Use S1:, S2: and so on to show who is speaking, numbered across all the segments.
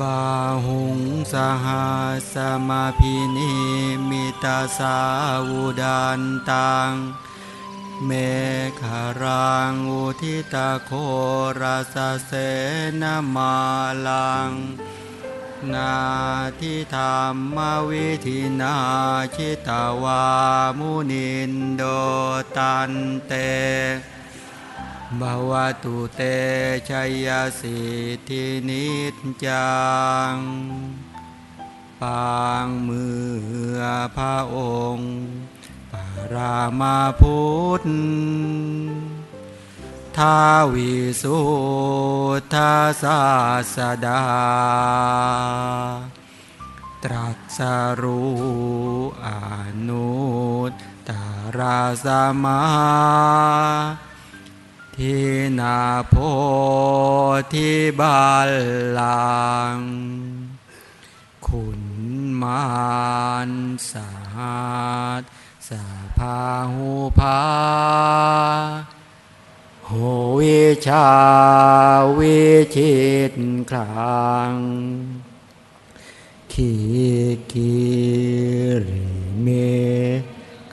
S1: บาหุงสหาสมาพินิมิตาสาวุดันตังเมฆารังอุทิตาโคราสเสนมาลัง นาทิธรรมวิธินาชิตาวามุนินโดตันเต บาวตุเตชัยสิทธินิจจัง ปางมือพระองค์ปารามาพุทธทาวิสุทธาศาสดา ตรัสรู้อนุตตราสมา ทินาโพธิบาลังคุณมานสาดสาพาหูพาโหวิชาวิชิตคลังขีกีริเม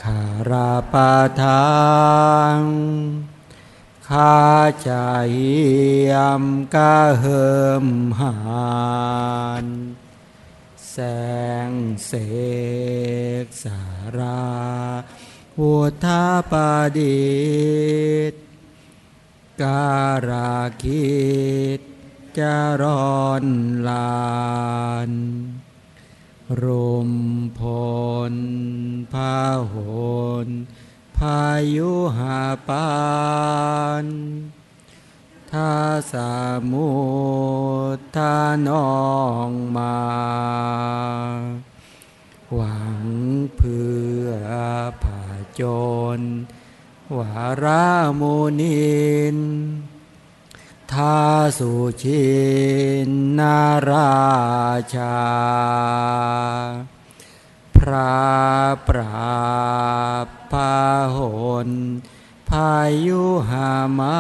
S1: คาราปาทัง ข้าใจยำกะเหิมหานแสงเสกสาราวุธาปาดิตการาคิดจะร้อนลานรมพลพาหนายุหาปานท่าสามุทานองมา หวังเพื่อผาจน วารามุนินทาสุชินนาราชา ระปราบพาหนพายุหามา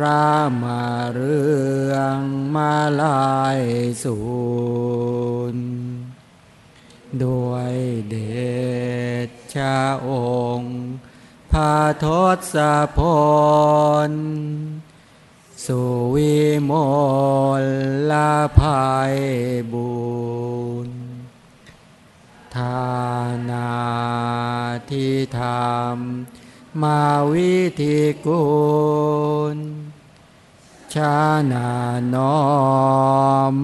S1: รามาเรื่องมาลายสูนด้วยเดชชาองค์พาทศพลสุวิมลลาภัยบุญ ทานาที่ทำมาวิธีกุลชาณานอ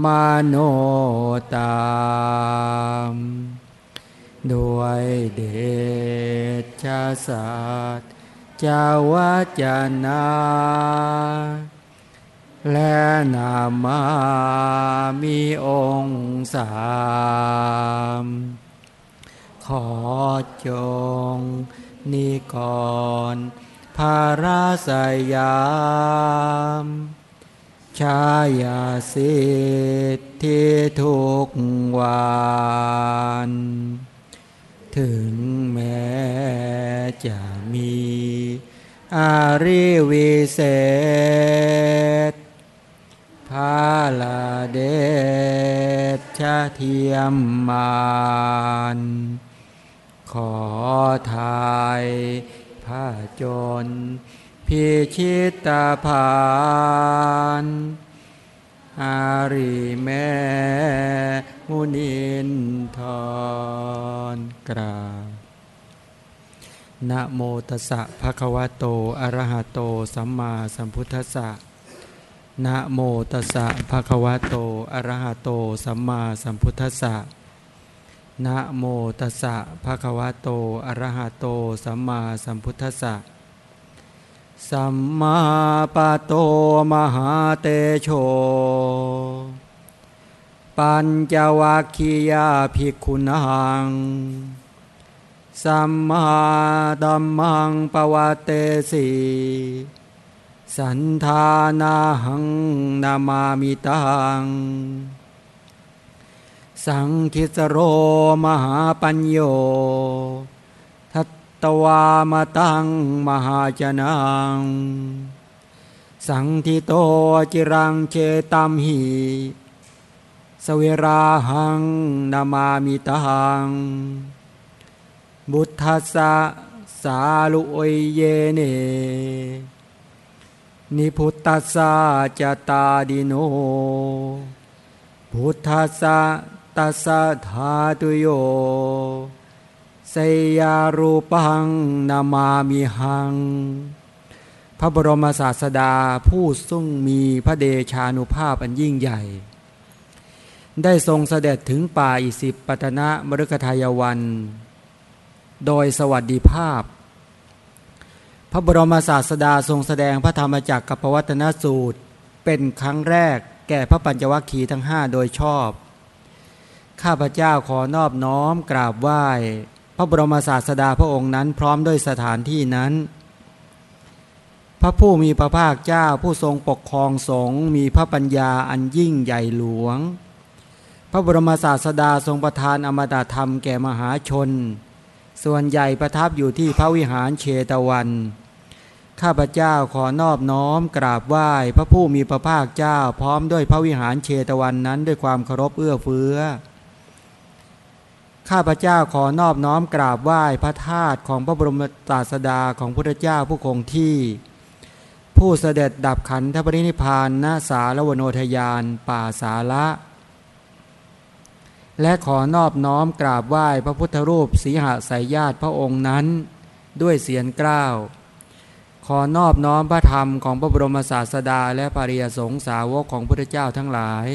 S1: มโนตามด้วยเดชะสัตจาวจนา และนามามีองค์สาม อจง นิกร ภาราสยาม ชายาสิทธิทุกวันถึงแม้จะมีอาริวิเศษพาลาเดชชาเทียมมาน ขอทายพระจนพิชิตาพานอารีแม่มุนินทรกราบนะโมตัสสะภะคะวะโต อะระหะโต สัมมาสัมพุทธัสสะนะโมตัสสะภะคะวะโต อะระหะโต สัมมาสัมพุทธัสสะ นะโมตัสสะภะคะวะโต อะระหะโต สัมมาสัมพุทธัสสะ สัมมาปะโต มหาเตโช ปัญจวัคคียาภิกขุนัง สัมมาดัมมังปวัเตสี สันทานาหังนามามิตัง สังคิสโรมหาปัญโย ทัตตวามตังมหาจนัง สังทิโตจิรังเจตัมหีสเวราหังนามามิตัง บุทธัสสะสาลุโยเยเน นิพุตตัสสะจตาดิโน พุทธัสสะ ตัสสะธาตุโยสยารูปังนามามิหัง พระบรมศาสดาผู้ทรงมีพระเดชานุภาพอันยิ่งใหญ่ ได้ทรงเสด็จถึงป่าอิสิปตนะมฤคทายวัน โดยสวัสดิภาพ พระบรมศาสดาทรงแสดงพระธรรมจักรกับปวัตนสูตร เป็นครั้งแรกแก่พระปัญจวัคคีย์ทั้งห้าโดยชอบ ข้าพเจ้าขอนอบน้อมกราบไหว้ พระบรมศาสดาพระองค์นั้นพร้อมด้วยสถานที่นั้น พระผู้มีพระภาคเจ้าผู้ทรงปกครองสงฆ์มีพระปัญญาอันยิ่งใหญ่หลวง พระบรมศาสดาทรงประทานอมตะธรรมแก่มหาชน ส่วนใหญ่ประทับอยู่ที่พระวิหารเชตวัน ข้าพเจ้าขอนอบน้อมกราบไหว้พระผู้มีพระภาคเจ้าพร้อมด้วยพระวิหารเชตวันนั้นด้วยความเคารพเอื้อเฟื้อ ข้าพเจ้าขอนอบน้อมกราบไหว้พระธาตุของพระบรมศาสดาของพุทธเจ้าผู้คงที่ ผู้เสด็จดับขันธปรินิพานนาสารวโนทยานป่าสาละ และขอนอบน้อมกราบไหว้พระพุทธรูปสีหสายญาติพระองค์นั้น ด้วยเสียงกล้าว ขอนอบน้อมพระธรรมของพระบรมศาสดาและปริยสงสาวกของพระเจ้าทั้งหลาย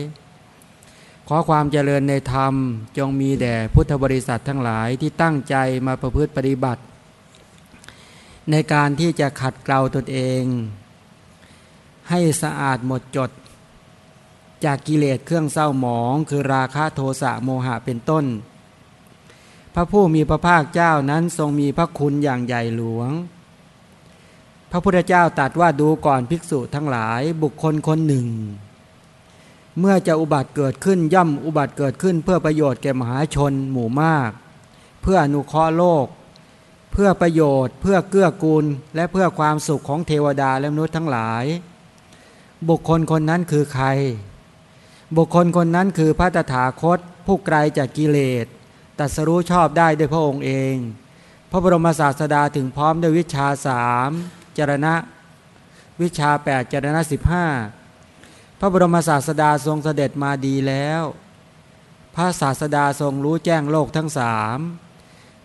S1: ขอความเจริญในธรรม จงมีแด่พุทธบริษัททั้งหลายที่ตั้งใจมาประพฤติปฏิบัติ ในการที่จะขัดเกลาตนเอง ให้สะอาดหมดจด จากกิเลสเครื่องเศร้าหมองคือราคะโทสะโมหะเป็นต้น พระผู้มีพระภาคเจ้านั้นทรงมีพระคุณอย่างใหญ่หลวง พระพุทธเจ้าตรัสว่าดูก่อนภิกษุทั้งหลายบุคคลคนหนึ่ง เมื่อจะอุบัติเกิดขึ้นย่อมอุบัติเกิดขึ้น เพื่อประโยชน์แก่มหาชนหมู่มาก เพื่ออนุเคราะห์โลก เพื่อประโยชน์ เพื่อเกื้อกูล และเพื่อความสุขของเทวดาและมนุษย์ทั้งหลาย บุคคลคนนั้นคือใคร บุคคลคนนั้นคือพระตถาคต ผู้ไกลจากกิเลสตัสรู้ชอบได้ด้วยพระองค์เอง พระบรมศาสดาถึงพร้อมด้วยวิชาสามจรณะ วิชาแปดจรณะสิบห้า พระบรมศาสดาทรงเสด็จมาดีแล้ว พระศาสดาทรงรู้แจ้งโลกทั้งสาม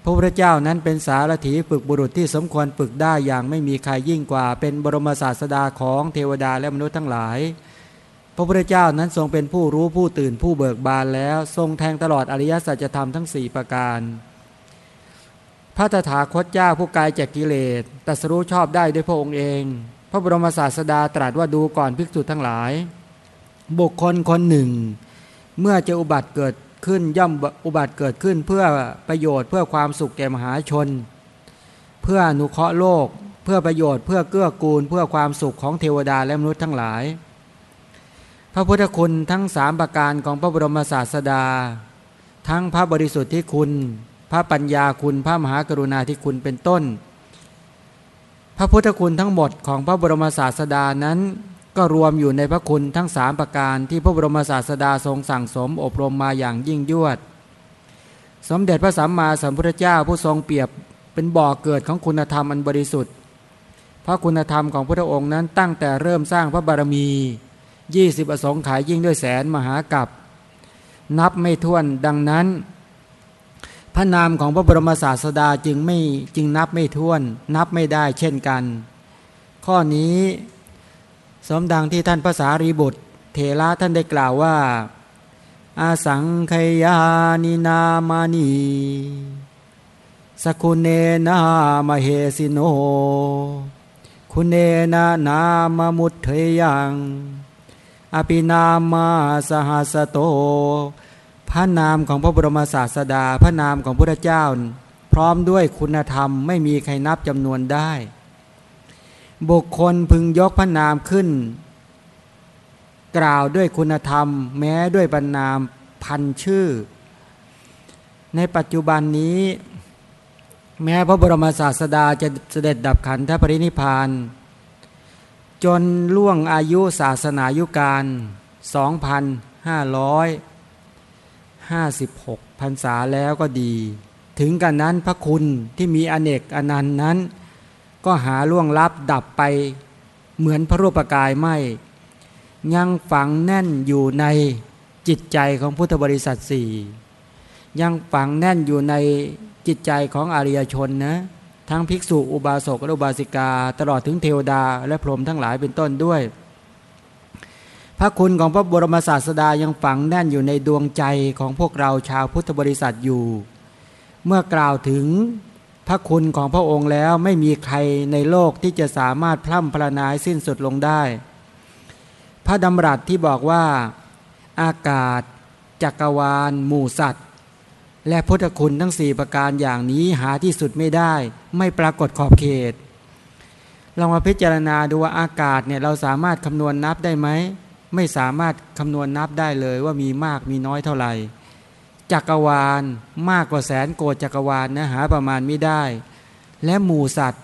S1: พระพุทธเจ้านั้นเป็นสารถีฝึกบุรุษที่สมควรฝึกได้อย่างไม่มีใครยิ่งกว่า เป็นบรมศาสดาของเทวดาและมนุษย์ทั้งหลาย พระพุทธเจ้านั้นทรงเป็นผู้รู้ผู้ตื่นผู้เบิกบานแล้ว ทรงแทงตลอดอริยสัจธรรมทั้งสี่ประการ พระตถาคตเจ้าผู้กายจากกิเลสตัสรู้ชอบได้ด้วยพระองค์เอง พระบรมศาสดาตรัสว่าดูก่อนภิกษุทั้งหลาย บุคคลคนหนึ่ง เมื่อจะอุบัติเกิดขึ้นย่อมอุบัติเกิดขึ้นเพื่อประโยชน์เพื่อความสุขแก่มหาชน เพื่ออนุเคราะห์โลก เพื่อประโยชน์เพื่อเกื้อกูล เพื่อความสุขของเทวดาและมนุษย์ทั้งหลาย พระพุทธคุณทั้งสามประการของพระบรมศาสดา ทั้งพระบริสุทธิ์ที่คุณ พระปัญญาคุณพระมหากรุณาธิคุณเป็นต้น พระพุทธคุณทั้งหมดของพระบรมศาสดานั้น ก็รวมอยู่ในพระคุณทั้งสามประการที่พระบรมศาสดาทรงสั่งสมอบรมมาอย่างยิ่งยวด สมเด็จพระสัมมาสัมพุทธเจ้าผู้ทรงเปรียบเป็นบ่อกเกิดของคุณธรรมอันบริสุทธิ์ พระคุณธรรมของพระองค์นั้นตั้งแต่เริ่มสร้างพระบารมี 20 อสงไขยยิ่งด้วยแสนมหากับนับไม่ถ้วนดังนั้น พระนามของพระบรมศาสดาจึงไม่จึงนับไม่ถ้วน นับไม่ได้เช่นกัน ข้อนี้ สมดังที่ท่านภาษารีบุตรเทระท่านได้กล่าวว่า อาสังขยานินามานีสกุเนนามาเฮสิโน คุณเนนานามามุตเทยังอภินามาสหัสโต พระนามของพระบรมศาสดา พระนามของพระเจ้า พร้อมด้วยคุณธรรมไม่มีใครนับจำนวนได้ บุคคลพึงยกพระนามขึ้น กล่าวด้วยคุณธรรม แม้ด้วยบรรนามพันชื่อ ในปัจจุบันนี้ แม้พระบรมศาสดาจะเสด็จดับขันธปรินิพาน จนล่วงอายุศาสนายุการ 2,556พรรษาแล้วก็ดี ถึงกันนั้นพระคุณที่มีอเนกอนันต์นั้น ก็หาล่วงลับดับไปเหมือนพระรูปกายไม่ ยังฝังแน่นอยู่ในจิตใจของพุทธบริษัทสี่ยังฝังแน่นอยู่ในจิตใจของอริยชนนะทั้งภิกษุอุบาสกและอุบาสิกา ตลอดถึงเทวดาและพรหมทั้งหลายเป็นต้นด้วย พระคุณของพระบรมศาสดายังฝังแน่นอยู่ในดวงใจของพวกเราชาวพุทธบริษัทอยู่ เมื่อกล่าวถึง พระคุณของพระองค์แล้วไม่มีใครในโลกที่จะสามารถพร่ำพรนายสิ้นสุดลงได้ พระดำรัสที่บอกว่า อากาศ จักรวาล หมู่สัตว์ และพุทธคุณทั้งสี่ประการอย่างนี้หาที่สุดไม่ได้ ไม่ปรากฏขอบเขตลองมาพิจารณาดูว่าอากาศเนี่ยเราสามารถคำนวณนับได้ไหม ไม่สามารถคำนวณนับได้เลยว่ามีมากมีน้อยเท่าไหร่ จักรวาลมากกว่าแสนโกดจักรวาลนะหาประมาณไม่ได้ และหมู่สัตว์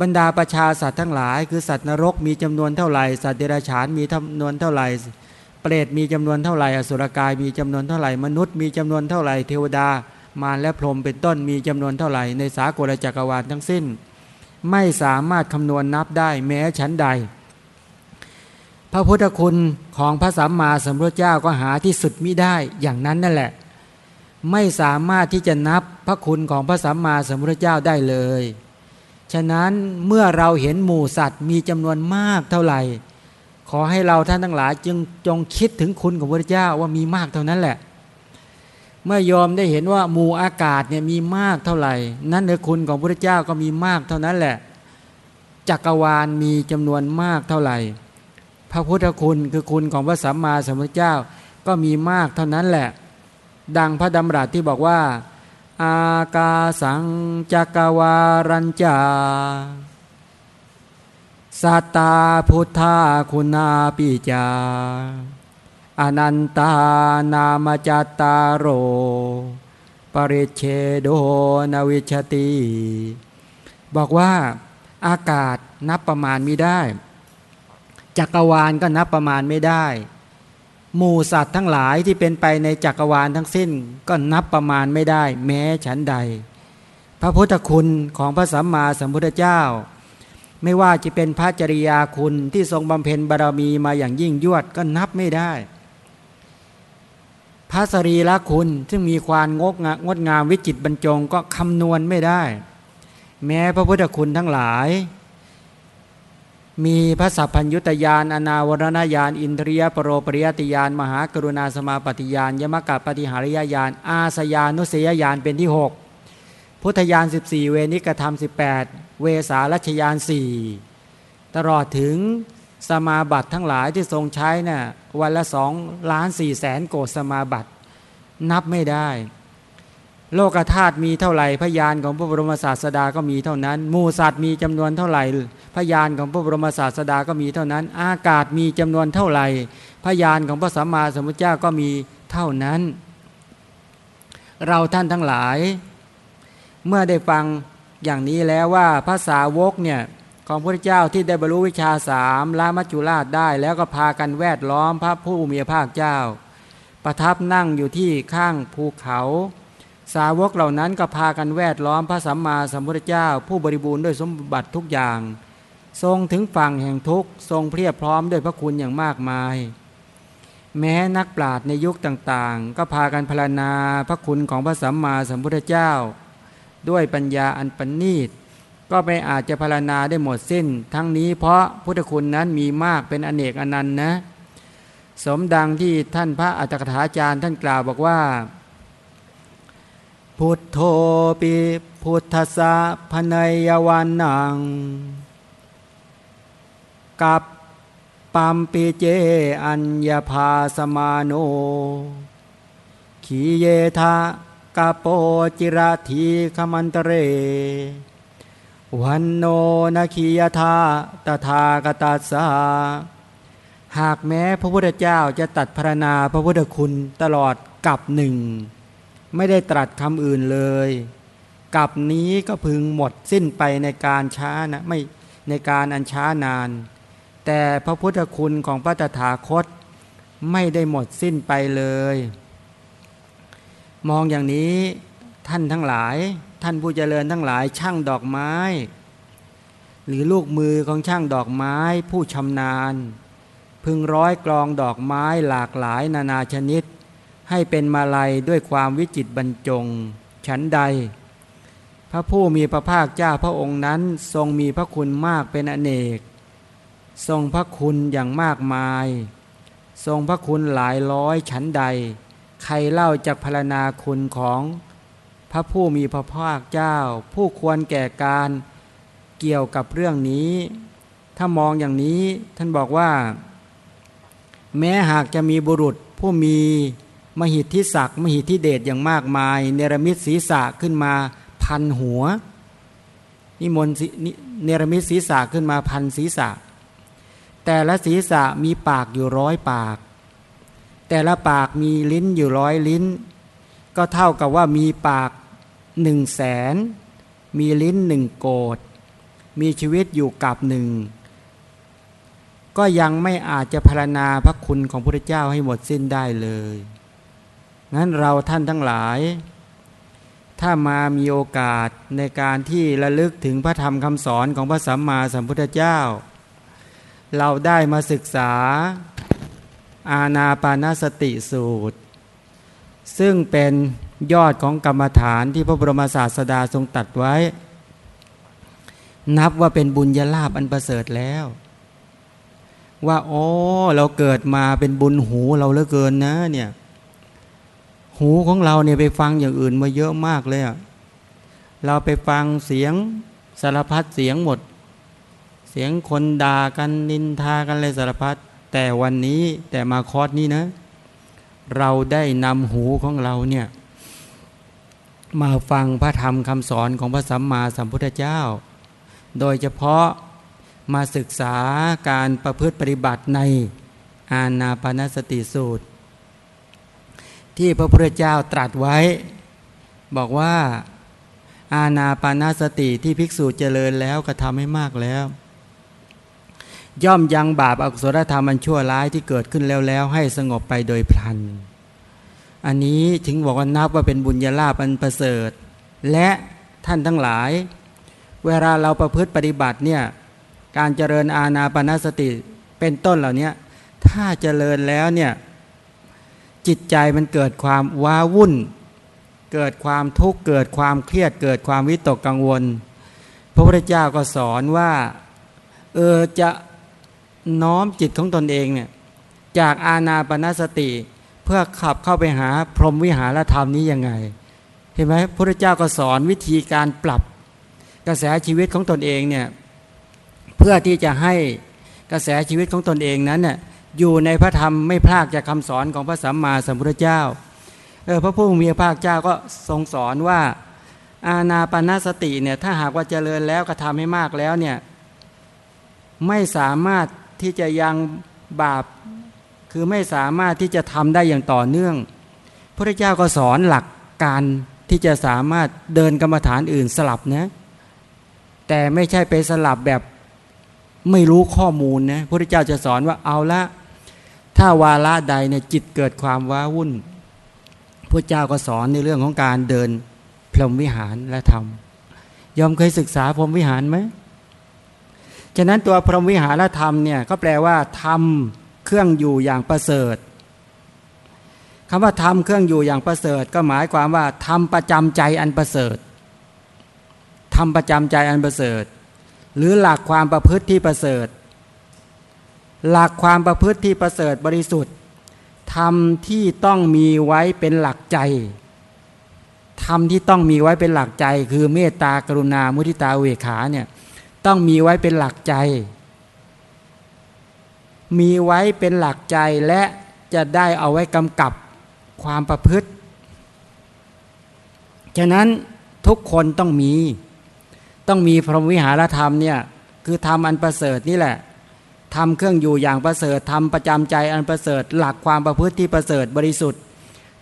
S1: บรรดาประชาสัตว์ทั้งหลาย คือสัตว์นรกมีจำนวนเท่าไหร่สัตว์เดรัจฉานมีจำนวนเท่าไหร่เปรตมีจำนวนเท่าไหร่อสุรกายมีจำนวนเท่าไหร่มนุษย์มีจำนวนเท่าไหร่เทวดามารและพรหมเป็นต้นมีจำนวนเท่าไหร่ในสากลจักรวาลทั้งสิ้น ไม่สามารถคำนวณนับได้แม้ชั้นใด พระพุทธคุณของพระสัมมาสัมพุทธเจ้าก็หาที่สุดมิได้อย่างนั้นนั่นแหละ ไม่สามารถที่จะนับพระคุณของพระสัมมาสัมพุทธเจ้าได้เลย ฉะนั้นเมื่อเราเห็นหมู่สัตว์มีจำนวนมากเท่าไหร่ ขอให้เราท่านทั้งหลายจึงจงคิดถึงคุณของพระเจ้าว่ามีมากเท่านั้นแหละ เมื่อยอมได้เห็นว่าหมู่อากาศเนี่ยมีมากเท่าไหร่ นั้นในคุณของพระเจ้าก็มีมากเท่านั้นแหละ จักรวาลมีจำนวนมากเท่าไหร่ พระพุทธคุณคือคุณของพระสัมมาสัมพุทธเจ้าก็มีมากเท่านั้นแหละ ดังพระดำรัสที่บอกว่า อากาสังจักวารัญจาสัตตาพุทธาคุณาปิจาอนันตานามจัตตาโร ปริเชโดนวิชติ บอกว่าอากาศนับประมาณไม่ได้ จักรวาลก็นับประมาณไม่ได้ หมู่สัตว์ทั้งหลายที่เป็นไปในจักรวาลทั้งสิ้นก็นับประมาณไม่ได้ แม้ฉันใด พระพุทธคุณของพระสัมมาสัมพุทธเจ้า ไม่ว่าจะเป็นพระจริยาคุณที่ทรงบำเพ็ญบารมีมาอย่างยิ่งยวดก็นับไม่ได้ พระสรีละคุณซึ่งมีความงกงดงามวิจิตบรรจงก็คำนวณไม่ได้ แม้พระพุทธคุณทั้งหลาย มีพระสัพพัญยุตยานอนาวรณญาณอินทรียปรโรปริยติยานมหากรุณาสมาปฏิยานยมกับปฏิหาริยญาณอาสยานุสยญาณเป็นที่ 6 พุทธญาณ14 เวนิกธรรม 18 เวสารัชยาน4ตลอดถึงสมาบัติทั้งหลายที่ทรงใช้นะ่ะวันละสองล้านสี่แสนโกดสมาบัติ นับไม่ได้ โลกธาตุมีเท่าไหร่พยานของพระบรมศาสดาก็มีเท่านั้นมูสัตว์มีจำนวนเท่าไหร่พยานของพระบรมศาสดาก็มีเท่านั้น อากาศมีจำนวนเท่าไหร่พยานของพระสัมมาสัมพุทธเจ้าก็มีเท่านั้น เราท่านทั้งหลาย เมื่อได้ฟังอย่างนี้แล้วว่าภาษาวกเนี่ยของพระเจ้าที่ได้บรรลุวิชาสามละมัจจุราชได้ แล้วก็พากันแวดล้อมพระผู้มีพระภาคเจ้า ประทับนั่งอยู่ที่ข้างภูเขา สาวกเหล่านั้นก็พากันแวดล้อมพระสัมมาสัมพุทธเจ้า ผู้บริบูรณ์ด้วยสมบัติทุกอย่าง ทรงถึงฝั่งแห่งทุกทรงเพียบพร้อมด้วยพระคุณอย่างมากมาย แม้นักปราชญ์ในยุคต่างๆ ก็พากันพรรณนาพระคุณของพระสัมมาสัมพุทธเจ้า ด้วยปัญญาอันปณีตก็ไม่อาจจะพรรณนาได้หมดสิ้น ทั้งนี้เพราะพุทธคุณนั้นมีมากเป็นอเนกอนันต์นะ สมดังที่ท่านพระอัตถกถาจารย์ท่านกล่าวบอกว่า พุทโธปิพุทธสะพนยวันนัง กับปัมปิเจอัญญาภาสมาโน ขีเยทะกะโปจิรทีขมันตเร วันโนนาคียธาตถากตัสสาหากแม้พระพุทธเจ้าจะตัดพรณนาพระพุทธคุณตลอดกับหนึ่ง ไม่ได้ตรัสคำอื่นเลยกับนี้ก็พึงหมดสิ้นไปในการช้านะไม่ในการอันช้านาน แต่พระพุทธคุณของพระตถาคตไม่ได้หมดสิ้นไปเลย มองอย่างนี้ท่านทั้งหลาย ท่านผู้เจริญทั้งหลายช่างดอกไม้ หรือลูกมือของช่างดอกไม้ผู้ชำนาญ พึงร้อยกลองดอกไม้หลากหลายนานาชนิด ให้เป็นมาลัยด้วยความวิจิตบรรจง ฉันใด พระผู้มีพระภาคเจ้าพระองค์นั้นทรงมีพระคุณมากเป็นอเนก ทรงพระคุณอย่างมากมาย ทรงพระคุณหลายร้อยฉันใด ใครเล่าจากพรรณนาคุณของพระผู้มีพระภาคเจ้า ผู้ควรแก่การเกี่ยวกับเรื่องนี้ ถ้ามองอย่างนี้ท่านบอกว่า แม้หากจะมีบุรุษผู้มี มหิทธิศักดิ์มหิทธิเดชอย่างมากมาย เนรมิตศีรษะขึ้นมาพันหัว นิมนต์เนรมิตศีรษะขึ้นมาพันศีรษะ แต่ละศีรษะมีปากอยู่ร้อยปาก แต่ละปากมีลิ้นอยู่ร้อยลิ้น ก็เท่ากับว่ามีปากหนึ่งแสนมีลิ้นหนึ่งโกดมีชีวิตอยู่กับหนึ่งก็ยังไม่อาจจะพรณนาพระคุณของพระเจ้าให้หมดสิ้นได้เลย งั้นเราท่านทั้งหลาย ถ้ามามีโอกาสในการที่ระลึกถึงพระธรรมคำสอนของพระสัมมาสัมพุทธเจ้า เราได้มาศึกษาอาณาปานสติสูตร ซึ่งเป็นยอดของกรรมฐานที่พระบรมศาสดาทรงตัดไว้ นับว่าเป็นบุญญาลาภอันประเสริฐแล้ว ว่า โอ้ เราเกิดมาเป็นบุญหูเราเหลือเกินนะเนี่ย หูของเราเนี่ยไปฟังอย่างอื่นมาเยอะมากเลยอะเราไปฟังเสียงสารพัดเสียงหมด เสียงคนด่ากันนินทากันเลยสารพัดแต่วันนี้แต่มาคอร์สนี้นะ เราได้นำหูของเราเนี่ยมาฟังพระธรรมคำสอนของพระสัมมาสัมพุทธเจ้า โดยเฉพาะมาศึกษาการประพฤติปฏิบัติในอาณาปณสติสูตร ที่พระพุทธเจ้าตรัสไว้ บอกว่า อาณาปณสติที่ภิกษุเจริญแล้วกระทำให้มากแล้ว ย่อมยังบาปอกุศลธรรมอันชั่วร้ายที่เกิดขึ้นแล้วแล้วให้สงบไปโดยพลัน อันนี้ถึงบอกว่านับว่าเป็นบุญญาลาภอันประเสริฐ และท่านทั้งหลาย เวลาเราประพฤติปฏิบัติเนี่ยการเจริญอาณาปณสติเป็นต้นเหล่านี้ถ้าเจริญแล้วเนี่ย จิตใจมันเกิดความว้าวุ่น เกิดความทุกข์เกิดความเครียด เกิดความวิตกกังวล พระพุทธเจ้าก็สอนว่าเออจะน้อมจิตของตนเองเนี่ยจากอาณาปณสติ เพื่อขับเข้าไปหาพรหมวิหารธรรมนี้ยังไง เห็นไหมพระพุทธเจ้าก็สอนวิธีการปรับกระแสชีวิตของตนเองเนี่ยเพื่อที่จะให้กระแสชีวิตของตนเองนั้นเนี่ย อยู่ในพระธรรมไม่พลากจากคำสอนของพระสัมมาสัมพุทธเจ้าเออพระผู้มีพระภาคเจ้าก็ทรงสอนว่า อาณาปณสติเนี่ยถ้าหากว่าเจริญแล้วกระทำให้มากแล้วเนี่ยไม่สามารถที่จะยังบาปคือไม่สามารถที่จะทำได้อย่างต่อเนื่อง พระเจ้าก็สอนหลักการที่จะสามารถเดินกรรมฐานอื่นสลับนะแต่ไม่ใช่ไปสลับแบบไม่รู้ข้อมูลนะพระเจ้าจะสอนว่าเอาละ ถ้าวาระใดเนี่ยจิตเกิดความว้าวุ่นพระเจ้าก็สอนในเรื่องของการเดินพรหมวิหารและธรรมยอมเคยศึกษาพรหมวิหารไหมฉะนั้นตัวพรหมวิหารและธรรมเนี่ยก็แปลว่าธรรมเครื่องอยู่อย่างประเสริฐคำว่าทำเครื่องอยู่อย่างประเสริฐ ก็หมายความว่าทำประจำใจอันประเสริฐทำประจำใจอันประเสริฐ หรือหลักความประพฤติที่ประเสริฐ หลักความประพฤติที่ประเสริฐบริสุทธิ์ทำที่ต้องมีไว้เป็นหลักใจทำที่ต้องมีไว้เป็นหลักใจ คือเมตตากรุณามุทิตาเวขาเนี่ยต้องมีไว้เป็นหลักใจ มีไว้เป็นหลักใจและจะได้เอาไว้กำกับความประพฤติ ฉะนั้นทุกคนต้องมี ต้องมีพรหมวิหารธรรมเนี่ยคือทำอันประเสริฐนี่แหละ ทำเครื่องอยู่อย่างประเสริฐทำประจำใจอันประเสริฐ หลักความประพฤติที่ประเสริฐบริสุทธิ์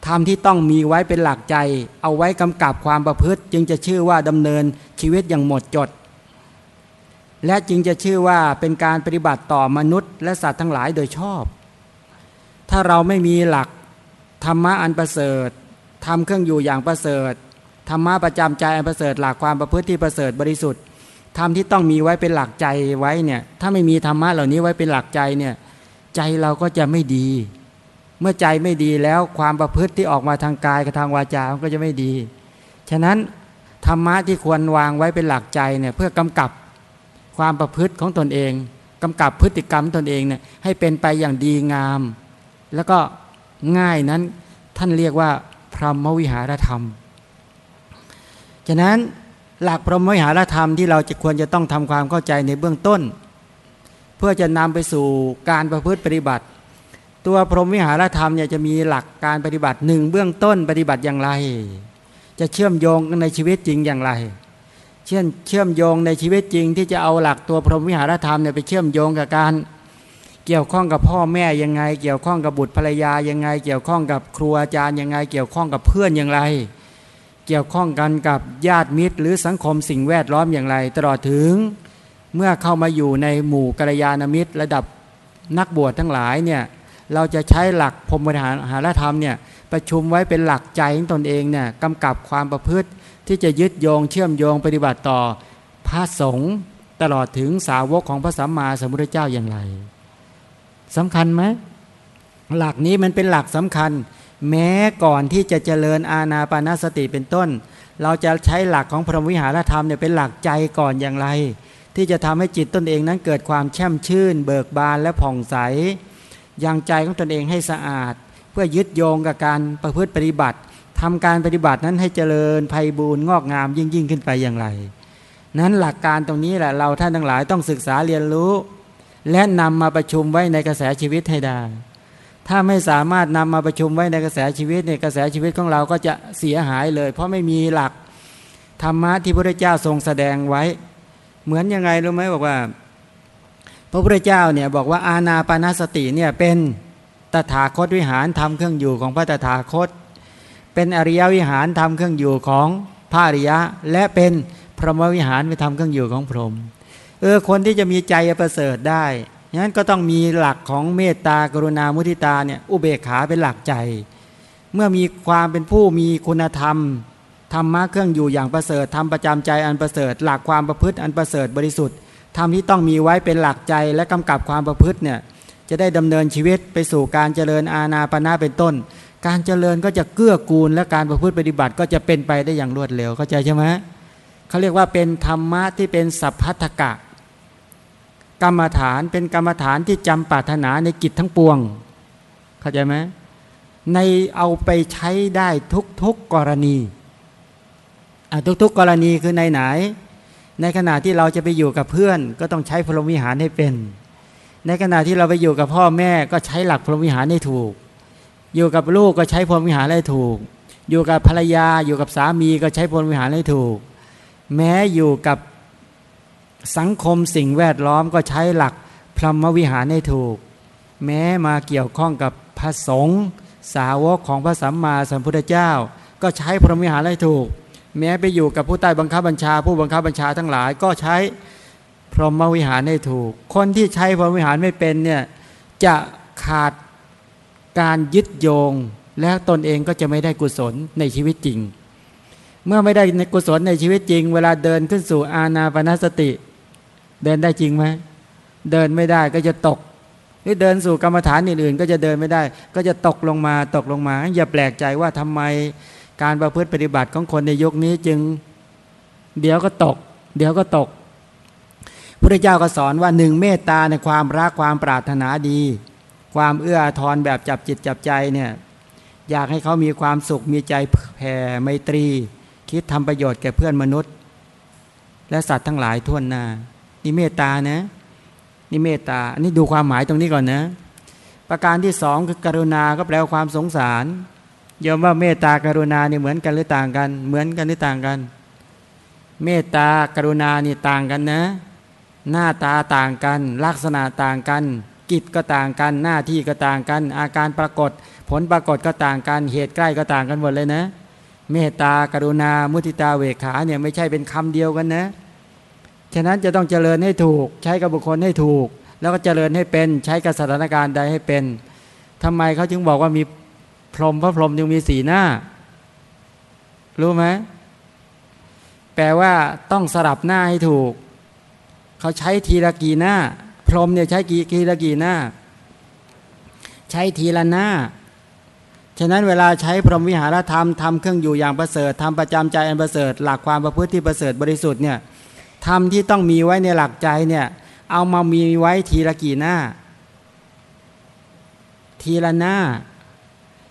S1: ทำที่ต้องมีไว้เป็นหลักใจ เอาไว้กำกับความประพฤติ จึงจะชื่อว่าดำเนินชีวิตอย่างหมดจด และจึงจะชื่อว่าเป็นการปฏิบัติต่อมนุษย์ และสัตว์ทั้งหลายโดยชอบ ถ้าเราไม่มีหลักธรรมะอันประเสริฐทำเครื่องอยู่อย่างประเสริฐธรรมะประจำใจอันประเสริฐหลักความประพฤติที่ประเสริฐบริสุทธิ์ ธรรมที่ต้องมีไว้เป็นหลักใจไว้เนี่ย ถ้าไม่มีธรรมะเหล่านี้ไว้เป็นหลักใจเนี่ย ใจเราก็จะไม่ดี เมื่อใจไม่ดีแล้วความประพฤติที่ออกมาทางกายกับทางวาจาก็จะไม่ดี ฉะนั้นธรรมะที่ควรวางไว้เป็นหลักใจเนี่ยเพื่อกำกับความประพฤติของตนเองกำกับพฤติกรรมตนเองเนี่ยให้เป็นไปอย่างดีงาม แล้วก็ง่ายนั้นท่านเรียกว่าพรหมวิหารธรรม ฉะนั้น หลักพรหมวิหารธรรมที่เราจะควรจะต้องทำความเข้าใจในเบื้องต้น เพื่อจะนำไปสู่การประพฤติปฏิบัติ ตัวพรหมวิหารธรรมเนี่ยจะมีหลักการปฏิบัติหนึ่งเบื้องต้นปฏิบัติอย่างไร จะเชื่อมโยงในชีวิตจริงอย่างไร เช่นเชื่อมโยงในชีวิตจริง ที่จะเอาหลักตัวพรหมวิหารธรรมเนี่ยไปเชื่อมโยงกับการเกี่ยวข้องกับพ่อแม่ยังไง เกี่ยวข้องกับบุตรภรรยายังไง เกี่ยวข้องกับครูอาจารย์ยังไง เกี่ยวข้องกับเพื่อนอย่างไร กี่ยวข้องกันกับญาติมิตร หรือสังคมสิ่งแวดล้อมอย่างไร ตลอดถึงเมื่อเข้ามาอยู่ในหมู่กัลยาณมิตร ระดับนักบวชทั้งหลายเนี่ยเราจะใช้หลักพรหมวิหารธรรมเนี่ยประชุมไว้เป็นหลักใจของตนเองเนี่ยกำกับความประพฤติที่จะยึดโยงเชื่อมโยงปฏิบัติต่อพระสงฆ์ตลอดถึงสาวกของพระสัมมาสัมพุทธเจ้าอย่างไรสำคัญไหมหลักนี้มันเป็นหลักสำคัญ แม้ก่อนที่จะเจริญอาณาปานสติเป็นต้น เราจะใช้หลักของพรหมวิหารธรรมเนี่ยเป็นหลักใจก่อนอย่างไร ที่จะทำให้จิตตนเองนั้นเกิดความแช่มชื่น เบิกบานและผ่องใสยังใจของตนเองให้สะอาด เพื่อยึดโยงกับการประพฤติปฏิบัติทำการปฏิบัตินั้นให้เจริญภัยบูรณ์งอกงามยิ่งยิ่งขึ้นไปอย่างไร นั้นหลักการตรงนี้แหละเราท่านทั้งหลายต้องศึกษาเรียนรู้ และนำมาประชุมไว้ในกระแสชีวิตให้ได้ ถ้าไม่สามารถนำมาประชุมไว้ในกระแสชีวิตในกระแสชีวิตของเราก็จะเสียหายเลย เพราะไม่มีหลักธรรมะที่พระเจ้าทรงแสดงไว้ เหมือนยังไงรู้ไหมบอกว่า พระพุทธเจ้าเนี่ยบอกว่าอาณาปณสติเนี่ยเป็นตถาคตวิหารทำเครื่องอยู่ของพระตถาคต เป็นอริยวิหารทำเครื่องอยู่ของพระอริยะ และเป็นพรหมวิหารไปทำเครื่องอยู่ของพรหมเออคนที่จะมีใจประเสริฐได้ งั้นก็ต้องมีหลักของเมตตากรุณามุทิตาเนี่ยอุเบกขาเป็นหลักใจ เมื่อมีความเป็นผู้มีคุณธรรมธรรมะเครื่องอยู่อย่างประเสริฐทำประจำใจอันประเสริฐ หลักความประพฤติอันประเสริฐบริสุทธิ์ธรรมที่ต้องมีไว้เป็นหลักใจและกำกับความประพฤติเนี่ยจะได้ดำเนินชีวิตไปสู่การเจริญอาณาปณะเป็นต้น การเจริญก็จะเกื้อกูลและการประพฤติปฏิบัติก็จะเป็นไปได้อย่างรวดเร็วเข้าใจใช่ไหมเขาเรียกว่าเป็นธรรมะที่เป็นสัพพัทธกะ กรรมฐานเป็นกรรมฐานที่จำปรารถนาในกิจทั้งปวง เข้าใจไหมในเอาไปใช้ได้ทุกๆกกรณีทุกๆกรณีคือในไหน ในขณะที่เราจะไปอยู่กับเพื่อน ก็ต้องใช้พรหมวิหารให้เป็น ในขณะที่เราไปอยู่กับพ่อแม่ก็ใช้หลักพรหมวิหารให้ถูก อยู่กับลูกก็ใช้พรหมวิหารให้ถูก อยู่กับภรรยาอยู่กับสามีก็ใช้พรหมวิหารให้ถูก แม้อยู่กับ สังคมสิ่งแวดล้อมก็ใช้หลักพรหมวิหารให้ถูก แม้มาเกี่ยวข้องกับพระสงฆ์สาวกของพระสัมมาสัมพุทธเจ้า ก็ใช้พรหมวิหารให้ถูก แม้ไปอยู่กับผู้ใต้บังคับบัญชา ผู้บังคับบัญชาทั้งหลายก็ใช้พรหมวิหารให้ถูก คนที่ใช้พรหมวิหารไม่เป็นเนี่ยจะขาดการยึดโยง และตนเองก็จะไม่ได้กุศลในชีวิตจริง เมื่อไม่ได้ในกุศลในชีวิตจริง เวลาเดินขึ้นสู่อาณาปณสติ เดินได้จริงไหมเดินไม่ได้ก็จะตกหรือเดินสู่กรรมฐานอื่นๆ ก็จะเดินไม่ได้ ก็จะตกลงมาตกลงมา อย่าแปลกใจว่าทำไมการประพฤติปฏิบัติของคนในยุคนี้จึง เดี๋ยวก็ตก เดี๋ยวก็ตกพระเจ้าก็สอนว่าหนึ่งเมตตาในความรักความปรารถนาดี ความเอื้ออาทรแบบจับจิตจับใจเนี่ยอยากให้เขามีความสุขมีใจแผ่ไมตรี คิดทำประโยชน์แก่เพื่อนมนุษย์ และสัตว์ทั้งหลายทั่วหน้า นี่เมตตานะ นี่เมตตา อันนี้ดูความหมายตรงนี้ก่อนนะ ประการที่สองคือกรุณาก็แปลว่าความสงสารยอมว่าเมตตากรุณานี่เหมือนกันหรือต่างกัน เหมือนกันหรือต่างกัน เมตตากรุณานี่ต่างกันนะ หน้าตาต่างกัน ลักษณะต่างกัน กิจก็ต่างกัน หน้าที่ก็ต่างกัน อาการปรากฏ ผลปรากฏก็ต่างกัน เหตุใกล้ก็ต่างกันหมดเลยนะ เมตตากรุณา มุทิตาเวขาเนี่ยไม่ใช่เป็นคำเดียวกันนะ ฉะนั้นจะต้องเจริญให้ถูก ใช้กับบุคคลให้ถูก แล้วก็เจริญให้เป็น ใช้กับสถานการณ์ใดให้เป็นทำไมเขาจึงบอกว่ามีพรหมพระพรหมจึงมีสีหน้า รู้ไหมแปลว่าต้องสลับหน้าให้ถูก เขาใช้ทีละกี่หน้า พรหมเนี่ยใช้กี่ทีละกี่หน้า ใช้ทีละหน้าฉะนั้นเวลาใช้พรหมวิหารธรรมทำเครื่องอยู่อย่างประเสริฐทำประจำใจอันประเสริฐ หลักความประพฤติที่ประเสริฐบริสุทธิ์เนี่ย ทำที่ต้องมีไว้ในหลักใจเนี่ยเอามามีไว้ทีละกี่หน้า ทีละหน้า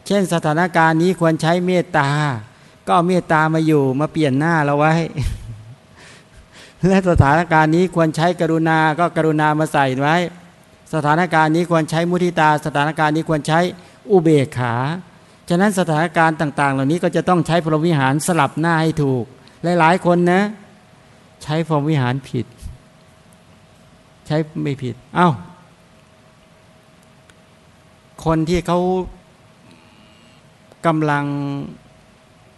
S1: เช่นสถานการณ์นี้ควรใช้เมตตา ก็เมตตามาอยู่มาเปลี่ยนหน้าเราไว้ และสถานการณ์นี้ควรใช้กรุณา ก็กรุณามาใส่ไว้ สถานการณ์นี้ควรใช้มุทิตา สถานการณ์นี้ควรใช้อุเบกขา ฉะนั้นสถานการณ์ต่าง ๆ เหล่านี้ก็จะต้องใช้พรหมวิหารสลับหน้าให้ถูก หลายๆคนนะ ใช้พรหมวิหารผิด ใช้ไม่ผิด เอา้า คนที่เขากำลัง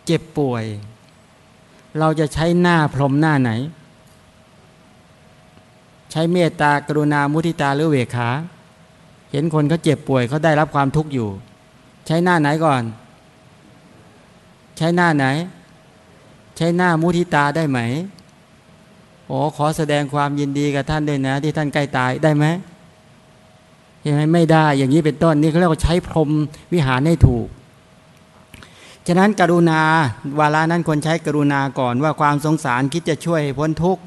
S1: เจ็บป่วย เราจะใช้หน้าพรหมหน้าไหน ใช้เมตตากรุณามุทิตาหรือเวขา เห็นคนเขาเจ็บป่วยเขาได้รับความทุกข์อยู่ ใช้หน้าไหนก่อน ใช้หน้าไหน ใช้หน้ามุทิตาได้ไหม โอ้ขอแสดงความยินดีกับท่านด้วยนะ ที่ท่านใกล้ตายได้ไหมยังไงไม่ได้อย่างนี้เป็นต้นนี่เขาเรียกว่าใช้พรมวิหารให้ถูก ฉะนั้นกรุณาวาระนั้นควรใช้กรุณาก่อนว่าความสงสารคิดจะช่วยพ้นทุกข์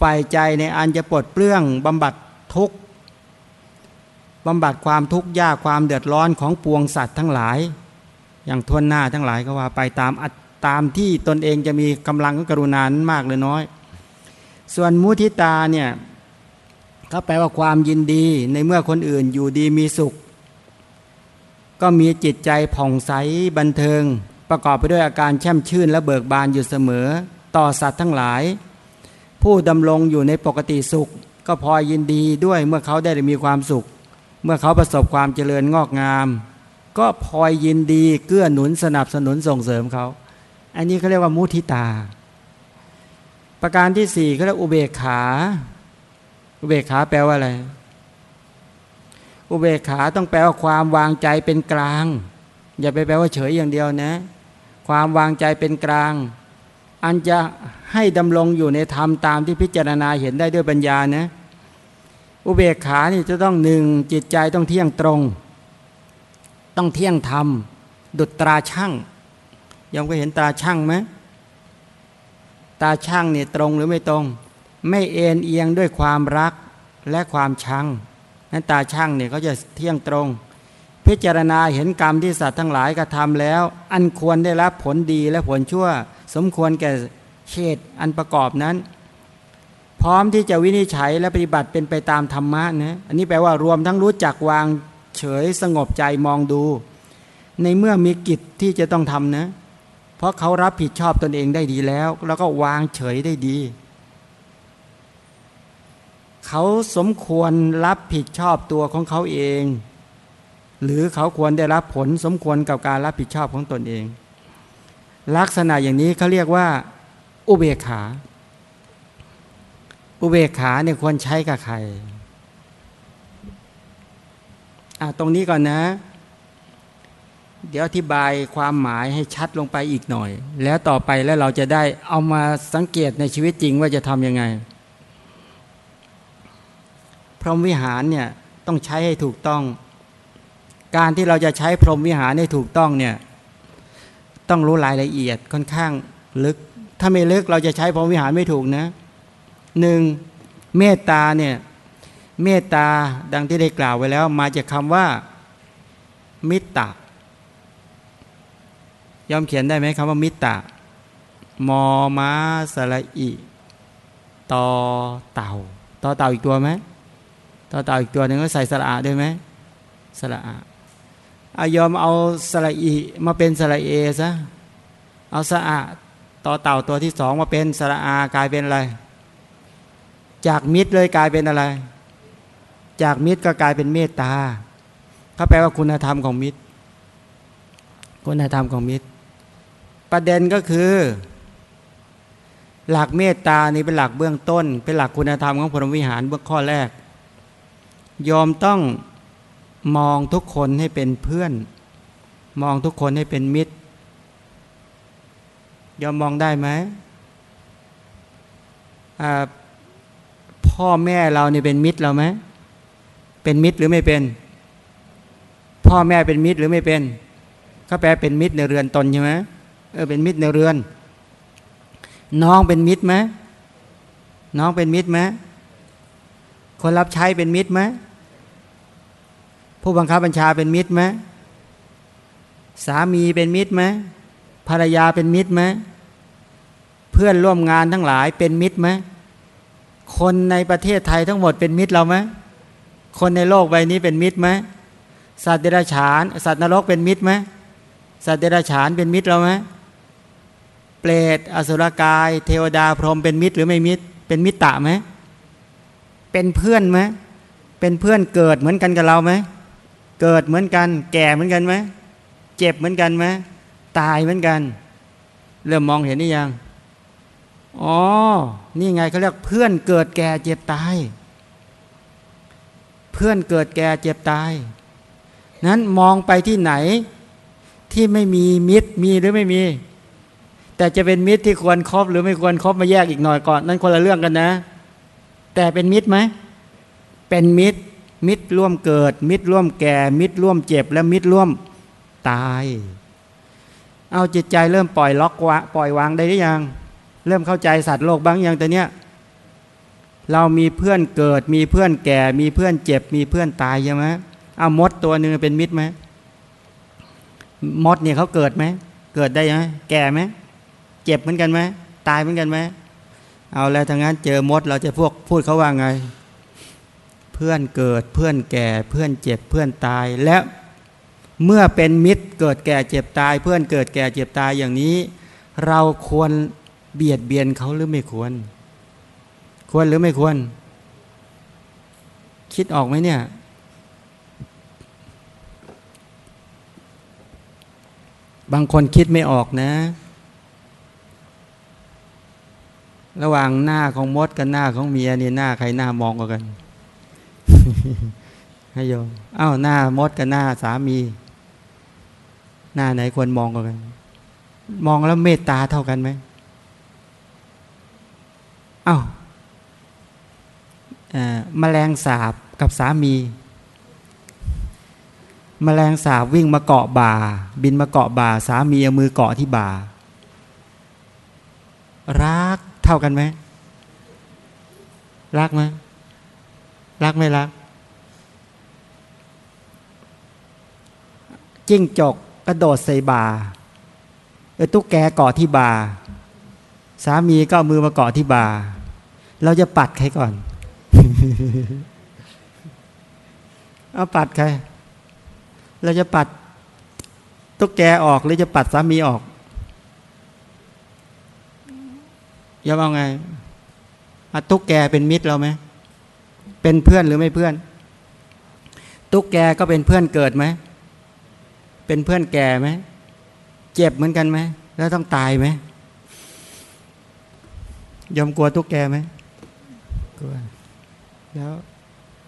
S1: ฝ่ายใจในอันจะปลดเปลื้องบำบัดทุกข์บำบัดความทุกข์ยากความเดือดร้อนของปวงสัตว์ทั้งหลาย อย่างทวนหน้าทั้งหลายก็ว่าไปตามตามที่ตนเองจะมีกำลังกรุณานั้นมากหรือน้อย ส่วนมุทิตาเนี่ยเขาแปลว่าความยินดีในเมื่อคนอื่นอยู่ดีมีสุข ก็มีจิตใจผ่องใสบันเทิง ประกอบไปด้วยอาการแช่มชื่นและเบิกบานอยู่เสมอ ต่อสัตว์ทั้งหลาย ผู้ดำรงอยู่ในปกติสุข ก็พอยินดีด้วยเมื่อเขาได้มีความสุข เมื่อเขาประสบความเจริญงอกงาม ก็พลอยยินดีเกื้อหนุนสนับสนุนส่งเสริมเขา อันนี้เขาเรียกว่ามุทิตา ประการที่สี่เขาเรียกอุเบกขา อุเบกขาแปลว่าอะไร อุเบกขาต้องแปลว่าความวางใจเป็นกลาง อย่าไปแปลว่าเฉยอย่างเดียวนะ ความวางใจเป็นกลาง อันจะให้ดำรงอยู่ในธรรมตามที่พิจารณาเห็นได้ด้วยปัญญานะ อุเบกขานี่จะต้องหนึ่งจิตใจต้องเที่ยงตรง ต้องเที่ยงธรรม ดุจตราช่างยังก็เห็นตราช่างไหม ตาช่างเนี่ยตรงหรือไม่ตรง ไม่เอ็นเอียงด้วยความรักและความชังนั้นตาช่างเนี่ยเขาจะเที่ยงตรง พิจารณาเห็นกรรมที่สัตว์ทั้งหลายกระทาแล้ว อันควรได้รับผลดีและผลชั่ว สมควรแก่เขตอันประกอบนั้น พร้อมที่จะวินิจฉัยและปฏิบัติเป็นไปตามธรรมะนะอันนี้แปลว่ารวมทั้งรู้จักวางเฉยสงบใจมองดู ในเมื่อมีกิจที่จะต้องทำนะ เพราะเขารับผิดชอบตนเองได้ดีแล้ว แล้วก็วางเฉยได้ดี เขาสมควรรับผิดชอบตัวของเขาเอง หรือเขาควรได้รับผลสมควรกับการรับผิดชอบของตนเอง ลักษณะอย่างนี้เขาเรียกว่า อุเบกขา อุเบกขาเนี่ยควรใช้กับใครอะตรงนี้ก่อนนะ เดี๋ยวอธิบายความหมายให้ชัดลงไปอีกหน่อย แล้วต่อไปแล้วเราจะได้เอามาสังเกตในชีวิตจริงว่าจะทำยังไง พรหมวิหารเนี่ยต้องใช้ให้ถูกต้อง การที่เราจะใช้พรหมวิหารให้ถูกต้องเนี่ยต้องรู้รายละเอียดค่อนข้างลึก ถ้าไม่ลึกเราจะใช้พรหมวิหารไม่ถูกนะหนึ่งเมตตาเนี่ยเมตตาดังที่ได้กล่าวไว้แล้ว มาจากคำว่า มิตร ยอมเขียนได้ไหมคำว่ามิตรมอมาสระอิตอเต่าตอเต่าอีกตัวไหมตอเต่าอีกตัวหนึ่งก็ใส่สระอาด้ไหมสระอาอายอมเอาสระอิมาเป็นสระเอซะเอาสะอาตอเต่าตัวที่สองมาเป็นสระอากลายเป็นอะไร จากมิตรเลยกลายเป็นอะไร จากมิตรก็กลายเป็นเมตตาเขาแปลว่าคุณธรรมของมิตร คุณธรรมของมิตร ประเด็นก็คือ หลักเมตตานี่เป็นหลักเบื้องต้น เป็นหลักคุณธรรมของพรหมวิหารเบื้องข้อแรก ยอมต้องมองทุกคนให้เป็นเพื่อน มองทุกคนให้เป็นมิตร ยอมมองได้ไหมพ่อแม่เราเนี่ยเป็นมิตรเราไหมเป็นมิตรหรือไม่เป็น พ่อแม่เป็นมิตรหรือไม่เป็นเขาแปลเป็นมิตรในเรือนตนใช่ไหม เออเป็นมิตรในเรือน น้องเป็นมิตรไหมน้องเป็นมิตรไหมคนรับใช้เป็นมิตรไหมผู้บังคับบัญชาเป็นมิตรไหมสามีเป็นมิตรไหมภรรยาเป็นมิตรไหมเพื่อนร่วมงานทั้งหลายเป็นมิตรไหมคนในประเทศไทยทั้งหมดเป็นมิตรเราไหมคนในโลกใบนี้เป็นมิตรไหมสัตว์เดรัจฉาน สัตว์นรกเป็นมิตรไหมสัตว์เดรัจฉานเป็นมิตรเราไหม เปรตอสุรกาย เทวดาพรหมเป็นมิตรหรือไม่มิตร เป็นมิตรตะไหมเป็นเพื่อนไหมเป็นเพื่อนเกิดเหมือนกันกับเราไหมเกิดเหมือนกัน แก่เหมือนกันไหมเจ็บเหมือนกันไหมตายเหมือนกัน เริ่มมองเห็นนี่ยังอ๋อ นี่ไงเขาเรียกเพื่อนเกิดแก่เจ็บตาย เพื่อนเกิดแก่เจ็บตาย นั้นมองไปที่ไหนที่ไม่มีมิตรมีหรือไม่มี แต่จะเป็นมิตรที่ควรครบหรือไม่ควรครบมาแยกอีกหน่อยก่อน นั้นคนละเรื่องกันนะ แต่เป็นมิตรไหมเป็นมิตร มิตรร่วมเกิด มิตรร่วมแก่ มิตรร่วมเจ็บ และมิตรร่วมตาย เอาจิตใจเริ่มปล่อยล็อกวะปล่อยวางได้หรือยัง เริ่มเข้าใจสัตว์โลกบ้างยังแต่เนี้ยเรามีเพื่อนเกิด มีเพื่อนแก่ มีเพื่อนเจ็บ มีเพื่อนตายใช่ไหมเอามดตัวหนึ่งเป็นมิตรไหมมดเนี่ยเขาเกิดไหมเกิดได้ไหมแก่ไหม จ็บเหมือนกันไหมตายเหมือนกันไหมเอาแล้วทางนั้นเจอมดเราจะพวกพูดเขาว่าไง เพื่อนเกิดเพื่อนแก่เพื่อนเจ็บเพื่อนตายและเมื่อเป็นมิตรเกิดแก่เจ็บตาย เพื่อนเกิดแก่เจ็บตายอย่างนี้ เราควรเบียดเบียนเขาหรือไม่ควร ควรหรือไม่ควร คิดออกไหมเนี่ย บางคนคิดไม่ออกนะ ระหว่างหน้าของมดกับหน้าของเมียนี่หน้าใครหน้ามองกว่ากันให้โยมอ้าวหน้ามดกับหน้าสามี หน้าไหนควรมองกว่ากัน มองแล้วเมตตาเท่ากันไหมอ้าวแมลงสาบกับสามี แมลงสาบวิ่งมาเกาะบ่า บินมาเกาะบ่า สามีเอามือเกาะที่บ่ารัก เท่ากันไหมรักไหมรักไม่รัก จิ้งจกกระโดดใส่บาเออตุ๊กแกเกาะที่บาสามีก็มือมาเกาะที่บาเราจะปัดใครก่อน เอาปัดใคร เราจะปัดตุ๊กแกออกหรือจะปัดสามีออก ยอมเอาไงตุ๊กแกเป็นมิตรเราไหมเป็นเพื่อนหรือไม่เพื่อน ตุ๊กแกก็เป็นเพื่อนเกิดไหมเป็นเพื่อนแก่ไหมเจ็บเหมือนกันไหมแล้วต้องตายไหมยอมกลัวตุ๊กแกไหมกลัวแล้ว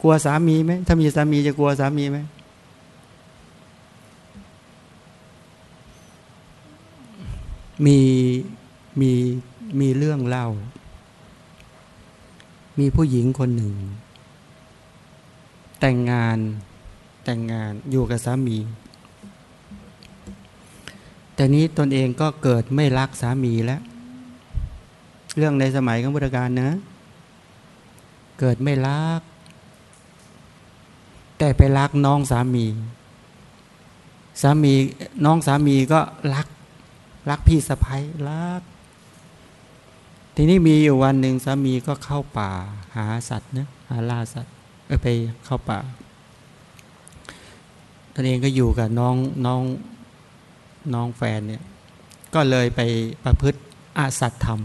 S1: กลัวสามีไหมถ้ามีสามีจะกลัวสามีไหมมีมี มีเรื่องเล่า มีผู้หญิงคนหนึ่ง แต่งงานแต่งงานอยู่กับสามี แต่นี้ตนเองก็เกิดไม่รักสามีแล้ว เรื่องในสมัยของพุทธกาลนะ เกิดไม่รัก แต่ไปรักน้องสามี สามีน้องสามีก็รัก รักพี่สะพ้ายรัก ทีนี้มีอยู่วันหนึ่งสามีก็เข้าป่า หาสัตว์นะหาล่าสัตว์ไปเข้าป่าตนเองก็อยู่กับน้องน้องน้องแฟนเนี่ยก็เลยไปประพฤติอาสัตธรรม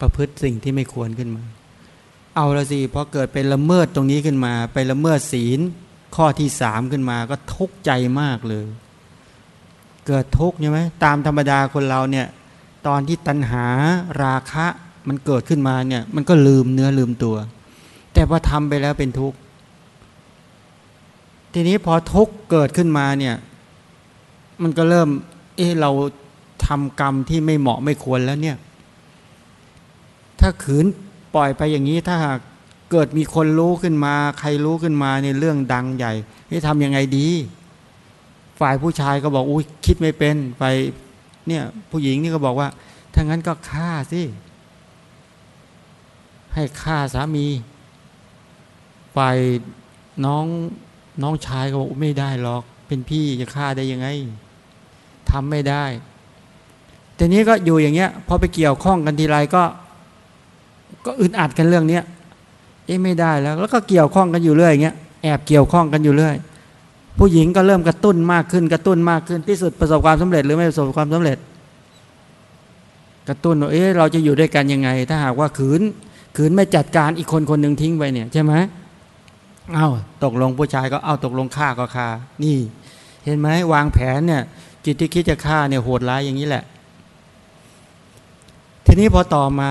S1: ประพฤติสิ่งที่ไม่ควรขึ้นมา เอาละสิพอเกิดเป็นละเมิดตรงนี้ขึ้นมา ไปละเมิดศีลข้อที่สามขึ้นมาก็ทุกข์ใจมากเลย เกิดทุกข์ใช่ไหมตามธรรมดาคนเราเนี่ย ตอนที่ตัณหาราคะมันเกิดขึ้นมาเนี่ย มันก็ลืมเนื้อลืมตัว แต่พอทำไปแล้วเป็นทุกข์ ทีนี้พอทุกข์เกิดขึ้นมาเนี่ย มันก็เริ่ม เออเราทำกรรมที่ไม่เหมาะไม่ควรแล้วเนี่ย ถ้าขืนปล่อยไปอย่างนี้ถ้าหากเกิดมีคนรู้ขึ้นมา ใครรู้ขึ้นมาในเรื่องดังใหญ่นี่ทำยังไงดี ฝ่ายผู้ชายก็บอกอุ้ยคิดไม่เป็นฝ่าย เนี่ย ผู้หญิงนี่ก็บอกว่าถ้างั้นก็ฆ่าสิให้ฆ่าสามีฝ่ายน้องน้องชายก็บอกไม่ได้หรอก เป็นพี่จะฆ่าได้ยังไงทำไม่ได้แต่นี้ก็อยู่อย่างเงี้ยพอไปเกี่ยวข้องกันทีไรก็ ก็อึดอัดกันเรื่องเนี้ยเอ๊ะไม่ได้แล้ว แล้วก็เกี่ยวข้องกันอยู่เรื่อยอย่างเงี้ยแอบเกี่ยวข้องกันอยู่เรื่อย ผู้หญิงก็เริ่มกระตุ้นมากขึ้น กระตุ้นมากขึ้นที่สุดประสบความสำเร็จหรือไม่ประสบความสำเร็จ กระตุ้นว่าเอ๊ะเราจะอยู่ด้วยกันยังไง ถ้าหากว่าขืนขืนไม่จัดการอีกคนคนหนึ่งทิ้งไปเนี่ยใช่ไหมเอา้าตกลงผู้ชายก็เอาตกลงฆ่าก็ฆ่านี่ เห็นไหมวางแผนเนี่ย จิตที่คิดจะฆ่าเนี่ยโหดร้ายอย่างนี้แหละ ทีนี้พอต่อมา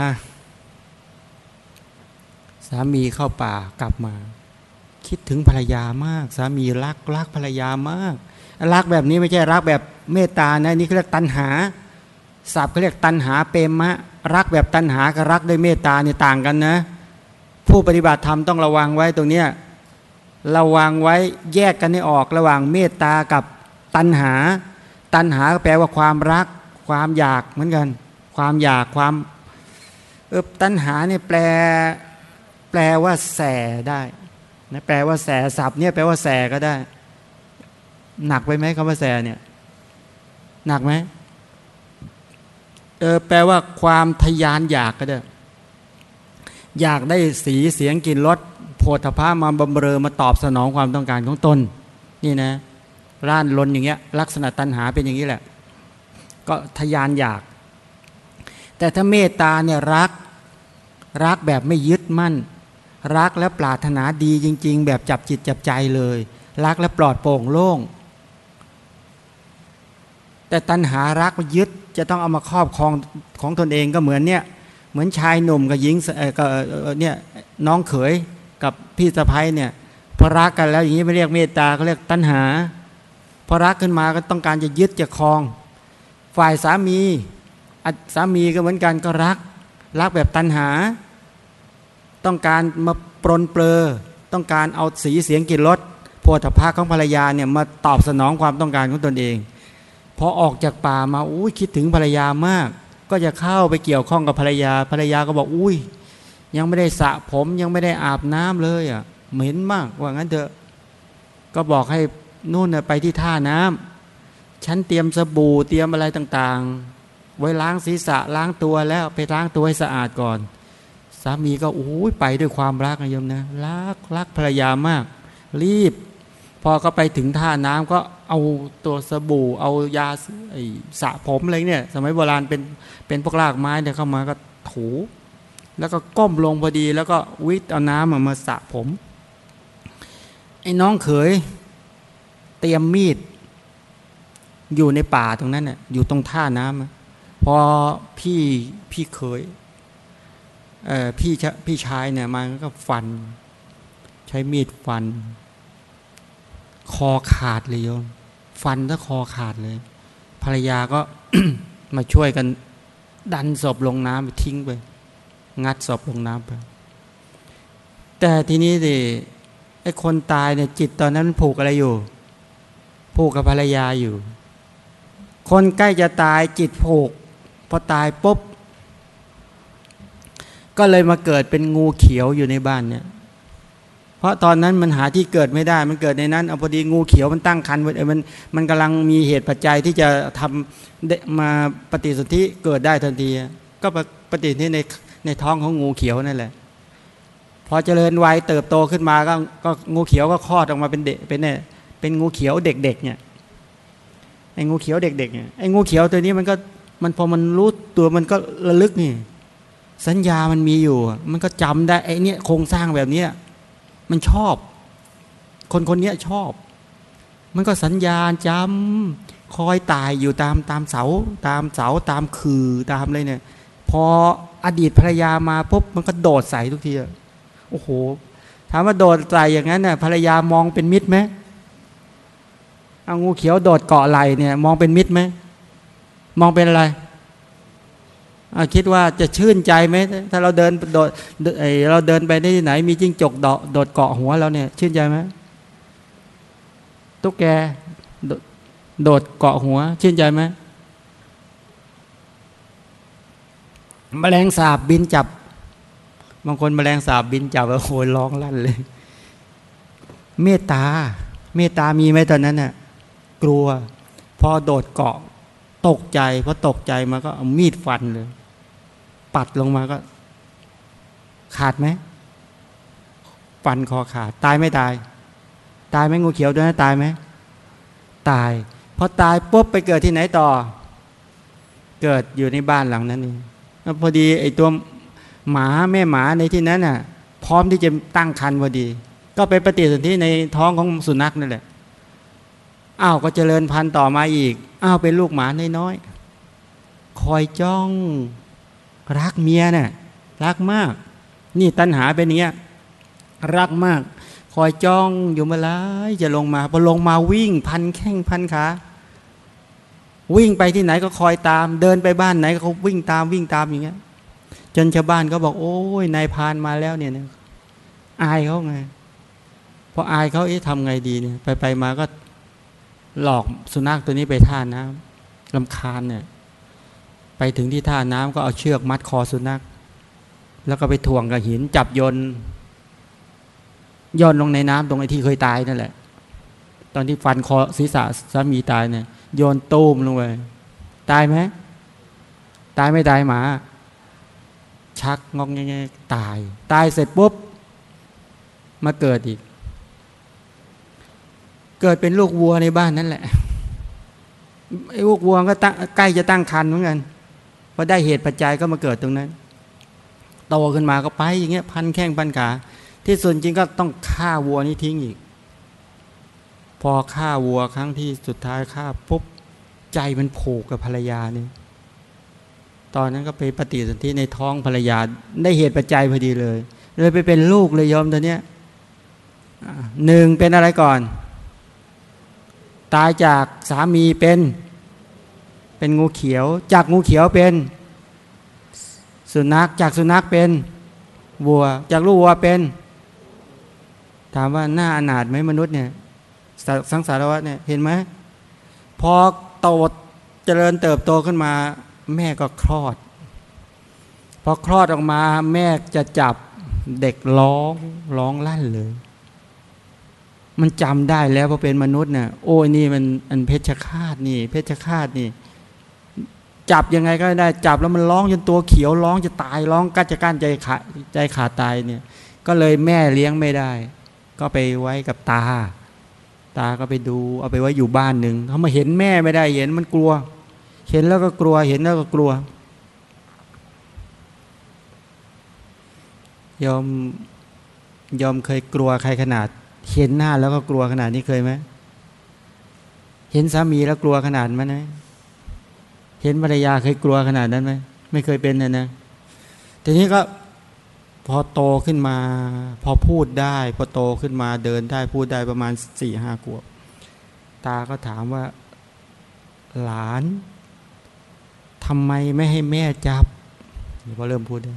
S1: สามีเข้าป่ากลับมา คิดถึงภรรยามาก สามีรักรักภรรยามาก รักแบบนี้ไม่ใช่รักแบบเมตตานะนี่เขาเรียกตัณหาศัพท์เขาเรียกตัณหาเปรมะ รักแบบตัณหากับรักด้วยเมตตาเนี่ยต่างกันนะ ผู้ปฏิบัติธรรมต้องระวังไว้ตรงเนี้ยระวังไว้แยกกันให้ออกระหว่างเมตตากับตัณหา ตัณหาแปลว่าความรัก ความอยากเหมือนกัน ความอยากความเออตัณหาเนี่ยแปลแปลว่าแสได้ นะแปลว่าแสศัพท์เนี่ยแปลว่าแสก็ได้ หนักไปไหมคำว่าแสเนี่ยหนักไหมเออแปลว่าความทยานอยากก็ได้อยากได้สีเสียงกลิ่นรสโพธภามาบำเรอมาตอบสนองความต้องการของตน นี่นะร่านลนอย่างเงี้ยลักษณะตัณหาเป็นอย่างนี้แหละ ก็ทยานอยาก แต่ถ้าเมตตาเนี่ยรักรักแบบไม่ยึดมั่น รักและปรารถนาดีจริง ๆ แบบจับจิตจับใจเลย รักและปลอดโปร่งโล่ง แต่ตัณหารักยึดจะต้องเอามาครอบครองของตนเองก็เหมือนเนี่ยเหมือนชายหนุ่มกับหญิงกับเนี่ยน้องเขยกับพี่สะพ้ยเนี่ยพอรักกันแล้วอย่างนี้ไม่เรียกเมตตาเขาเรียกตัณหาพอรักขึ้นมาก็ต้องการจะยึดจะครอง ฝ่ายสามีสามีก็เหมือนกันก็รัก รักแบบตัณหา ต้องการมาปรนเปลือต้องการเอาสีเสียงกลิ่นรสโพธภาของภรรยาเนี่ยมาตอบสนองความต้องการของตนเองพอออกจากป่ามาอุ้ยคิดถึงภรรยามาก ก็จะเข้าไปเกี่ยวข้องกับภรรยาภรรยาก็บอกอุ้ย ยังไม่ได้สระผมยังไม่ได้อาบน้ำเลยอะเหม็นมากว่างั้นเถอะ ก็บอกให้นู่นไปที่ท่าน้ำฉันเตรียมสบู่เตรียมอะไรต่างๆ ไว้ล้างศีรษะล้างตัวแล้วไปล้างตัวให้สะอาดก่อน สามีก็โอ้ยไปด้วยความรักนะโยมนะรักรักภรรยามาก รีบ พอก็ไปถึงท่าน้ำก็เอาตัวสบู่ เอายาสระผมอะไรเนี่ย สมัยโบราณเป็นเป็นพวกรากไม้เนี่ยเข้ามาก็ถูแล้วก็ก้มลงพอดี แล้วก็วิทเอาน้ำมาสระผม ไอ้น้องเขย เตรียมมีด อยู่ในป่าตรงนั้นน่ะอยู่ตรงท่าน้ำพอพี่พี่เขย พี่พี่ชายเนี่ยมันก็ฟัน ใช้มีดฟัน คอขาดเลยโยมฟันถ้าคอขาดเลย ภรรยาก็มาช่วยกันดันศพลงน้ำไปทิ้งไป งัดศพลงน้ำไป แต่ทีนี้ดิไอ้คนตายเนี่ยจิตตอนนั้นผูกอะไรอยู่ ผูกกับภรรยาอยู่ คนใกล้จะตายจิตผูก พอตายปุ๊บ ก็เลยมาเกิดเป็นงูเขียวอยู่ในบ้านเนี่ย เพราะตอนนั้นมันหาที่เกิดไม่ได้ มันเกิดในนั้นเอาพอดีงูเขียวมันตั้งคันไว้มันมันกำลังมีเหตุปัจจัยที่จะทำมาปฏิสนธิเกิดได้ทันที ก็ปฏิสนธิในในท้องของงูเขียวนั่นแหละ พอเจริญวัยเติบโตขึ้นมาก็ก็งูเขียวก็คลอดออกมาเป็นเด็กเป็นเนี่ยเป็นงูเขียวเด็ก ๆ เนี่ยไอ้งูเขียวเด็กๆเนี่ยไอ้งูเขียวตัวนี้มันก็มันพอมันรู้ตัวมันก็ระลึกนี่ สัญญามันมีอยู่ มันก็จำได้ไอ้นี่โครงสร้างแบบเนี้ยมันชอบ คนคนนี้ชอบ มันก็สัญญาจำคอยตายอยู่ตามตามเสา ตามเสาตามคือตามอะไรเนี่ย พออดีตภรรยามาปุ๊บมันก็โดดใส่ทุกทีโอ้โหถามว่าโดดใส่อย่างนั้นน่ะภรรยามองเป็นมิตรไหมเอางูเขียวโดดเกาะไหลเนี่ย มองเป็นมิตรไหมมองเป็นอะไร คิดว่าจะชื่นใจไหมถ้าเราเดินโดดเราเดินไปที่ไหน มีจิ้งจกโดดโดดเกาะหัวเราเนี่ยชื่นใจไหมตุ๊กแกโดดโดเกาะหัว ชื่นใจไหมแมลงสาบบินจับ บางคนแมลงสาบบินจับแล้วโอยร้องลั่นเลย เมตตา เมตตามีไหมตอนนั้นน่ะกลัว พอโดดเกาะ ตกใจพอตกใจมาก็เอามีดฟันเลย ปัดลงมาก็ ขาดไหมฟันคอขาด ตายไม่ตาย ตายไหมงูเขียวด้วยนะตายไหมตายพอตายปุ๊บไปเกิดที่ไหนต่อ เกิดอยู่ในบ้านหลังนั้นนี่พอดีไอ้ตัวหมาแม่หมาในที่นั้นน่ะ พร้อมที่จะตั้งครรภ์พอดี ก็ไปปฏิสนธิในท้องของสุนัขนั่นแหละอ้าวก็เจริญพันธุ์ต่อมาอีกอ้าวเป็นลูกหมาน้อยๆคอยจ้อง รักเมียน่ะรักมาก นี่ตัณหาเป็นอย่างเงี้ยรักมาก คอยจ้องอยู่มาแล้วจะลงมาพอลงมาวิ่งพันแข้งพันขาวิ่งไปที่ไหนก็คอยตาม เดินไปบ้านไหนก็เขาวิ่งตามวิ่งตามอย่างเงี้ย จนชาวบ้านก็บอก โอ้ยนายพานมาแล้วเนี่ยอายเขาไงพออายเขาเอ๊ะทำไงดีเนี่ย ไปไปมาก็หลอกสุนัขตัวนี้ไปท่าน้ำลำคาญเนี่ย ไปถึงที่ท่าน้ำก็เอาเชือกมัดคอสุนัข แล้วก็ไปถ่วงกับหินจับยนโยนลงในน้ำตรงไอ้ที่เคยตายนั่นแหละ ตอนที่ฟันคอศีรษะสามีตายเนี่ยโยนตูมลงไปตายไหมตายไม่ตายหมา ชักงอกแงตาย ตายเสร็จปุ๊บ มาเกิดอีก เกิดเป็นลูกวัวในบ้านนั่นแหละไอ้ลูกวัวก็ใกล้จะตั้งครรภ์เหมือนกัน พอได้เหตุปัจจัยก็มาเกิดตรงนั้นโตขึ้นมาก็ไปอย่างเงี้ยพันแข้งพันขาที่ส่วนจริงก็ต้องฆ่าวัวนี้ทิ้งอีก พอฆ่าวัวครั้งที่สุดท้ายฆ่าปุ๊บใจมันผูกกับภรรยานี่ตอนนั้นก็ไปปฏิสนธิในท้องภรรยาได้เหตุปัจจัยพอดีเลย เลยไปเป็นลูกเลยยอมตัวเนี้ยหนึ่งเป็นอะไรก่อน ตายจากสามีเป็น เป็นงูเขียว จากงูเขียวเป็น สุนัขจากสุนัขเป็นวัว จากลูกวัวเป็น ถามว่าหน้าอนาถไหมมนุษย์เนี่ยสังสารวัฏเนี่ยเห็นไหมพอโตเจริญเติบโตขึ้นมา แม่ก็คลอด พอคลอดออกมาแม่จะจับเด็กร้องร้องลั่นเลย มันจำได้แล้วพอเป็นมนุษย์เนี่ยโอ้ยนี่มันอันเพชฌฆาตนี่ เพชฌฆาตนี่ จับยังไงก็ได้จับแล้วมันร้องจนตัวเขียวร้องจะตายร้องกัดจะกั้นใจขาใจขาดตายเนี่ย ก็เลยแม่เลี้ยงไม่ได้ ก็ไปไว้กับตา ตาก็ไปดู เอาไปไว้อยู่บ้านหนึ่งเขามาเห็นแม่ไม่ได้เห็นมันกลัว เห็นแล้วก็กลัวเห็นแล้วก็กลัวยอมยอมเคยกลัวใครขนาด เห็นหน้าแล้วก็กลัวขนาดนี้เคยไหมเห็นสามีแล้วกลัวขนาดมั้ยนะ เห็นภรรยาเคยกลัวขนาดนั้นไหมไม่เคยเป็นนะนะทีนี้ก็พอโตขึ้นมา พอพูดได้ พอโตขึ้นมาเดินได้พูดได้ประมาณสี่ห้าขวบ ตาก็ถามว่า หลานทำไมไม่ให้แม่จับพอเริ่มพูดได้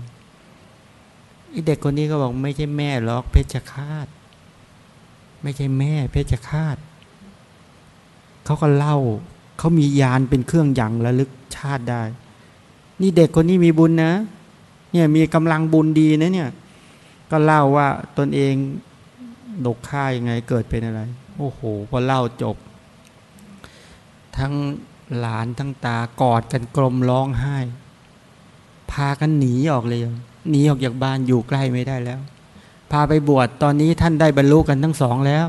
S1: เด็กคนนี้ก็บอกไม่ใช่แม่หรอกเพชฌฆาต ไม่ใช่แม่เพชฌฆาตเขาก็เล่าเขามียานเป็นเครื่องยังระลึก ชาติได้ นี่เด็กคนนี้มีบุญนะ เนี่ยมีกำลังบุญดีนะเนี่ย ก็เล่าว่าตนเองดกค่ายังไงเกิดเป็นอะไร โอ้โห พอเล่าจบ ทั้งหลานทั้งตากอดกันกลมร้องไห้ พากันหนีออกเลยหนีออกจากบ้านอยู่ใกล้ไม่ได้แล้ว พาไปบวชตอนนี้ท่านได้บรรลุกันทั้งสองแล้ว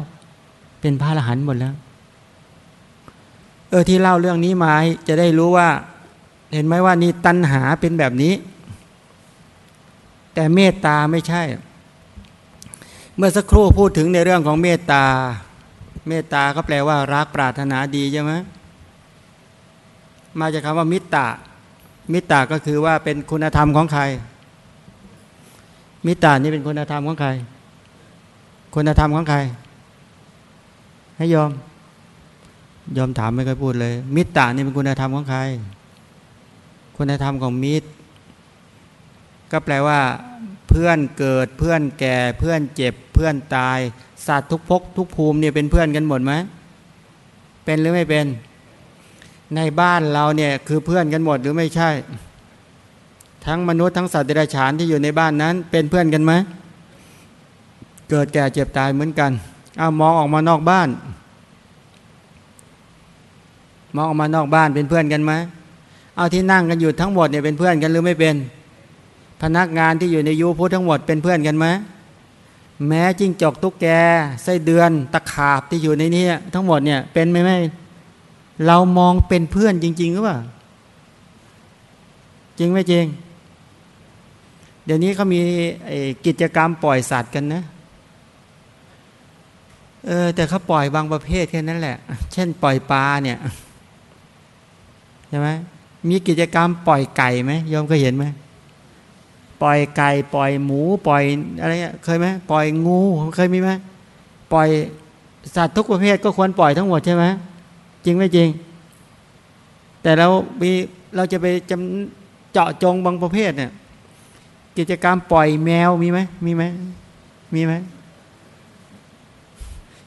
S1: เป็นพระอรหันต์หมดแล้ว เออที่เล่าเรื่องนี้มาจะได้รู้ว่า เห็นไหมว่านี่ตัณหาเป็นแบบนี้ แต่เมตตาไม่ใช่ เมื่อสักครู่พูดถึงในเรื่องของเมตตา เมตตาก็แปลว่า รักปรารถนาดีใช่ไหมมาจากคำว่ามิตรตะมิตตาก็คือว่าเป็นคุณธรรมของใคร มิตตานี่เป็นคุณธรรมของใคร คุณธรรมของใคร ให้ยอม ยอมถามไม่เคยพูดเลย มิตตานี่เป็นคุณธรรมของใคร คุณธรรมของมิตร ก็แปลว่าเพื่อนเกิดเพื่อนแก่เพื่อนเจ็บเพื่อนตาย สัตว์ทุกภพทุกภูมิเนี่ยเป็นเพื่อนกันหมดไหมเป็นหรือไม่เป็น ในบ้านเราเนี่ยคือเพื่อนกันหมดหรือไม่ใช่ ทั้งมนุษย์ทั้งสัตว์เดรัจฉานที่อยู่ในบ้านนั้น เป็นเพื่อนกันไหมเกิดแก่เจ็บตายเหมือนกันเอามองออกมานอกบ้าน มองออกมานอกบ้านเป็นเพื่อนกันไหม เอาที่นั่งกันอยู่ทั้งหมดเนี่ยเป็นเพื่อนกันหรือไม่เป็น พนักงานที่อยู่ในยูพุทธทั้งหมดเป็นเพื่อนกันไหมแม้จิ้งจอกตุ๊กแกไส้เดือนตะขาบที่อยู่ในนี้ทั้งหมดเนี่ยเป็นไหมไม่เรามองเป็นเพื่อนจริงๆหรือเปล่าจริงไหมจริง เดี๋ยวนี้เขามีกิจกรรมปล่อยสัตว์กันนะเออแต่เขาปล่อยบางประเภทแค่นั้นแหละ เช่นปล่อยปลาเนี่ยใช่ไหม มีกิจกรรมปล่อยไก่ไหมยอมเคยเห็นไหมปล่อยไก่ปล่อยหมู ปล่อยอะไรเงี้ยเคยไหมปล่อยงูเคยมีไหมปล่อยสัตว์ทุกประเภทก็ควรปล่อยทั้งหมดใช่ไหมจริงไม่จริง แต่เรามีเราจะไปจำเจาะจงบางประเภทเนี่ย กิจกรรมปล่อยแมวมีไหมมีไหมมีไหม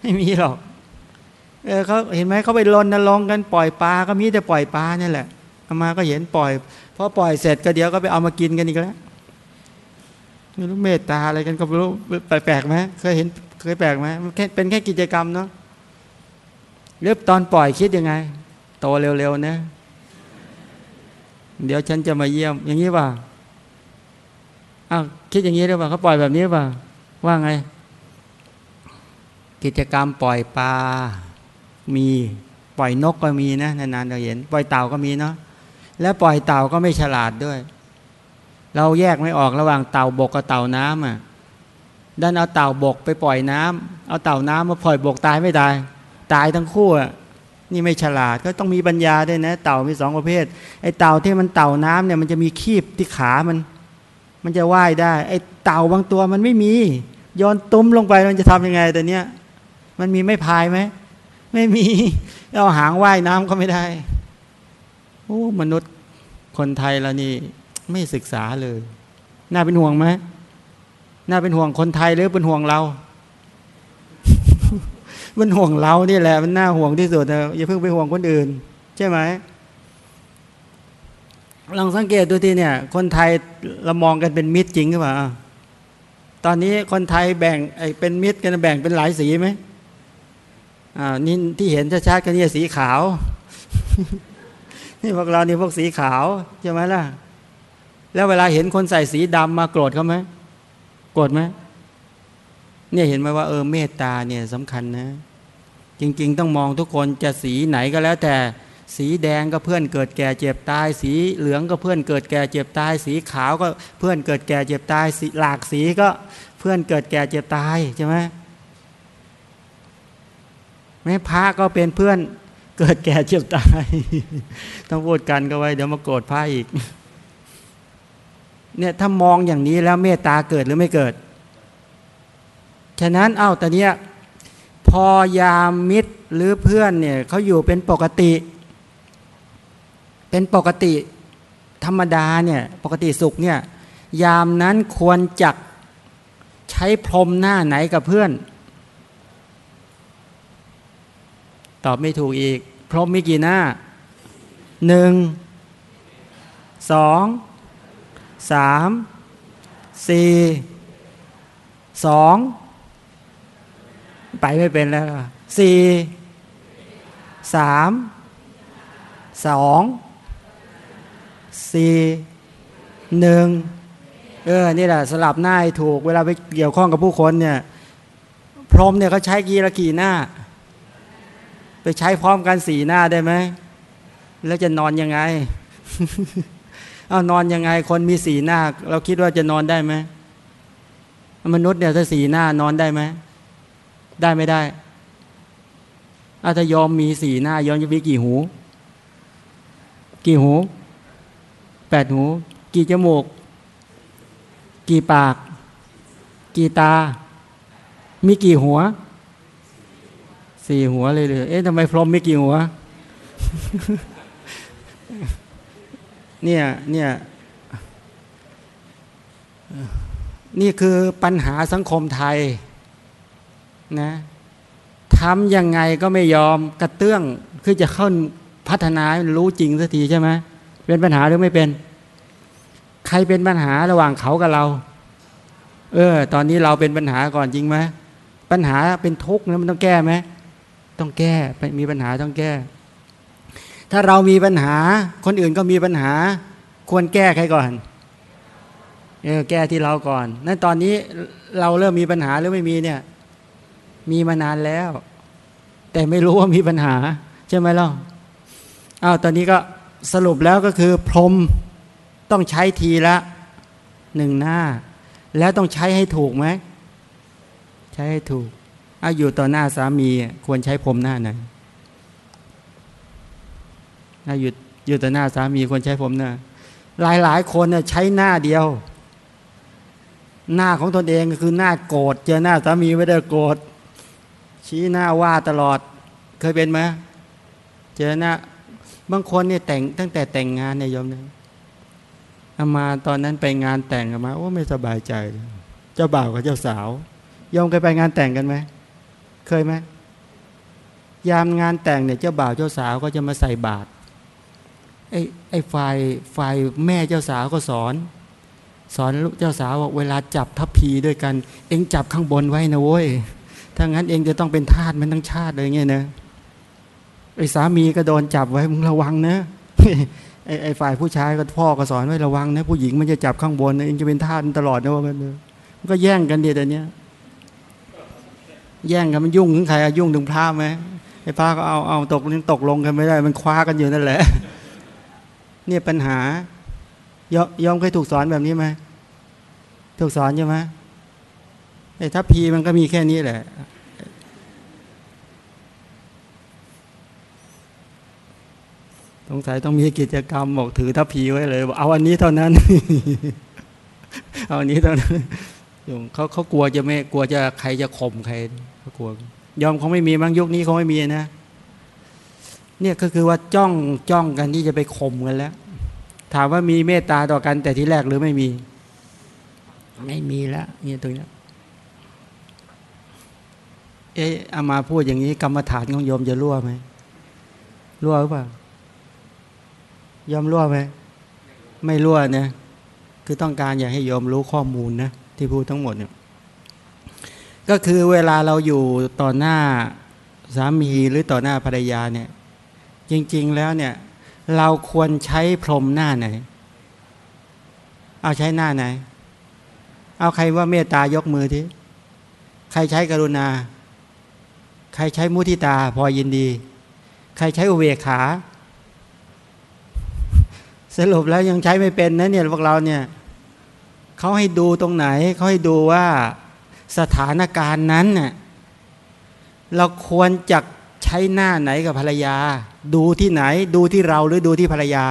S1: ไม่มีหรอกเออเขาเห็นไหมเขาไปรณรงค์กันปล่อยปลาก็มีแต่ปล่อยปลานี่แหละ อามาก็เห็นปล่อยพอปล่อยเสร็จก็เดี๋ยวก็ไปเอามากินกันอีกแล้วไม่รู้เมตตาอะไรกันก็ไม่รู้แปลกไหมเคยเห็นเคยแปลกไหมเป็นแค่กิจกรรมเนาะเรียบตอนปล่อยคิดยังไงโตเร็วๆนะเดี๋ยวฉันจะมาเยี่ยม อย่างนี้ป่ะอ้าวคิดอย่างนี้หรือเปล่าเขาปล่อยแบบนี้ป่ะว่าไง กิจกรรมปล่อยปลามีปล่อยนกก็มีนะนานๆเราเห็น ปล่อยเต่าก็มีเนาะ แล้วปล่อยเต่าก็ไม่ฉลาดด้วย เราแยกไม่ออกระหว่างเต่าบกกับเต่าน้ำอะดันเอาเต่าบกไปปล่อยน้ำเอาเต่าน้ำมาปล่อยบกตายไม่ตาย ตายทั้งคู่อะนี่ไม่ฉลาดก็ต้องมีปัญญาด้วยนะ เต่ามีสองประเภท ไอ้เต่าที่มันเต่าน้ำเนี่ยมันจะมีคีบที่ขามัน มันจะว่ายได้ ไอ้เต่าบางตัวมันไม่มีย้อนตุ้มลงไปมันจะทํำยังไงแต่เนี้ยมันมีไม่พายไหมไม่มีเอาหางว่ายน้ำก็ไม่ได้ โอ้มนุษย์คนไทยเรานี่ไม่ศึกษาเลย น่าเป็นห่วงไหมน่าเป็นห่วงคนไทยหรือเป็นห่วงเรา มันห่วงเรานี่แหละ มันน่าห่วงที่สุดนะอย่าเพิ่งไปห่วงคนอื่น ใช่ไหมลองสังเกตดูทีเนี่ย คนไทยเรามองกันเป็นมิตรจริงหรือเปล่าตอนนี้คนไทยแบ่งไอ้เป็นมิตรกันแบ่งเป็นหลายสีไหมอ่านี่ที่เห็นชัดๆกันนี่สีขาว นี่พวกเรานี่พวกสีขาวใช่ไหมล่ะ แล้วเวลาเห็นคนใส่สีดำมาโกรธเขาไหมโกรธไหมเนี่ยเห็นไหมว่าเออเมตตาเนี่ยสำคัญนะ จริง ๆ ต้องมองทุกคนจะสีไหนก็แล้วแต่สีแดงก็เพื่อนเกิดแก่เจ็บตาย สีเหลืองก็เพื่อนเกิดแก่เจ็บตาย สีขาวก็เพื่อนเกิดแก่เจ็บตายสีหลากสีก็เพื่อนเกิดแก่เจ็บตายใช่ไหมแม่พระก็เป็นเพื่อน เกิดแก่เจ็บตาย ต้องพูดกันก็ไว้ เดี๋ยวมาโกรธพระอีก เนี่ยถ้ามองอย่างนี้แล้วเมตตาเกิดหรือไม่เกิด ฉะนั้นเอ้าแต่เนี้ยพอยามมิตรหรือเพื่อนเนี่ยเขาอยู่เป็นปกติ เป็นปกติธรรมดาเนี่ยปกติสุขเนี่ยยามนั้นควรจักใช้พรมหน้าไหนกับเพื่อน ตอบไม่ถูกอีก พรมมีกี่หน้าหนึ่งสองสามสี่สองไปไม่เป็นแล้วสี่สามสองสี่หนึ่งเออ นี่แหละสลับหน้าถูก เวลาไปเกี่ยวข้องกับผู้คนเนี่ย พรมเนี่ยเขาใช้กี่ละกี่หน้า ไปใช้พร้อมกันสี่หน้าได้ไหม แล้วจะนอนยังไง เอานอนยังไง คนมีสีหน้า เราคิดว่าจะนอนได้ไหมมนุษย์เนี่ยถ้าสีหน้านอนได้ไหม ได้ไม่ได้อาถ้ายอมมีสีหน้ายอมจะมีกี่หู กี่หูแปดหู กี่จมูก กี่ปาก กี่ตา มีกี่หัว สี่หัวเลยเลยเอ๊ะทำไมพรหมมีกี่หัว เนี่ยเนี่ยนี่คือปัญหาสังคมไทยนะทำยังไงก็ไม่ยอมกระเตื้องคือจะเข้าพัฒนารู้จริงสักทีใช่ไหมเป็นปัญหาหรือไม่เป็น ใครเป็นปัญหาระหว่างเขากับเรา เออ ตอนนี้เราเป็นปัญหาก่อนจริงไหมปัญหาเป็นทุกข์นะมันต้องแก้ไหม ต้องแก้ มีปัญหาต้องแก้ ถ้าเรามีปัญหา คนอื่นก็มีปัญหา ควรแก้ใครก่อน เออแก้ที่เราก่อน นั่นตอนนี้เราเริ่มมีปัญหาหรือไม่มีเนี่ย มีมานานแล้ว แต่ไม่รู้ว่ามีปัญหา ใช่ไหมล่ะอ้าวตอนนี้ก็สรุปแล้วก็คือพรมต้องใช้ทีละหนึ่งหน้า แล้วต้องใช้ให้ถูกไหม ใช้ให้ถูก อาอยู่ต่อหน้าสามีควรใช้พรมหน้าไหนอาอยู่อยู่ต่อหน้าสามีควรใช้พรมหน้าหลายหลายคนเนี่ยใช้หน้าเดียว หน้าของตนเองคือหน้าโกรธเจอหน้าสามีไม่ได้โกรธชี้หน้าว่าตลอด เคยเป็นไหมเจอหน้าบางคนเนี่ยแต่งตั้งแต่แต่งงานเนี่ยยอมนะอามาตอนนั้นไปงานแต่งอามาว่าไม่สบายใจ เจ้าบ่าวกับเจ้าสาว ยอมเคยไปงานแต่งกันไหม เคยไหมยามงานแต่งเนี่ยเจ้าบ่าวเจ้าสาวก็จะมาใส่บาตรไอ้ไอ้ฝ่ายฝ่ายแม่เจ้าสาวก็สอน สอนเจ้าสาวบอกเวลาจับทัพพีด้วยกัน เองจับข้างบนไว้นะโว้ยถ้างั้นเองจะต้องเป็นทาสมันทั้งชาติเลยเงี้ยนะไอ้สามีก็โดนจับไว้มึงระวังนะไอ้ไอ้ฝ่ายผู้ชายก็พ่อก็สอนไว้ระวังนะผู้หญิงมันจะจับข้างบนเองจะเป็นทาสตลอดนะว่ามันมันก็แย่งกันเดียวแต่เนี้ย แย่งกันมันยุ่งถึงใครยุ่งถึงพระไหมไอ้พระก็เอาเอาตกนึงตกลงกันไม่ได้ มันคว้ากันอยู่นั่นแหละ เนี่ยปัญหายยอมเคยถูกสอนแบบนี้ไหมถูกสอนใช่ไหมไอ้ทัพพีมันก็มีแค่นี้แหละ สงสัยต้องมีกิจกรรมบอกถือทัพพีไว้เลยเอาอันนี้เท่านั้น เอาอันนี้เท่านั้นเขาเขากลัวจะไม่กลัวจะใครจะข่มใคร เขากลัวยอมเขาไม่มีมั้งยุคนี้เขาไม่มีนะ เนี่ยก็คือว่าจ้องจ้องกันที่จะไปข่มกันแล้ว ถามว่ามีเมตตาต่อกันแต่ที่แรกหรือไม่มี ไม่มีแล้วเนี่ยตรงนี้เอ๊ะอามาพูดอย่างนี้กรรมฐานของโยมจะรั่วไหมรั่วหรือเปล่ายอมรั่วไหมไม่รั่วนะคือต้องการอยากให้โยมรู้ข้อมูลนะที่พูดทั้งหมดเนี่ย ก็คือเวลาเราอยู่ต่อหน้าสามีหรือต่อหน้าภรรยาเนี่ย จริง ๆแล้วเนี่ย เราควรใช้พรมหน้าไหน เอาใช้หน้าไหน เอาใครว่าเมตตายกมือทีใครใช้กรุณา ใครใช้มุทิตาพอยินดี ใครใช้อุเบกขา สรุปแล้วยังใช้ไม่เป็นนะเนี่ยพวกเราเนี่ยเขาให้ดูตรงไหนเขาให้ดูว่า สถานการณ์นั้นเน่ยเราควรจะใช้หน้าไหนกับภรรยา ดูที่ไหน ดูที่เราหรือดูที่ภรรยา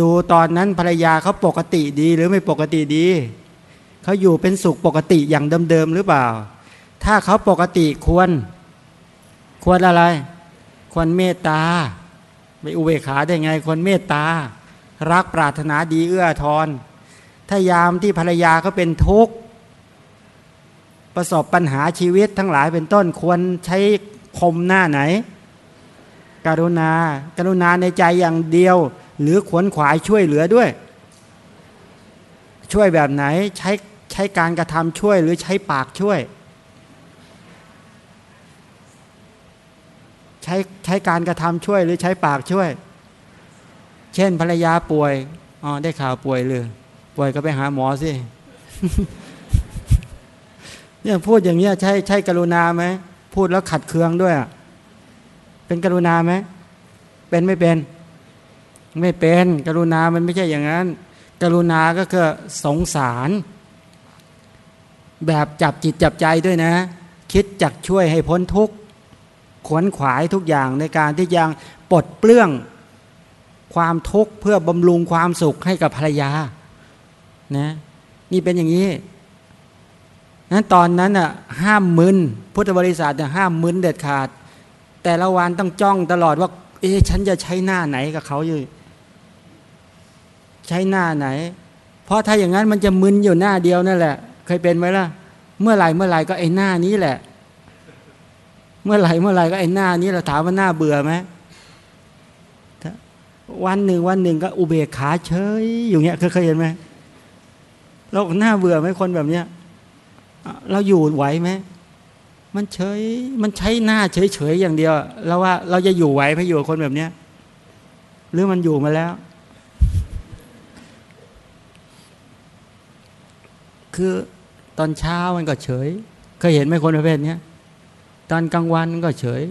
S1: ดูตอนนั้นภรรยาเขาปกติดีหรือไม่ปกติดีเขาอยู่เป็นสุขปกติอย่างเดิมๆหรือเปล่า ถ้าเขาปกติควร ควรอะไร ควรเมตตาไปอุเบกขาได้ไง ควรเมตตา รักปรารถนาดีเอื้อทอนถ้ายามที่ภรรยาเขาเป็นทุกข์ ประสบปัญหาชีวิตทั้งหลายเป็นต้นควรใช้คมหน้าไหน กรุณาการุณาในใจอย่างเดียว หรือขวนขวายช่วยเหลือด้วย ช่วยแบบไหนใช้ใช้การกระทำช่วยหรือใช้ปากช่วย ใช้ใช้การกระทำช่วยหรือใช้ปากช่วย เช่นภรรยาป่วยอ๋อได้ข่าวป่วยเลยป่วยก็ไปหาหมอสิ เนี่ยพูดอย่างเงี้ยใช่ใช่กรุณาไหมพูดแล้วขัดเคืองด้วยเป็นกรุณาไหมเป็นไม่เป็น ไม่เป็น กรุณามันไม่ใช่อย่างนั้น กรุณาก็คือสงสาร แบบจับจิตจับใจด้วยนะ คิดจักช่วยให้พ้นทุกข์ขวนขวายทุกอย่างในการที่ยังปลดเปลื้องความทุกข์เพื่อบำรุงความสุขให้กับภรรยานะนี่เป็นอย่างนี้ นั้นตอนนั้นอะห้ามมึนพุทธบริษัทเนี่ยห้ามมึนเด็ดขาด แต่ละวันต้องจ้องตลอดว่า เอ๊ะฉันจะใช้หน้าไหนกับเขาอยู่ ใช้หน้าไหน เพราะถ้าอย่างนั้นมันจะมึนอยู่หน้าเดียวนั่นแหละ เคยเป็นไหมล่ะ เมื่อไหร่เมื่อไหร่ก็ไอ้หน้านี้แหละ เมื่อไหร่เมื่อไหร่ก็ไอ้หน้านี้เราถามว่าหน้าเบื่อไหมวันหนึ่งวันหนึ่งก็อุเบกขาเฉย อยู่เงี้ยเคยเห็นไหมเราหน้าเบื่อไหมคนแบบเนี้ย เราอยู่ไหวไหมมันเฉยมันใช้หน้าเฉยเฉยอย่างเดียวเราว่าเราจะอยู่ไหวไหมอยู่คนแบบเนี้ยหรือมันอยู่มาแล้ว คือตอนเช้ามันก็เฉย เคยเห็นไหมคนประเภทนี้ตอนกลางวันก็เฉย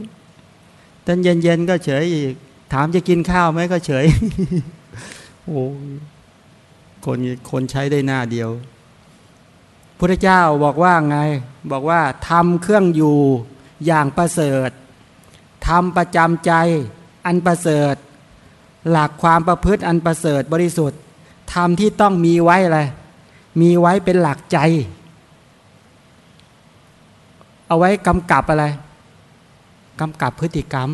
S1: ตอนเย็นๆก็เฉยอีก ถามจะกินข้าวไหมก็เฉย โอ้คนคนใช้ได้หน้าเดียว พุทธเจ้าบอกว่าไง บอกว่าทำเครื่องอยู่อย่างประเสริฐทำประจำใจอันประเสริฐ หลักความประพฤติอันประเสริฐบริสุทธิ์ทำที่ต้องมีไว้อะไรมีไว้เป็นหลักใจ เอาไว้กำกับอะไรกำกับพฤติกรรม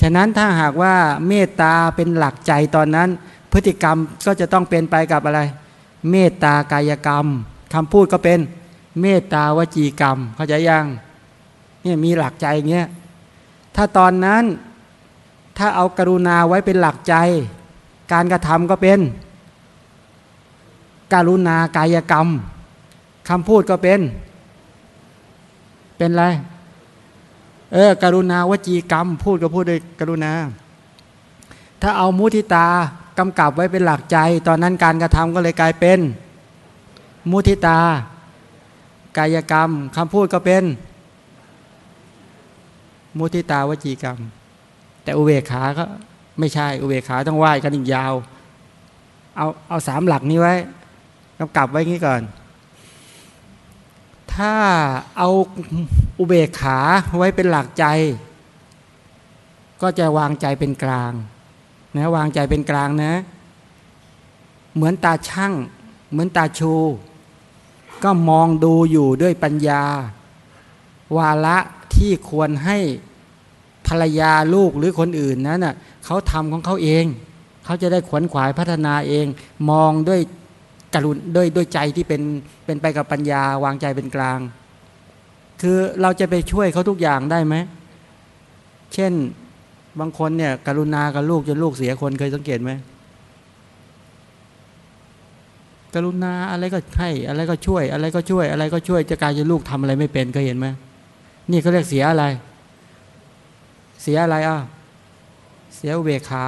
S1: ฉะนั้นถ้าหากว่าเมตตาเป็นหลักใจตอนนั้น พฤติกรรมก็จะต้องเป็นไปกับอะไร เมตตากายกรรม คำพูดก็เป็นเมตตาวจีกรรม เข้าใจยังเนี่ยมีหลักใจเงี้ยถ้าตอนนั้นถ้าเอากรุณาไว้เป็นหลักใจ การกระทำก็เป็นการุณากายกรรมคำพูดก็เป็น เป็นไรเออการุณาวจีกรรม พูดก็พูดด้วยกรุณา ถ้าเอามุทิตากำกับไว้เป็นหลักใจ ตอนนั้นการกระทำก็เลยกลายเป็น มุทิตา กายกรรมคำพูดก็เป็น มุทิตาวจีกรรม แต่อุเบกขาก็ไม่ใช่อุเบกขาต้องไหว้กันอีกยาว เอาเอาสามหลักนี้ไว้กำกับไว้งี้ก่อน ถ้าเอาอุเบกขาไว้เป็นหลักใจ ก็จะวางใจเป็นกลางนะวางใจเป็นกลางนะ เหมือนตาช่าง เหมือนตาชู ก็มองดูอยู่ด้วยปัญญา วาระที่ควรให้ภรรยาลูกหรือคนอื่นนั้นน่ะเขาทำของเขาเอง เขาจะได้ขวนขวายพัฒนาเอง มองด้วยกรุณด้วยด้วยใจที่เป็นเป็นไปกับปัญญาวางใจเป็นกลาง คือเราจะไปช่วยเขาทุกอย่างได้ไหม เช่นบางคนเนี่ยกรุณากับลูกจนลูกเสียคนเคยสังเกตไหม กรุณาอะไรก็ให้อะไรก็ช่วย อะไรก็ช่วย อะไรก็ช่วยจะกลายจะลูกทำอะไรไม่เป็นเคยเห็นไหมนี่เขาเรียกเสียอะไร เสียอะไรอะเสียอุเบกขา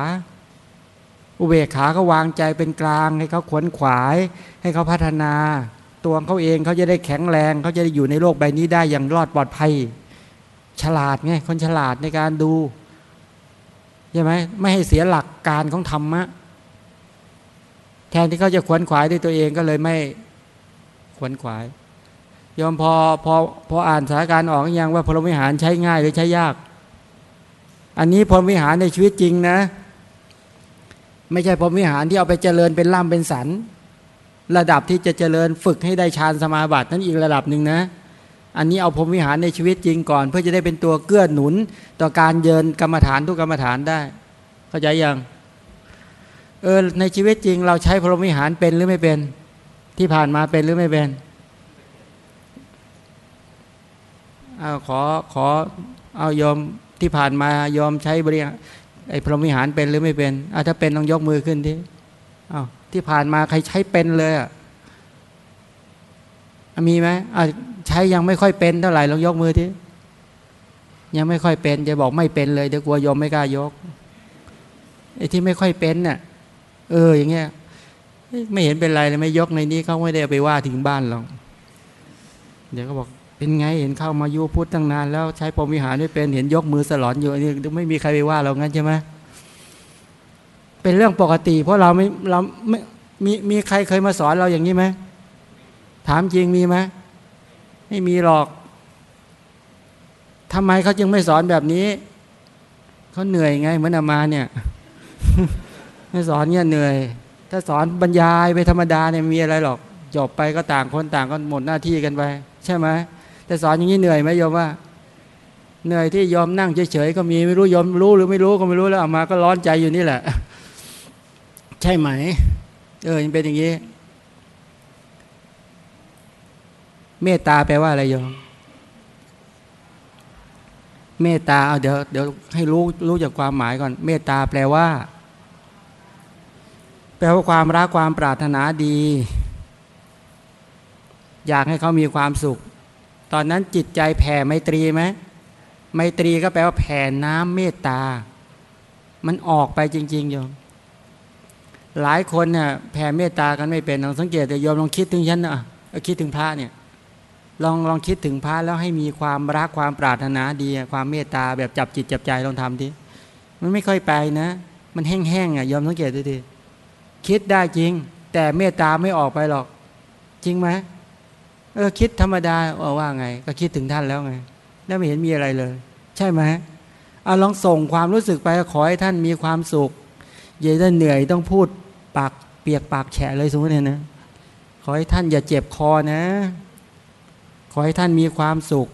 S1: อุเบกขาก็วางใจเป็นกลาง ให้เขาขวนขวาย ให้เขาพัฒนาตัวเขาเองเขาจะได้แข็งแรงเขาจะได้อยู่ในโลกใบนี้ได้อย่างรอดปลอดภัย ฉลาดไงคนฉลาดในการดูใช่ไหมไม่ให้เสียหลักการของธรรมะ แทนที่เขาจะขวนขวายด้วยตัวเองก็เลยไม่ขวนขวายยอมพอพอพออ่านสถานการณ์ออกยังว่าพรหมวิหารใช้ง่ายหรือใช้ยาก อันนี้พรหมวิหารในชีวิตจริงนะ ไม่ใช่พรหมวิหารที่เอาไปเจริญเป็นล่ำเป็นสัน ระดับที่จะเจริญฝึกให้ได้ฌานสมาบัตินั้นอีกระดับหนึ่งนะ อันนี้เอาพรหมวิหารในชีวิตจริงก่อน เพื่อจะได้เป็นตัวเกื้อหนุน ต่อการเยินกรรมฐานทุกกรรมฐานได้ เข้าใจยัง เออในชีวิตจริงเราใช้พรหมวิหารเป็นหรือไม่เป็น ที่ผ่านมาเป็นหรือไม่เป็นเอาขอขอเอายอมที่ผ่านมายอมใช้บริไอ้พรหมวิหารเป็นหรือไม่เป็นอาถ้าเป็นต้องยกมือขึ้นที่เอาที่ผ่านมาใครใช้เป็นเลยอะมีไหมเอาใช้ยังไม่ค่อยเป็นเท่าไหร่ลองยกมือที่ยังไม่ค่อยเป็นจะบอกไม่เป็นเลยเดี๋ยวกลัวยอมไม่กล้ายกไอ้ที่ไม่ค่อยเป็นเนี่ย เออ อย่างเงี้ยไม่เห็นเป็นไรเลยไม่ยกในนี้เขาไม่ได้ไปว่าถึงบ้านหรอกเดี๋ยวก็บอกเป็นไงเห็นเข้ามายุพุทธตั้งนานแล้วใช้ปมวิหารไม่เป็นเห็นยกมือสลอนอยู่นี่ไม่มีใครไปว่าเรางั้นใช่ไหมเป็นเรื่องปกติ เพราะเราไม่เราไม่มีมีใครเคยมาสอนเราอย่างนี้ไหมถามจริงมีไหมไม่มีหรอกทำไมเขาจึงไม่สอนแบบนี้เขาเหนื่อยไงเหมือนอามาเนี่ย ไม่สอนเนี่ยเหนื่อย ถ้าสอนบรรยายไปธรรมดาเนี่ยมีอะไรหรอกจบไปก็ต่างคนต่างก็หมดหน้าที่กันไป ใช่ไหมแต่สอนอย่างนี้เหนื่อยไหมโยมว่า เหนื่อยที่ยอมนั่งเฉยๆก็มีไม่รู้ยอมรู้หรือไม่รู้ก็ไม่รู้แล้วเอามาก็ร้อนใจอยู่นี่แหละ ใช่ไหม เออเป็นอย่างนี้เมตตาแปลว่าอะไรโยมเมตตาเอาเดี๋ยวเดี๋ยวให้รู้รู้จากความหมายก่อน เมตตาแปลว่า แปลว่าความรักความปรารถนาดี อยากให้เขามีความสุข ตอนนั้นจิตใจแผ่ไมตรีไหมไมตรีก็แปลว่าแผ่น้ำเมตตา มันออกไปจริงๆโยมหลายคนเนี่ยแผ่เมตตากันไม่เป็นลองสังเกตแต่โยมลองคิดถึงฉันนะคิดถึงพระเนี่ยลองลองคิดถึงพระแล้วให้มีความรักความปรารถนาดี ความเมตตาแบบจับจิตจับใจลองทำดิมันไม่ค่อยไปนะ มันแห้งๆอะยอมสังเกตดูดิ คิดได้จริง แต่เมตตาไม่ออกไปหรอก จริงไหมเออคิดธรรมดาว่าว่าไง ก็คิดถึงท่านแล้วไงแล้วไม่เห็นมีอะไรเลย ใช่ไหมเอาลองส่งความรู้สึกไปขอให้ท่านมีความสุขอย่าได้เหนื่อยต้องพูดปากเปียกปากแฉะเลยสมมติเนี่ยนะขอให้ท่านอย่าเจ็บคอนะ ขอให้ท่านมีความสุข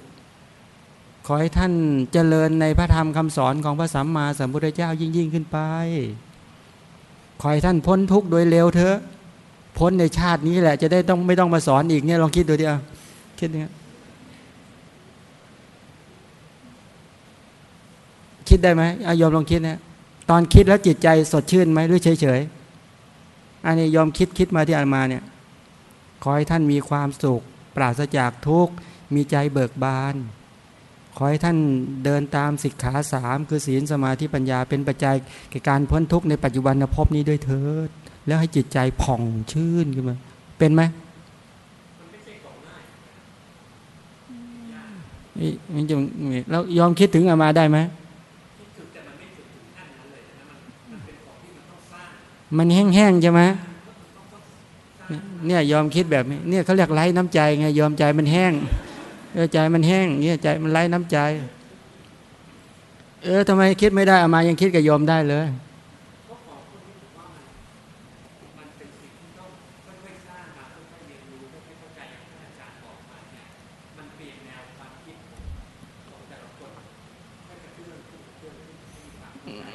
S1: ขอให้ท่านเจริญในพระธรรมคำสอนของพระสัมมาสัมพุทธเจ้ายิ่งยิ่งขึ้นไป ขอให้ท่านพ้นทุกข์โดยเร็วเถอะ พ้นในชาตินี้แหละ จะได้ต้องไม่ต้องมาสอนอีกเนี่ยลองคิดดูดิอะคิดเนี่ยคิดได้ไหมอายอมลองคิดนะตอนคิดแล้วจิตใจสดชื่นไหมหรือเฉยเฉยอันนี้ยอมคิดคิดมาที่อามาเนี่ย ขอให้ท่านมีความสุข ปราศจากทุกข์ มีใจเบิกบาน ขอให้ท่านเดินตามสิกขาสามคือศีลสมาธิปัญญาเป็นปัจจัยแก่การพ้นทุกข์ในปัจจุบันภพนี้ด้วยเถิด แล้วให้จิตใจผ่องชื่นขึ้นมาเป็นไหมมันจะแล้วยอมคิดถึงอามาได้ไหมมันแห้งๆใช่ไหมเนี่ยยอมคิดแบบนี้เนี่ยเขาเรียกไร้น้ำใจไงยอมใจมันแห้ง เออใจมันแห้งเนี่ยใจมันไร้น้ำใจ เออทำไมคิดไม่ได้อามายังคิดกับยอมได้เลย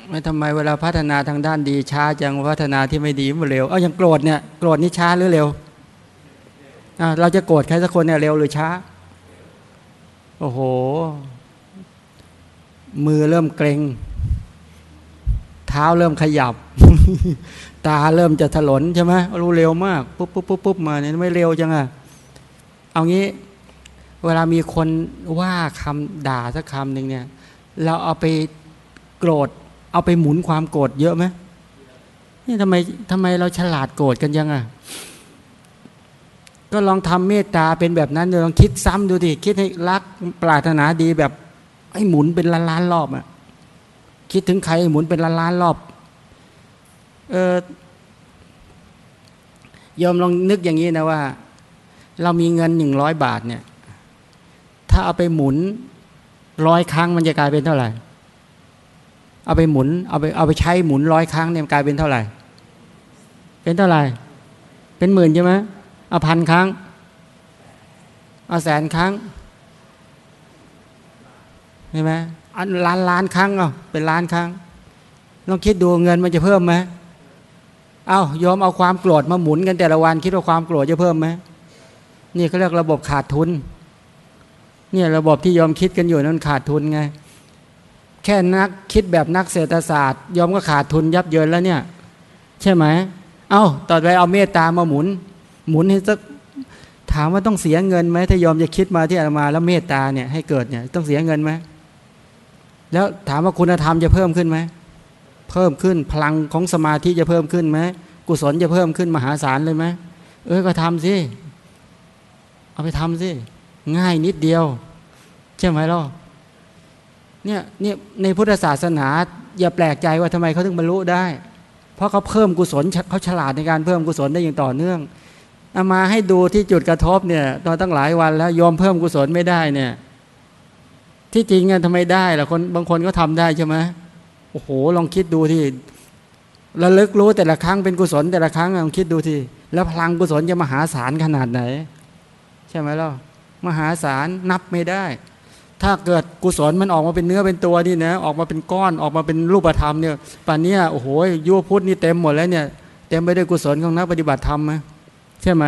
S1: ไม่ทำไมเวลาพัฒนาทางด้านดีช้าจังพัฒนาที่ไม่ดีมันเร็วเอาอย่างโกรธเนี่ยโกรธนี่ช้าหรือเร็วอ่าเราจะโกรธใครสักคนเนี่ยเร็วหรือช้า โอ้โห มือเริ่มเกรงเท้าเริ่มขยับ ตาเริ่มจะถลนใช่ไหมรู้เร็วมากปุ๊บปุ๊บปุ๊บปุ๊บมาเนี่ยไม่เร็วจังอะเอางี้ เวลามีคนว่าคำด่าสักคำหนึ่งเนี่ย เราเอาไปโกรธ เอาไปหมุนความโกรธเยอะไหมนี่ทำไมทำไมเราฉลาดโกรธกันยังอะ ก็ลองทำเมตตาเป็นแบบนั้นลองคิดซ้ำดูดิคิดให้รักปรารถนาดีแบบให้หมุนเป็นล้านล้านรอบอะคิดถึงใครหมุนเป็นล้านล้านรอบเออยอมลองนึกอย่างนี้นะว่า เรามีเงินหนึ่งร้อยบาทเนี่ย ถ้าเอาไปหมุนร้อยครั้งมันจะกลายเป็นเท่าไหร่ เอาไปหมุนเอาไปเอาไปใช้หมุนร้อยครั้งเนี่ยกลายเป็นเท่าไหร่ เป็นเท่าไหร่ เป็นหมื่นใช่ไหม เอาพันครั้ง เอาแสนครั้งใช่ไหมอันล้านล้านครั้งเอาเป็นล้านครั้งลองคิดดูเงินมันจะเพิ่มไหมเอายอมเอาความโกรธมาหมุนกันแต่ละวันคิดว่าความโกรธจะเพิ่มไหมนี่เขาเรียกระบบขาดทุนเนี่ยระบบที่ยอมคิดกันอยู่นั้นขาดทุนไง แค่นักคิดแบบนักเศรษฐศาสตร์ยอมก็ขาดทุนยับเยินแล้วเนี่ย ใช่ไหมเอา้าต่อไปเอาเมตตามาหมุน หมุนให้สักถามว่าต้องเสียเงินไหมถ้ายอมจะคิดมาที่อามาแล้วเมตตาเนี่ยให้เกิดเนี่ยต้องเสียเงินไหมแล้วถามว่าคุณธรรมจะเพิ่มขึ้นไหมเพิ่มขึ้นพลังของสมาธิจะเพิ่มขึ้นไหมกุศลจะเพิ่มขึ้นมหาศาลเลยไหมเออก็ทำสิเอาไปทำสิง่ายนิดเดียวใช่ไหมล่ะเนี่ยเนี่ยในพุทธศาสนา อย่าแปลกใจว่าทำไมเขาถึงบรรลุได้ เพราะเขาเพิ่มกุศลเขาฉลาดในการเพิ่มกุศลได้อย่างต่อเนื่อง เอามาให้ดูที่จุดกระทบเนี่ยตอนตั้งหลายวันแล้วยอมเพิ่มกุศลไม่ได้เนี่ย ที่จริงเนี่ยทำไมได้ล่ะคนบางคนก็ทำได้ใช่ไหมโอ้โห ลองคิดดูที่ระลึกรู้แต่ละครั้งเป็นกุศลแต่ละครั้งลองคิดดูที่แล้วพลังกุศลจะมหาศาลขนาดไหน ใช่ไหมล่ะมหาศาลนับไม่ได้ ถ้าเกิดกุศลมันออกมาเป็นเนื้อเป็นตัวนี่นะออกมาเป็นก้อนออกมาเป็นรูปธรรมเนี่ยป่านนี้โอ้โหยุวพุทธนี่เต็มหมดแล้วเนี่ย เต็มไปด้วยกุศลของนักปฏิบัติธรรมไหม ใช่ไหม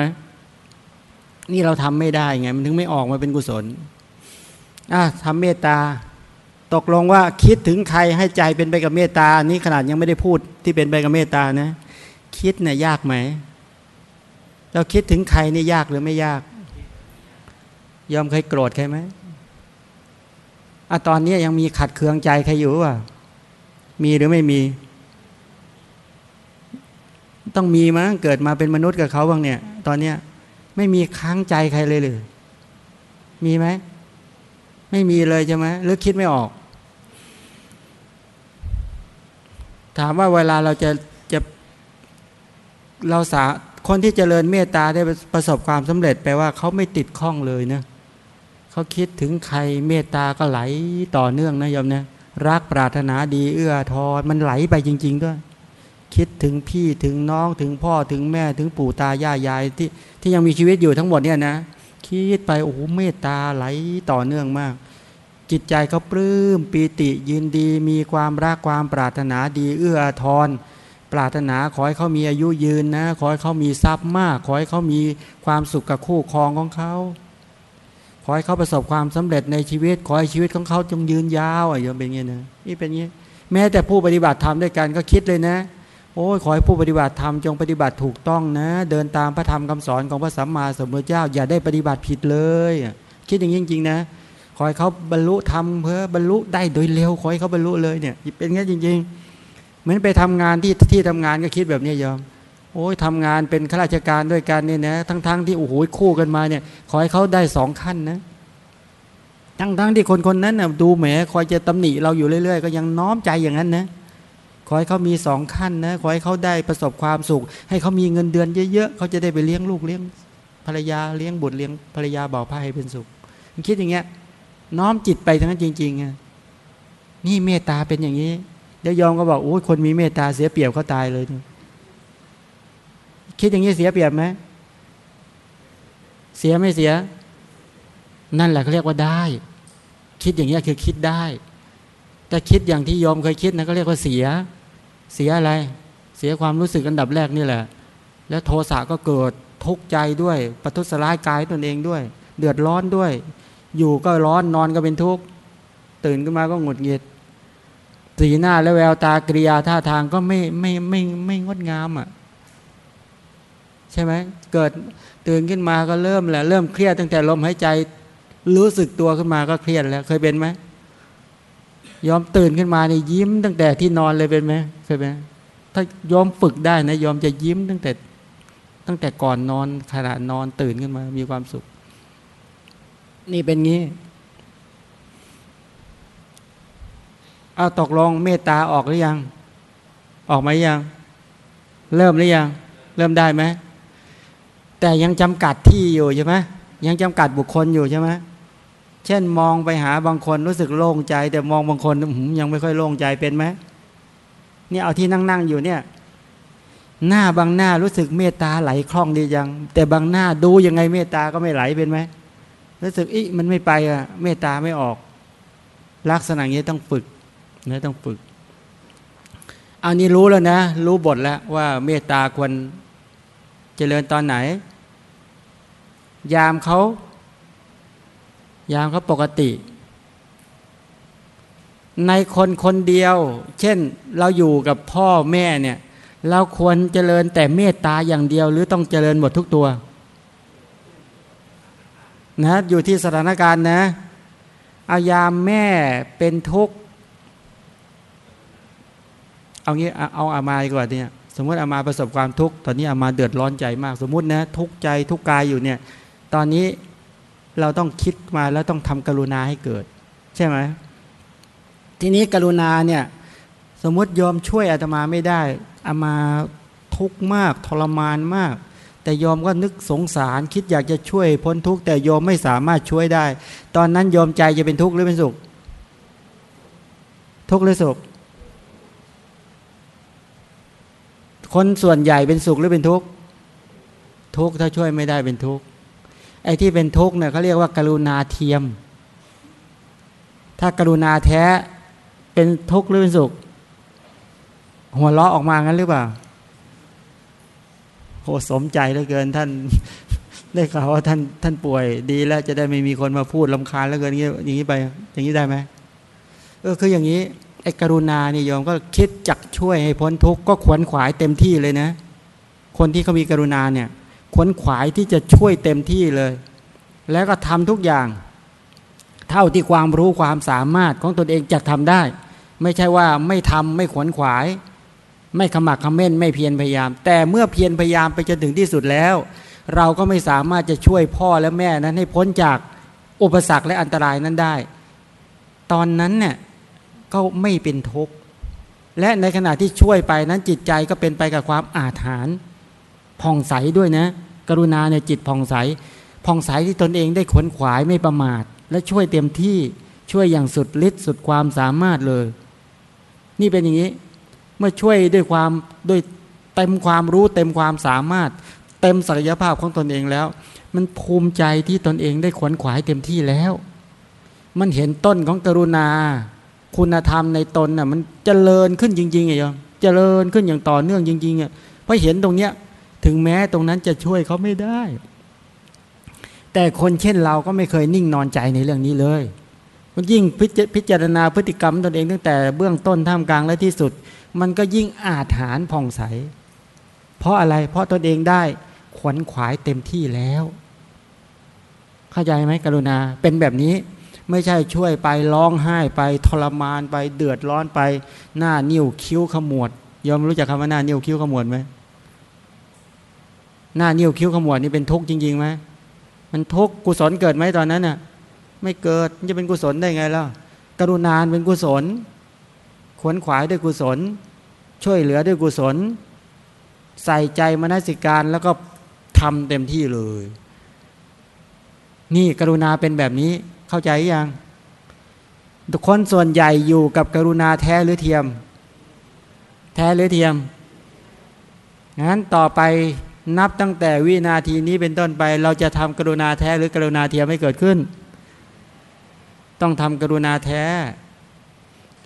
S1: นี่เราทำไม่ได้ไง มันถึงไม่ออกมาเป็นกุศลอะทำเมตตา ตกลงว่าคิดถึงใครให้ใจเป็นไปกับเมตตา นี่ขนาดยังไม่ได้พูดที่เป็นไปกับเมตตานะ คิดเนี่ยยากไหม เราคิดถึงใครนี่ยากหรือไม่ยาก ยอมเคยโกรธใครไหมอะตอนนี้ยังมีขัดเคืองใจใครอยู่วะมีหรือไม่มี ต้องมีมั้งเกิดมาเป็นมนุษย์กับเขาบ้างเนี่ย ตอนเนี้ยไม่มีค้างใจใครเลยหรือมีไหมไม่มีเลยใช่ไหมหรือคิดไม่ออก ถามว่าเวลาเราจะจะเราสาคนที่เจริญเมตตาได้ประสบความสำเร็จแปลว่าเขาไม่ติดข้องเลยนะเขาคิดถึงใครเมตตาก็ไหลต่อเนื่องนะยมนะรักปรารถนาดีเอื้อทอนมันไหลไปจริง ๆ ด้วย คิดถึงพี่ถึงน้องถึงพ่อถึงแม่ถึงปู่ตายายยายที่ที่ยังมีชีวิตอยู่ทั้งหมดเนี่ยนะคิดไปโอ้โหเมตตาไหลต่อเนื่องมาก จิตใจเขาปลื้มปีติยินดีมีความรักความปรารถนาดีเอื้ออทอนปรารถนาขอให้เขามีอายุยืนนะขอให้เขามีทรัพย์มาก ขอให้เขามีความสุขกับคู่ครองของเขาขอให้เขาประสบความสำเร็จในชีวิต ขอให้ชีวิตของเขาจงยืนยาวอะอย่างเป็นอย่างนี้นะนี่เป็นอย่างนี้แม้แต่ผู้ปฏิบัติธรรมด้วยกันก็คิดเลยนะ โอ้ยขอให้ผู้ปฏิบัติธรรมจงปฏิบัติถูกต้องนะ เดินตามพระธรรมคำสอนของพระสัมมาสัมพุทธเจ้า อย่าได้ปฏิบัติผิดเลย คิดอย่างนี้จริงๆนะ ขอให้เขาบรรลุธรรมเพื่อบรรลุได้โดยเร็ว ขอให้เขาบรรลุเลยเนี่ย เป็นงี้จริง ๆ เหมือนไปทำงานที่ที่ทำงานก็คิดแบบนี้ยอมโอ้ยทำงานเป็นข้าราชการด้วยกันเนี่ยนะทั้งๆทที่โอ้โหคู่กันมาเนี่ย ขอให้เขาได้สองขั้นนะทั้งๆทที่คนคนนั้นนะดูแหมคอยจะตำหนิเราอยู่เรื่อยๆ ก็ยังน้อมใจอย่างนั้นนะ อให้เขามีสองขั้นนะขอให้เขาได้ประสบความสุข ให้เขามีเงินเดือนเยอะๆเขาจะได้ไปเลี้ยงลูกเลี้ยงภรรยาเลี้ยงบุตรเลี้ยงภรรยาบ่าวผ้าให้เป็นสุขคิดอย่างเงี้ย น้อมจิตไปทั้งนั้นจริงๆไงนี่เมตตาเป็นอย่างนี้เดี๋ยวยอมก็บอกโอ้ยคนมีเมตตาเสียเปรียบเขาตายเลย คิดอย่างนี้เสียเปรียบไหมเสียไม่เสีย นั่นแหละเขาเรียกว่าได้ คิดอย่างนี้คือคิดได้ แต่คิดอย่างที่ยอมเคยคิดนะก็เรียกว่าเสีย เสียอะไร เสียความรู้สึกอันดับแรกนี่แหละ แล้วโทสะก็เกิดทุกข์ใจด้วยปัทุสลายกายตนเองด้วย เดือดร้อนด้วย อยู่ก็ร้อนนอนก็เป็นทุกข์ ตื่นขึ้นมาก็หงุดหงิด สีหน้าและแววตากริยาท่าทางก็ไม่ไม่ไม่ไม่งดงามอะใช่ไหมเกิดตื่นขึ้นมาก็เริ่มแหละเริ่มเครียดตั้งแต่ลมหายใจ รู้สึกตัวขึ้นมาก็เครียดแล้วเคยเป็นไหม ยอมตื่นขึ้นมานี่ยิ้มตั้งแต่ที่นอนเลยเป็นไหมเคยไหมถ้ายอมฝึกได้นะยอมจะยิ้มตั้งแต่ตั้งแต่ก่อนนอนขณะนอนตื่นขึ้นมา มีความสุข นี่เป็นงี้เอาตกลงเมตตาออกหรือยัง ออกไหมยัง เริ่มหรือยัง เริ่มได้ไหมแต่ยังจำกัดที่อยู่ใช่ไหมยังจำกัดบุคคลอยู่ใช่ไหม เช่นมองไปหาบางคนรู้สึกโล่งใจ แต่มองบางคนยังไม่ค่อยโล่งใจเป็นไหมนี่เอาที่นั่งนั่งอยู่เนี่ย หน้าบางหน้ารู้สึกเมตตาไหลคล่องดีจัง แต่บางหน้าดูยังไงเมตตาก็ไม่ไหลเป็นไหมรู้สึกอีมันไม่ไปอะเมตตาไม่ออก ลักษณะนี้ต้องฝึกนะต้องฝึกเอานี้รู้แล้วนะ รู้บทแล้วว่าเมตตาควรเจริญตอนไหน ยามเขา ยามเขาปกติ ในคนคนเดียว เช่นเราอยู่กับพ่อแม่เนี่ย เราควรเจริญแต่เมตตาอย่างเดียว หรือต้องเจริญหมดทุกตัว นะอยู่ที่สถานการณ์นะเอายามแม่เป็นทุกข์เอางี้เอาอามาดีกว่าเนี่ยสมมติอามาประสบความทุกข์ตอนนี้อามาเดือดร้อนใจมาก สมมตินะทุกข์ใจทุกข์กายอยู่เนี่ย ตอนนี้ เราต้องคิดมาแล้วต้องทำกรุณาให้เกิด ใช่ไหมทีนี้กรุณาเนี่ยสมมติยอมช่วยอาตมาไม่ได้อามาทุกข์มากทรมานมาก แต่ยอมก็นึกสงสาร คิดอยากจะช่วยพ้นทุกข์แต่ยอมไม่สามารถช่วยได้ ตอนนั้นยอมใจจะเป็นทุกข์หรือเป็นสุข ทุกข์หรือสุข คนส่วนใหญ่เป็นสุขหรือเป็นทุกข์ทุกข์ถ้าช่วยไม่ได้เป็นทุกข์ ไอ้ที่เป็นทุกข์เนี่ยเขาเรียกว่ากรุณาเทียม ถ้ากรุณาแท้เป็นทุกข์หรือเป็นสุข หัวเราะออกมางั้นหรือเปล่าโหสมใจเหลือเกินท่านได้ข่าวว่าท่านท่านป่วยดีแล้วจะได้ไม่มีคนมาพูดลำคาญแล้วเกินอย่างนี้อย่างนี้ไป อย่างนี้ได้ไหมเออคืออย่างนี้ไอ้กรุณานี่ยอมก็คิดจักช่วยให้พ้นทุกข์ก็ขวนขวายเต็มที่เลยนะ คนที่เขามีกรุณาเนี่ย ขวนขวายที่จะช่วยเต็มที่เลย แล้วก็ทำทุกอย่าง เท่าที่ความรู้ความสามารถของตนเองจะทำได้ ไม่ใช่ว่าไม่ทำไม่ขวนขวาย ไม่ขมักขม้นไม่เพียรพยายาม แต่เมื่อเพียรพยายามไปจนถึงที่สุดแล้ว เราก็ไม่สามารถจะช่วยพ่อและแม่นั้นให้พ้นจากอุปสรรคและอันตรายนั้นได้ ตอนนั้นเนี่ยก็ไม่เป็นทุกข์และในขณะที่ช่วยไปนั้นจิตใจก็เป็นไปกับความอาถรรพ์ ผ่องใสด้วยนะ กรุณาเนี่ยจิตผ่องใสผ่องใสที่ตนเองได้ขวนขวายไม่ประมาท และช่วยเต็มที่ช่วยอย่างสุดฤทธิ์สุดความสามารถเลย นี่เป็นอย่างนี้ เมื่อช่วยด้วยความด้วยเต็มความรู้เต็มความสามารถ เต็มศักยภาพของตนเองแล้ว มันภูมิใจที่ตนเองได้ขวนขวายเต็มที่แล้ว มันเห็นต้นของกรุณา คุณธรรมในตนน่ะมันเจริญขึ้นจริงๆไงยมเจริญขึ้นอย่างต่อเนื่องจริงๆอะเพราะเห็นตรงเนี้ย ถึงแม้ตรงนั้นจะช่วยเขาไม่ได้ แต่คนเช่นเราก็ไม่เคยนิ่งนอนใจในเรื่องนี้เลยมันยิ่งพิจารณาพฤติกรรมตนเองตั้งแต่เบื้องต้นท่ามกลางและที่สุด มันก็ยิ่งอาถรรพ์ผ่องใส เพราะอะไรเพราะตนเองได้ขวนขวายเต็มที่แล้ว เข้าใจไหมกรุณาเป็นแบบนี้ไม่ใช่ช่วยไปร้องไห้ไปทรมานไปเดือดร้อนไปหน้านิ้วคิ้วขมวดยอมรู้จักคำว่าหน้านิ้วคิ้วขมวดไหม หน้านิ้วคิ้วขมวดนี่เป็นทุกข์จริงๆไหมมันทุกข์กุศลเกิดไหมตอนนั้นน่ะ ไม่เกิดจะเป็นกุศลได้ไงล่ะกรุณาเป็นกุศล ขวนขวายด้วยกุศล ช่วยเหลือด้วยกุศล ใส่ใจมนสิการแล้วก็ทำเต็มที่เลย นี่กรุณาเป็นแบบนี้เข้าใจยังคนส่วนใหญ่อยู่กับกรุณาแท้หรือเทียม แท้หรือเทียมงั้นต่อไป นับตั้งแต่วินาทีนี้เป็นต้นไป เราจะทำกรุณาแท้หรือกรุณาเทียมให้เกิดขึ้น ต้องทำกรุณาแท้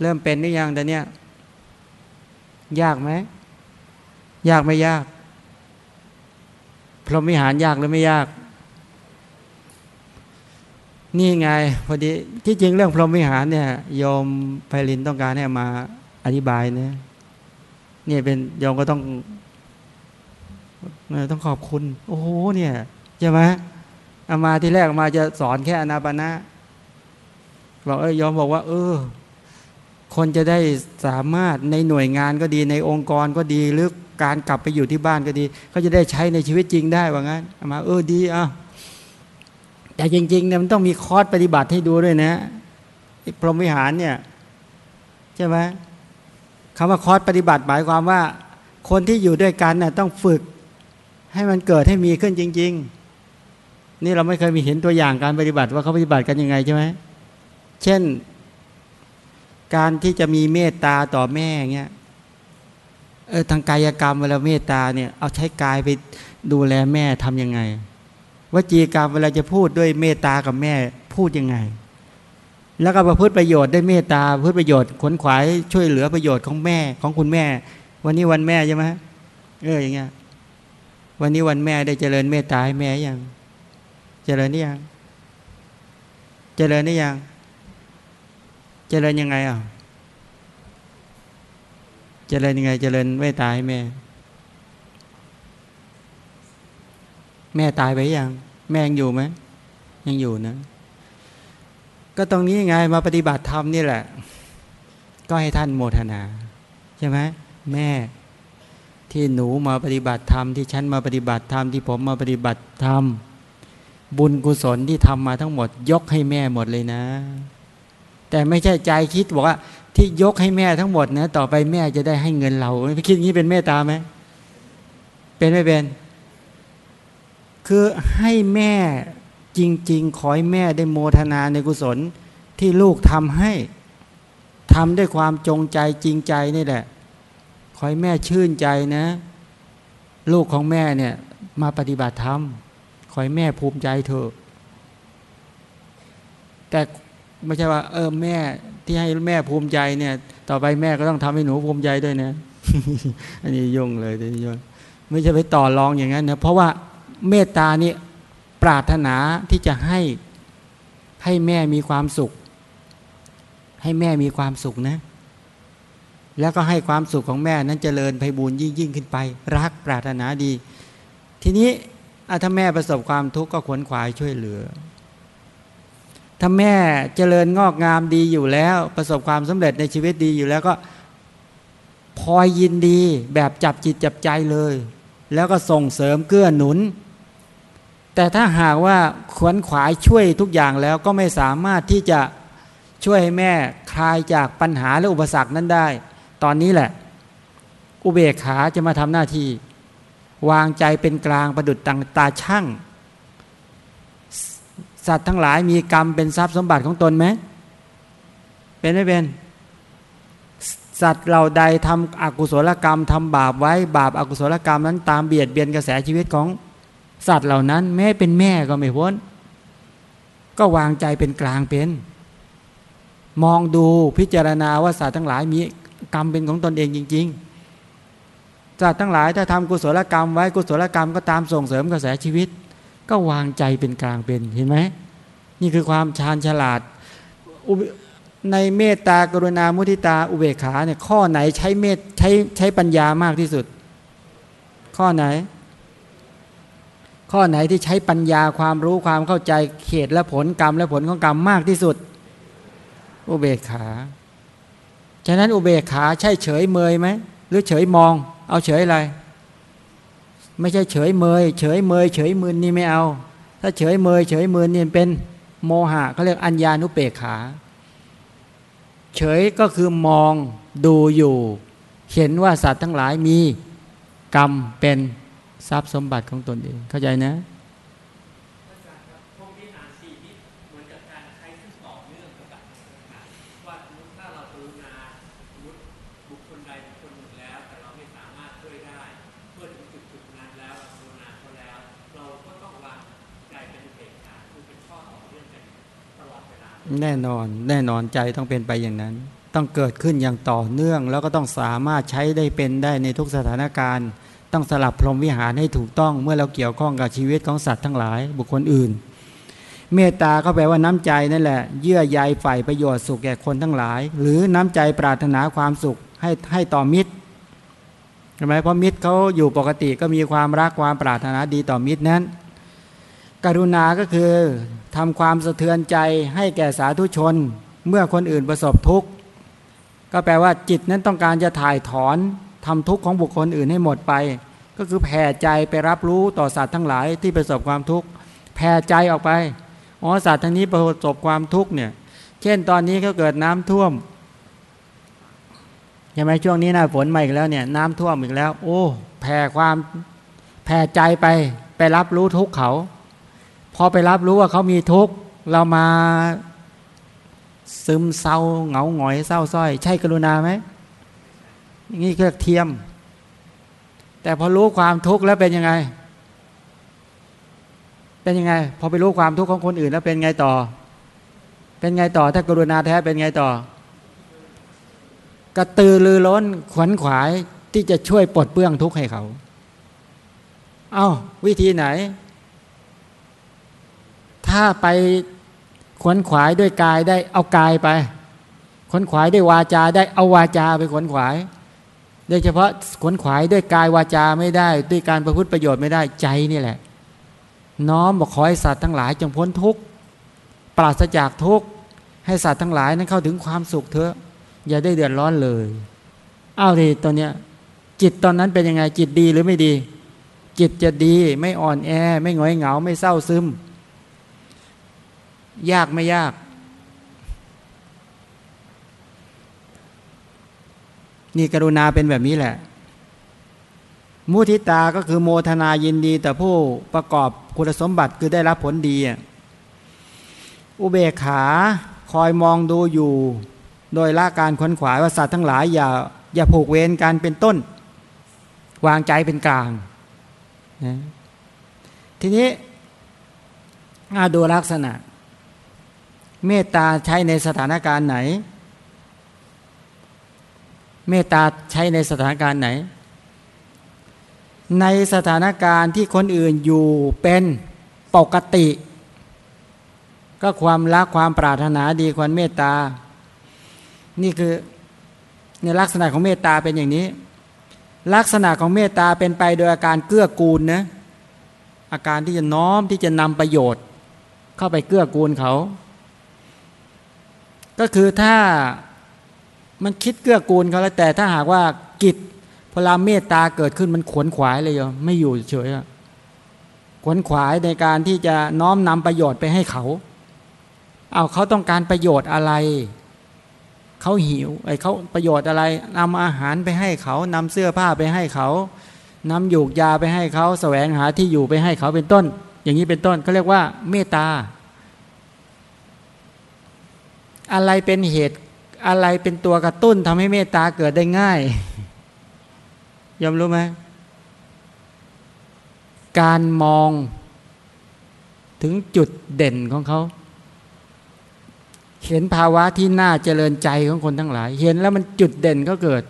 S1: เริ่มเป็นหรือยังแต่เนี้ยยากไหมยากไม่ยาก พรหมิหารยากหรือไม่ยาก นี่ไงพอดีที่จริงเรื่องพรหมวิหารเนี่ยโยมไพลินต้องการให้มาอธิบายเนี่ยนี่เป็นโยมก็ต้อง ต้องขอบคุณ โอ้โหเนี่ยใช่ไหมอามาที่แรกมาจะสอนแค่อนาปนะบอกเออยอมบอกว่า เออ คนจะได้สามารถในหน่วยงานก็ดีในองค์กรก็ดีหรือการกลับไปอยู่ที่บ้านก็ดีเขาจะได้ใช้ในชีวิตจริงได้ว่างั้นอามาเออดีอะแต่จริงๆเนี่ยมันต้องมีคอร์สปฏิบัติให้ดูด้วยนะพรหมวิหารเนี่ยใช่ไหมคำว่าคอร์สปฏิบัติหมายความว่า คนที่อยู่ด้วยกันเนี่ยต้องฝึก ให้มันเกิดให้มีขึ้นจริง ๆ นี่เราไม่เคยมีเห็นตัวอย่างการปฏิบัติว่าเขาปฏิบัติกันยังไงใช่ไหมเช่น การที่จะมีเมตตาต่อแม่เงี้ยเออทางกายกรรมเวลาเมตตาเนี่ยเอาใช้กายไปดูแลแม่ทํำยังไงวจีกรรมเวลาจะพูดด้วยเมตตากับแม่พูดยังไง แล้วก็ประพฤติประโยชน์ได้เมตตาประพฤติประโยชน์ขนขวายช่วยเหลือประโยชน์ของแม่ของคุณแม่ วันนี้วันแม่ใช่ไหมเอออย่างเงี้ย วันนี้วันแม่ได้เจริญเมตตาให้แม่ยัง เจริญนี่ยัง เจริญนี่ยัง เจริญยังไงอะ เจริญยังไง เจริญเมตตาให้แม่ แม่ตายไปยัง แม่ยังอยู่ไหมยังอยู่นะ ก็ตรงนี้ไงมาปฏิบัติธรรมนี่แหละ ก็ให้ท่านโมทนา ใช่ไหมแม่ ที่หนูมาปฏิบัติธรรมที่ฉันมาปฏิบัติธรรมที่ผมมาปฏิบัติธรรมบุญกุศลที่ทำมาทั้งหมด ยกให้แม่หมดเลยนะ แต่ไม่ใช่ใจคิดบอกว่า ที่ยกให้แม่ทั้งหมดนะ ต่อไปแม่จะได้ให้เงินเราไม่คิดอย่างนี้เป็นเมตตาไหมเป็นไม่เป็น คือให้แม่จริง ๆ ขอให้แม่ได้โมทนาในกุศลที่ลูกทำให้ทำด้วยความจงใจจริงใจนี่แหละ ขอให้แม่ชื่นใจนะ ลูกของแม่เนี่ย มาปฏิบัติธรรมขอให้แม่ภูมิใจเถอะ แต่ไม่ใช่ว่า เออแม่ที่ให้แม่ภูมิใจเนี่ย ต่อไปแม่ก็ต้องทำให้หนูภูมิใจด้วยนะ อันนี้ยุ่งเลยทีนี้ยุ่งไม่ใช่ไปต่อรองอย่างนั้นนะเพราะว่าเมตตานี่ปรารถนาที่จะให้ให้แม่มีความสุข ให้แม่มีความสุขนะ แล้วก็ให้ความสุขของแม่นั้นเจริญไพบูรยิ่งยิ่งขึ้นไป รักปรารถนาดี ทีนี้ถ้าแม่ประสบความทุกข์ก็ขวนขวายช่วยเหลือ ถ้าแม่เจริญงอกงามดีอยู่แล้ว ประสบความสำเร็จในชีวิตดีอยู่แล้วก็พลอยยินดีแบบจับจิตจับใจเลย แล้วก็ส่งเสริมเกื้อหนุน แต่ถ้าหากว่าขวนขวายช่วยทุกอย่างแล้วก็ไม่สามารถที่จะช่วยให้แม่คลายจากปัญหาและอุปสรรคนั้นได้ ตอนนี้แหละ อุเบกขาจะมาทำหน้าที่ วางใจเป็นกลางประดุดตังตาช่างสัตว์ทั้งหลายมีกรรมเป็นทรัพย์สมบัติของตนไหมเป็นไม่เป็น สัตว์เราใดทำอกุศลกรรมทำบาปไว้บาปอากุศลกรรมนั้น ตามเบียดเบียนกระแสชีวิตของสัตว์เหล่านั้น แม้เป็นแม่ก็ไม่พ้น ก็วางใจเป็นกลางเป็น มองดูพิจารณาว่าสัตว์ทั้งหลายมี กรรมเป็นของตนเองจริงๆสัตว์ทั้งหลายถ้าทำกุศลกรรมไว้กุศลกรรมก็ตามส่งเสริมกระแสชีวิต ก็วางใจเป็นกลางเป็นเห็นไหมนี่คือความชาญฉลาดในเมตตากรุณามุทิตาอุเบกขาเนี่ยข้อไหนใช้เมตใช้ใช้ปัญญามากที่สุด ข้อไหน ข้อไหนที่ใช้ปัญญาความรู้ความเข้าใจเขตและผลกรรมและผลของกรรมมากที่สุด อุเบกขา ฉะนั้นอุเบกขาใช่เฉยเมยไหมหรือเฉยมอง เอาเฉยอะไร ไม่ใช่เฉยเมย เฉยเมย เฉยมืนนี่ไม่เอา ถ้าเฉยเมย เฉยมืนนี่เป็นโมหะเขาเรียกอัญญานุเปกขา เฉยก็คือมองดูอยู่ เห็นว่าสัตว์ทั้งหลายมีกรรมเป็นทรัพย์สมบัติของตนเองเข้าใจนะ แน่นอนแน่นอนใจต้องเป็นไปอย่างนั้น ต้องเกิดขึ้นอย่างต่อเนื่อง แล้วก็ต้องสามารถใช้ได้เป็นได้ในทุกสถานการณ์ ต้องสลับพรหมวิหารให้ถูกต้องเมื่อเราเกี่ยวข้องกับชีวิตของสัตว์ทั้งหลาย บุคคลอื่น เมตตาก็แปลว่าน้ำใจนั่นแหละ เยื่อใยใฝ่ประโยชน์สุขแก่คนทั้งหลาย หรือน้ำใจปรารถนาความสุขให้ให้ต่อมิตรใช่ไหมเพราะมิตรเขาอยู่ปกติก็มีความรักความปรารถนาดีต่อมิตรนั้น กรุณาก็คือทำความสะเทือนใจให้แก่สาธุชน เมื่อคนอื่นประสบทุกข์ก็แปลว่าจิตนั้นต้องการจะถ่ายถอนทำทุกข์ของบุคคลอื่นให้หมดไป ก็คือแผ่ใจไปรับรู้ต่อสัตว์ทั้งหลายที่ประสบความทุกข์แผ่ใจออกไปอ๋อสัตว์ทั้งนี้ประสบความทุกข์เนี่ยเช่นตอนนี้เขาเกิดน้ำท่วมใช่ไหมช่วงนี้หน้าฝนมาอีกแล้วเนี่ยน้ำท่วมอีกแล้ว โอ้ แผ่ความแผ่ใจไปไปรับรู้ทุกข์เขา พอไปรับรู้ว่าเขามีทุกข์เรามาซึมเศร้าเหงาหงอยเศร้าส้อย ใช่กรุณาไหมนี่เรียกเทียม แต่พอรู้ความทุกข์แล้วเป็นยังไง เป็นยังไง พอไปรู้ความทุกข์ของคนอื่นแล้วเป็นไงต่อ เป็นไงต่อ ถ้ากรุณาแท้เป็นไงต่อกระตือรือร้นขวนขวายที่จะช่วยปลดเปื้องทุกข์ให้เขา เอา้า วิธีไหน ถ้าไปขวนขวายด้วยกายได้เอากายไป ขวนขวายด้วยวาจาได้เอาวาจาไปขวนขวายโดยเฉพาะขวนขวายด้วยกายวาจาไม่ได้ ด้วยการประพฤติประโยชน์ไม่ได้ใจนี่แหละ น้อมบอกขอให้สัตว์ทั้งหลายจงพ้นทุกข์ปราศจากทุกข์ให้สัตว์ทั้งหลายนั้นเข้าถึงความสุขเถอะ อย่าได้เดือดร้อนเลยอ้าวทีตัวเนี้ยจิตตอนนั้นเป็นยังไงจิตดีหรือไม่ดี จิตจะดีไม่อ่อนแอ ไม่หงอยเหงาไม่เศร้าซึม ยากไม่ยาก นี่กรุณาเป็นแบบนี้แหละ มุทิตาก็คือโมทนายินดี แต่ผู้ประกอบคุณสมบัติคือได้รับผลดี อุเบกขาคอยมองดูอยู่ โดยละการขวนขวายว่าสัตว์ทั้งหลายอย่าอย่าผูกเวรกันเป็นต้น วางใจเป็นกลางนะทีนี้อาดูลักษณะ เมตตาใช้ในสถานการณ์ไหน เมตตาใช้ในสถานการณ์ไหน ในสถานการณ์ที่คนอื่นอยู่เป็นปกติ ก็ความรักความปรารถนาดีความเมตตา นี่คือในลักษณะของเมตตาเป็นอย่างนี้ ลักษณะของเมตตาเป็นไปโดยอาการเกื้อกูลนะอาการที่จะน้อมที่จะนำประโยชน์ เข้าไปเกื้อกูลเขา ก็คือถ้ามันคิดเกื้อกูลเขาแล้วแต่ถ้าหากว่ากิจพลาเมตตาเกิดขึ้นมันขวนขวายเลยโยไม่อยู่เฉยขวนขวายในการที่จะน้อมนำประโยชน์ไปให้เขา เอาเขาต้องการประโยชน์อะไร เขาหิวไอ้เขาประโยชน์อะไรนำอาหารไปให้เขานำเสื้อผ้าไปให้เขานำหยูกยาไปให้เขาแสวงหาที่อยู่ไปให้เขาเป็นต้น อย่างนี้เป็นต้นเขาเรียกว่าเมตตา อะไรเป็นเหตุอะไรเป็นตัวกระตุ้นทำให้เมตตาเกิดได้ง่ายยอมรู้ไหมการมองถึงจุดเด่นของเขา เห็นภาวะที่น่าเจริญใจของคนทั้งหลาย เห็นแล้วมันจุดเด่นก็เกิด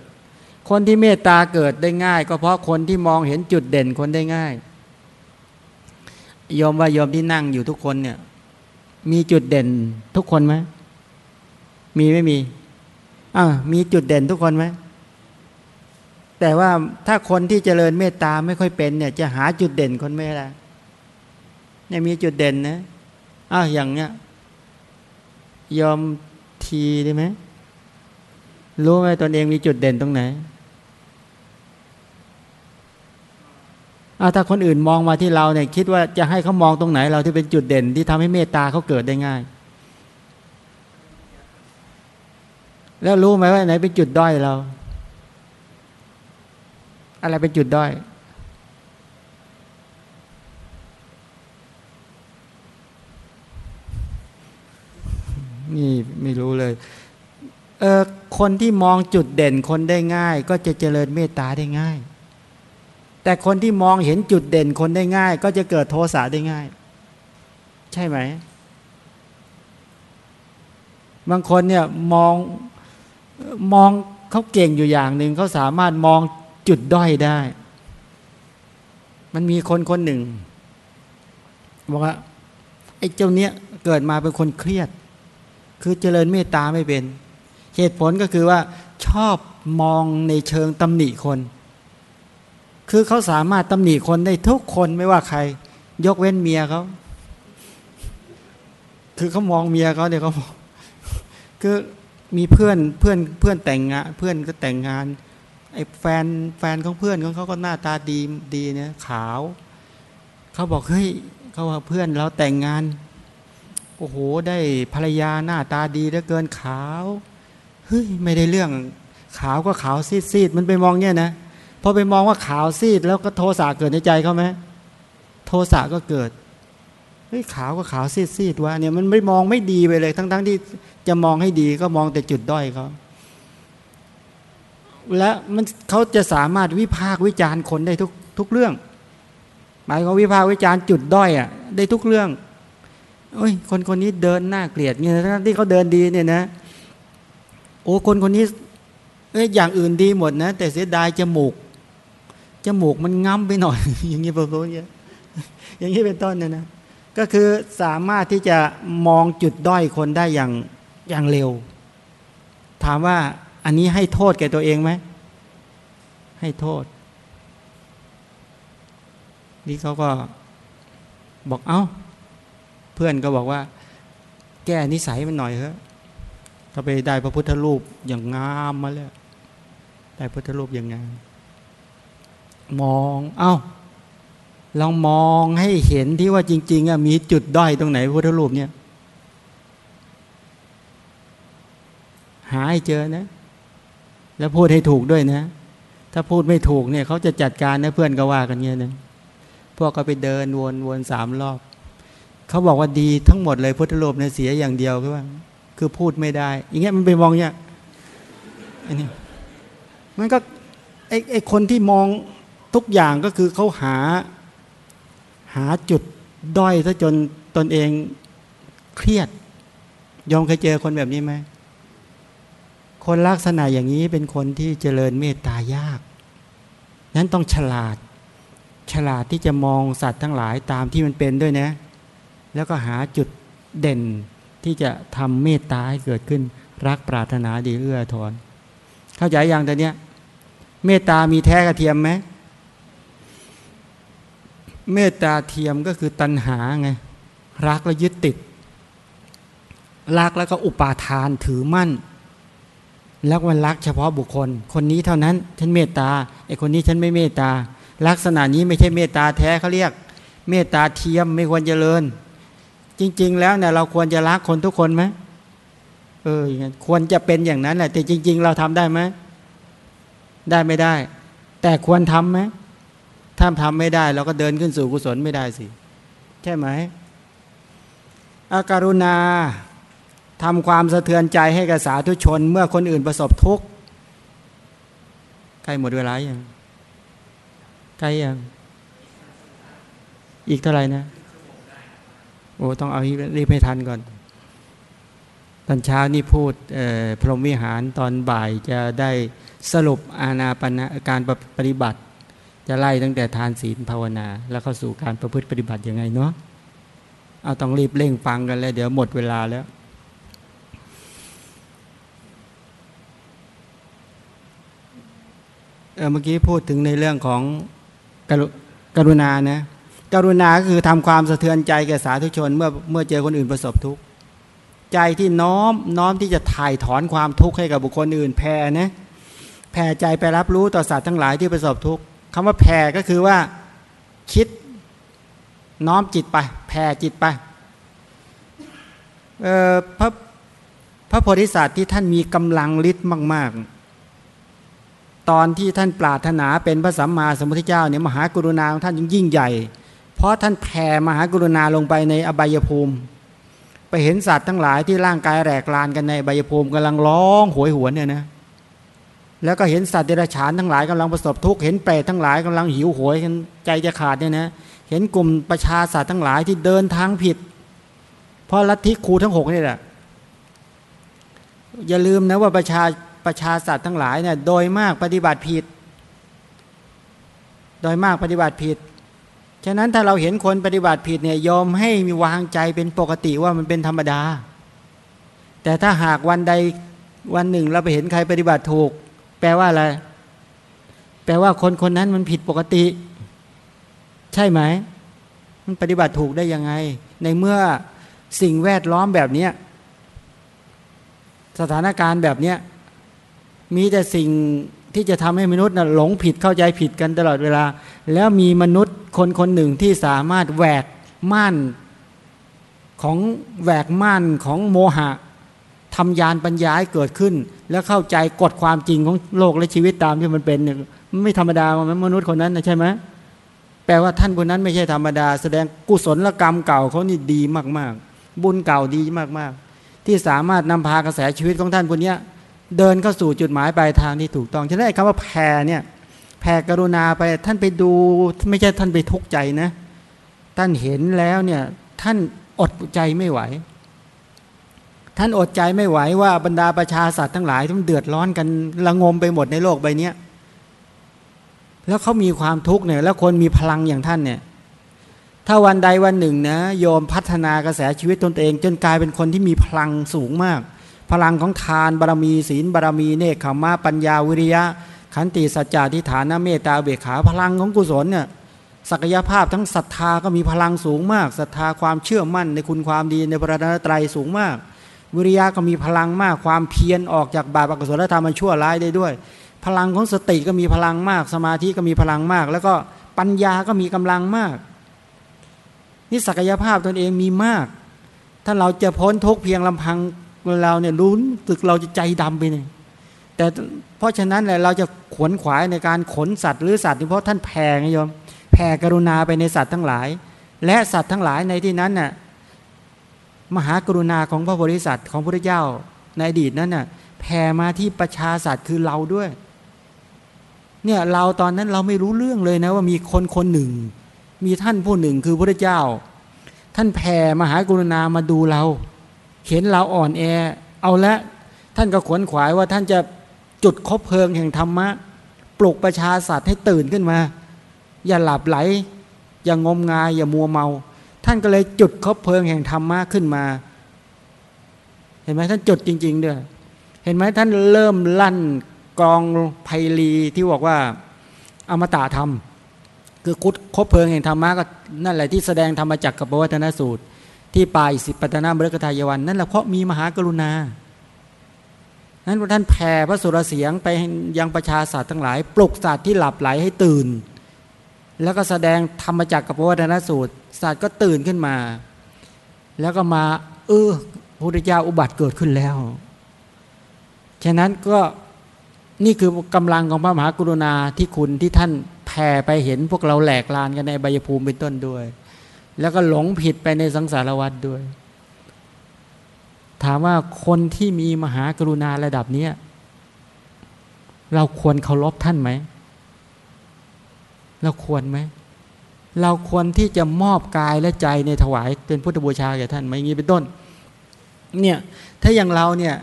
S1: คนที่เมตตาเกิดได้ง่าย ก็เพราะคนที่มองเห็นจุดเด่นคนได้ง่ายยอมว่ายอมที่นั่งอยู่ทุกคนเนี่ย มีจุดเด่นทุกคนไหม มีไม่มีอ่ามีจุดเด่นทุกคนไหมแต่ว่าถ้าคนที่เจริญเมตตาไม่ค่อยเป็นเนี่ย จะหาจุดเด่นคนไม่ได้เนี่ยมีจุดเด่นนะอ้าวอย่างเนี้ยยอมทีได้ไหมรู้ไหมตนเองมีจุดเด่นตรงไหนอาถ้าคนอื่นมองมาที่เราเนี่ยคิดว่าจะให้เขามองตรงไหน เราที่เป็นจุดเด่นที่ทำให้เมตตาเขาเกิดได้ง่าย แล้วรู้ไหมว่าไหนเป็นจุดด้อยเรา อะไรเป็นจุดด้อย นี่ไม่รู้เลยเออคนที่มองจุดเด่นคนได้ง่าย ก็จะเจริญเมตตาได้ง่าย แต่คนที่มองเห็นจุดเด่นคนได้ง่าย ก็จะเกิดโทสะได้ง่าย ใช่ไหมบางคนเนี่ยมอง มองเขาเก่งอยู่อย่างหนึ่งเขาสามารถมองจุดด้อยได้ มันมีคนคนหนึ่งบอกว่าไอ้เจ้าเนี้ยเกิดมาเป็นคนเครียด คือเจริญเมตตาไม่เป็น เหตุผลก็คือว่าชอบมองในเชิงตำหนิคน คือเขาสามารถตำหนิคนได้ทุกคนไม่ว่าใคร ยกเว้นเมียเขาคือเขามองเมียเขาเนี่ยเขาคือ มีเพื่อนเพื่อนเพื่อนแต่งงานเพื่อนก็แต่งงานไอ้แฟนแฟนของเพื่อนของเขาก็หน้าตาดีดีเนี่ยขาว เขาบอกเฮ้ยเขาว่าเพื่อนเราแต่งงานโอ้โหได้ภรรยาหน้าตาดีเหลือเกินขาวเฮ้ยไม่ได้เรื่องขาวก็ขาวซีดซีดมันไปมองเนี่ยนะพอไปมองว่าขาวซีดแล้วก็โทสะเกิดในใจเขาไหมโทสะก็เกิด เฮ้ยขาวก็ขาวซีดซีดวะเนี่ยมันไม่มองไม่ดีไปเลย ทั้งๆที่จะมองให้ดีก็มองแต่จุดด้อยเขาและมันเขาจะสามารถวิพากษ์วิจารณ์คนได้ทุกทุกเรื่อง หมายความวิพากษ์วิจารณ์จุดด้อยอะได้ทุกเรื่องโอ้ยคนคนนี้เดินหน้าเกลียดเนี่ยทั้งที่เขาเดินดีเนี่ยนะโอ้คนคนนี้เอ้ยอย่างอื่นดีหมดนะ แต่เสียดายจมูกจมูกมันง้ำไปหน่อย อย่างนี้เป็นต้นอย่างนี้เป็นต้นเนี่ยนะ ก็คือสามารถที่จะมองจุดด้อยคนได้อย่างอย่างเร็ว ถามว่าอันนี้ให้โทษแก่ตัวเองไหม ให้โทษ นี่เขาก็บอกเอา้า เพื่อนก็บอกว่า แก้นิสัยมันหน่อยเถอะถ้าไปได้พระพุทธรูปอย่างงามมาแล้วได้พุทธรูปอย่างงามมองเอา้า ลองมองให้เห็นที่ว่าจริงๆอะมีจุดด้อยตรงไหนพุทธรูปเนี่ยหาให้เจอนะ แล้วพูดให้ถูกด้วยนะ ถ้าพูดไม่ถูกเนี่ยเขาจะจัดการนะเพื่อนก็ว่ากันเงี้ยนะพวกก็ไปเดินวนวนสามรอบเขาบอกว่าดีทั้งหมดเลยพุทธรูปเนี่ยเสียอย่างเดียวคือว่า คือพูดไม่ได้อย่างเงี้ยมันไปมองเนี่ยอันนี้มันก็ไอไอคนที่มองทุกอย่างก็คือเขาหา หาจุดด้อยซะจนตนเองเครียด ยอมเคยเจอคนแบบนี้ไหม คนลักษณะอย่างนี้เป็นคนที่เจริญเมตตายากนั้นต้องฉลาด ฉลาดที่จะมองสัตว์ทั้งหลายตามที่มันเป็นด้วยนะ แล้วก็หาจุดเด่นที่จะทำเมตตาให้เกิดขึ้น รักปรารถนาดีเอื้อทอนเข้าใจอย่างแต่เนี้ยเมตตามีแท้กระเทียมไหม เมตตาเทียมก็คือตัณหาไงรักแล้วยึดติด รักแล้วก็อุปาทานถือมั่นแล้วมันรักเฉพาะบุคคล คนนี้เท่านั้น ฉันเมตตาไอคนนี้ฉันไม่เมตตา ลักษณะนี้ไม่ใช่เมตตาแท้เขาเรียก เมตตาเทียมไม่ควรเจริญ จริง ๆ แล้วเนี่ยเราควรจะรักคนทุกคนไหมเอออย่างนั้นควรจะเป็นอย่างนั้นแหละแต่จริง ๆ เราทำได้ไหมได้ไม่ได้ แต่ควรทํำไหม ถ้าทำไม่ได้เราก็เดินขึ้นสู่กุศลไม่ได้สิ ใช่ไหมอาการุณาทำความสะเทือนใจให้กับสาธุชน เมื่อคนอื่นประสบทุกข์ใกล้หมดเวลายังใกล้ยัง อีกเท่าไหร่นะ โอ้ต้องเอารีบให้ทันก่อน ตอนเช้านี่พูดพรหมวิหารตอนบ่ายจะได้สรุปอาณาปณะการปฏิบัติ จะไล่ตั้งแต่ทานศีลภาวนา แล้วเข้าสู่การประพฤติปฏิบัติยังไงเนาะเอาต้องรีบเร่งฟังกันเลยเดี๋ยวหมดเวลาแล้ว เมื่อกี้พูดถึงในเรื่องของกรกรุณานะกรุณาคือทำความสะเทือนใจแก่สาธุชน เมื่อเมื่อเจอคนอื่นประสบทุกข์ใจที่น้อมน้อมที่จะถ่ายถอนความทุกข์ให้กับบุคคลอื่นแผ่นะแผ่ใจไปรับรู้ต่อสัตว์ทั้งหลายที่ประสบทุกข์ คำว่าแผ่ก็คือว่าคิดน้อมจิตไปแผ่จิตไปพระพระโพธิสัตว์ที่ท่านมีกำลังฤทธิ์มาก ๆ ตอนที่ท่านปรารถนาเป็นพระสัมมาสัมพุทธเจ้าเนี่ยมหากรุณาของท่านยิ่งใหญ่ เพราะท่านแผ่มหากรุณาลงไปในอบายภูมิ ไปเห็นสัตว์ทั้งหลายที่ร่างกายแหลกลานกันในอบายภูมิกำลังร้องหวยหวนเนี่ยนะ แล้วก็เห็นสัตว์เดรัจฉานทั้งหลายกำลังประสบทุกข์เห็นเปรตทั้งหลายกำลังหิวโหยใจจะขาดเนี่ยนะเห็นกลุ่มประชาสัตว์ทั้งหลายที่เดินทางผิด เพราะลัทธิครูทั้งหกนี่แหละอย่าลืมนะว่าประชาประชาสัตว์ทั้งหลายเนี่ยโดยมากปฏิบัติผิด โดยมากปฏิบัติผิดฉะนั้นถ้าเราเห็นคนปฏิบัติผิดเนี่ยยอมให้มีวางใจเป็นปกติว่ามันเป็นธรรมดา แต่ถ้าหากวันใดวันหนึ่งเราไปเห็นใครปฏิบัติถูก แปลว่าอะไร แปลว่าคนคนนั้นมันผิดปกติ ใช่ไหม มันปฏิบัติถูกได้ยังไง ในเมื่อสิ่งแวดล้อมแบบนี้สถานการณ์แบบนี้มีแต่สิ่งที่จะทำให้มนุษย์นะหลงผิดเข้าใจผิดกันตลอดเวลา แล้วมีมนุษย์คนคนหนึ่งที่สามารถแหวกม่านของแหวกม่านของโมหะ ทำยานปัญญาให้เกิดขึ้น แล้วเข้าใจกฎความจริงของโลกและชีวิตตามที่มันเป็นเนี่ยไม่ธรรมดามนุษย์คนนั้นนะใช่ไหมแปลว่าท่านคนนั้นไม่ใช่ธรรมดา แสดงกุศลกรรมเก่าเขานี่ดีมากๆ บุญเก่าดีมากๆ ที่สามารถนำพากระแสชีวิตของท่านคนนี้เดินเข้าสู่จุดหมายปลายทางที่ถูกต้องฉะนั้นคำว่าแผ่เนี่ยแผ่กรุณาไปท่านไปดูไม่ใช่ท่านไปทุกข์ใจนะ ท่านเห็นแล้วเนี่ยท่านอดใจไม่ไหว ท่านอดใจไม่ไหวว่าบรรดาประชาสัตว์ทั้งหลายที่มเดือดร้อนกันละงมไปหมดในโลกใบนี้แล้วเขามีความทุกข์เนี่ย แล้วคนมีพลังอย่างท่านเนี่ย ถ้าวันใดวันหนึ่งนะโยมพัฒนากระแสชีวิตตนเอง จนกลายเป็นคนที่มีพลังสูงมาก พลังของทานบารมีศีลบารมีเนคขมาปัญญาวิริยะ ขันติสัจจะทิฏฐานะเมตตาเบขาพลังของกุศลเนี่ยศักยภาพทั้งศรัทธาก็มีพลังสูงมากศรัทธาความเชื่อมั่นในคุณความดีในพระนัตไตรสูงมาก วิริยะก็มีพลังมากความเพียรออกจากบาปอกุศลธรรมมันชั่วร้ายได้ด้วย พลังของสติก็มีพลังมาก สมาธิก็มีพลังมาก แล้วก็ปัญญาก็มีกำลังมากนี่ศักยภาพตนเองมีมาก ถ้าเราจะพ้นทุกเพียงลำพังเราเนี่ยรุนตึกเราจะใจดำไปเนี่ยแต่เพราะฉะนั้นแหละเราจะขวนขวายในการขนสัตว์หรือสัตว์เพราะท่านแผ่ไงโยมแผ่กรุณาไปในสัตว์ทั้งหลาย และสัตว์ทั้งหลายในที่นั้นน่ะ มหากรุณาของพระโพธิสัตว์ของพระเจ้าในอดีตนั้นน่ะแผ่มาที่ประชาสัตว์คือเราด้วย เนี่ยเราตอนนั้นเราไม่รู้เรื่องเลยนะว่ามีคนคนหนึ่ง มีท่านผู้หนึ่งคือพระเจ้า ท่านแผ่มหากรุณามาดูเรา เห็นเราอ่อนแอ เอาละท่านก็ขวนขวายว่าท่านจะจุดคบเพลิงแห่งธรรมะ ปลุกประชาสัตว์ให้ตื่นขึ้นมา อย่าหลับไหล อย่างงมงายอย่ามัวเมา ท่านก็เลยจุดคบเพลิงแห่งธรรมะขึ้นมา เห็นไหมท่านจุดจริง ๆ ด้วย เห็นไหมท่านเริ่มลั่นกองไพลีที่บอกว่าอมตะธรรม คือคุดคบเพลิงแห่งธรรมะก็นั่นแหละที่แสดงธรรมจักรกับวัฒนสูตร ที่ปลายสิปัตนามฤกทายวัน นั่นแหละเพราะมีมหากรุณานั้นท่านแผ่พระสุรเสียงไปยังประชาสัตว์ทั้งหลาย ปลุกสัตว์ที่หลับไหลให้ตื่น แล้วก็แสดงธรรมจักรกับวัฒนสูตรสัตว์ก็ตื่นขึ้นมา แล้วก็มา เออพระพุทธเจ้าอุบัติเกิดขึ้นแล้ว ฉะนั้นก็นี่คือกำลังของพระมหากรุณาที่คุณที่ท่านแผ่ไปเห็นพวกเราแหลกลานกันในใบยภูมิเป็นต้นด้วย แล้วก็หลงผิดไปในสังสารวัฏด้วย ถามว่าคนที่มีมหากรุณาระดับนี้เราควรเคารพท่านไหม เราควรไหมเราควรที่จะมอบกายและใจในถวายเป็นพุทธบูชาแก่ท่านไหมอย่างนี้เป็นต้น เนี่ยถ้าอย่างเราเนี่ย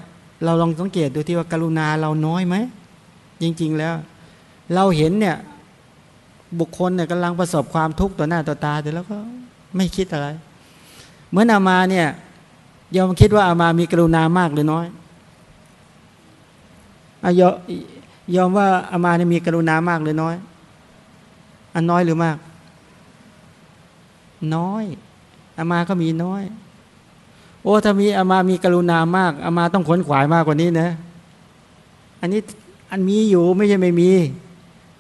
S1: เราลองสังเกตดูที่ว่ากรุณาเราน้อยไหมจริง ๆแล้ว เราเห็นเนี่ยบุคคลเนี่ยกำลังประสบความทุกข์ต่อหน้าต่อตาแต่แล้วก็ไม่คิดอะไร เหมือนอามาเนี่ยยอมคิดว่าอามามีกรุณามากหรือน้อยอยยอมว่าอามาเนี่ยมีกรุณามากหรือน้อย อันน้อยหรือมาก น้อยอามาก็มีน้อย โอ้ถ้ามีอามามีกรุณามากอามาต้องขนขวายมากกว่านี้นะ อันนี้อันมีอยู่ไม่ใช่ไม่มี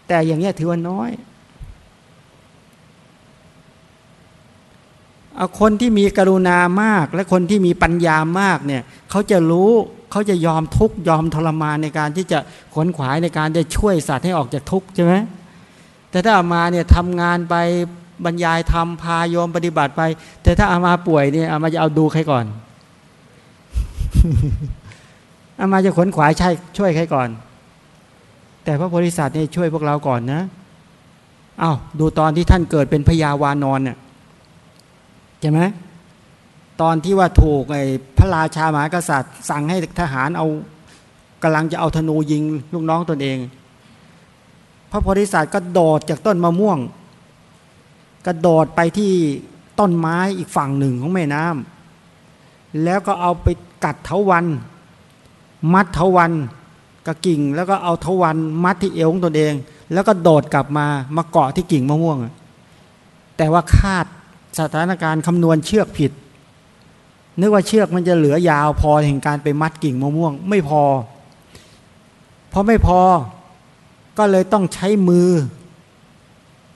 S1: แต่อย่างเงี้ยถือว่าน้อยเอาคนที่มีกรุณามาก และคนที่มีปัญญามากเนี่ยเขาจะรู้เขาจะยอมทุกยอมทรมานในการที่จะขนขวายในการจะช่วยสัตว์ให้ออกจากทุกข์ใช่ไหม แต่ถ้าอามาเนี่ยทำงานไปบรรยายทำพาโยมปฏิบัติไป แต่ถ้าอามาป่วยเนี่ยอามาจะเอาดูใครก่อนอามาจะขนขวายใช่ช่วยใครก่อน แต่พระโพธิสัตว์นี่ช่วยพวกเราก่อนนะเอา้าดูตอนที่ท่านเกิดเป็นพญาวานอนเนี่ยช่ไหมตอนที่ว่าถูกไอ้พระราชามหากษัตริย์ สั่งให้ทหารเอากำลังจะเอาธนูยิงลูกน้องตนเอง ระโพธิสัตว์ก็โดดจากต้นมะม่วง กระโดดไปที่ต้นไม้อีกฝั่งหนึ่งของแม่น้ำแล้วก็เอาไปกัดเถาวัน มัดเถาวันกระกิ่ง แล้วก็เอาเถาวันมัดที่เอวของตนเอง แล้วก็โดดกลับมามาเกาะที่กิ่งมะม่วง แต่ว่าคาดสถานการณ์คำนวณเชือกผิด นึกว่าเชือกมันจะเหลือยาวพอแห่งการไปมัดกิ่งมะม่วง ไม่พอ เพราะไม่พอ ก็เลยต้องใช้มือ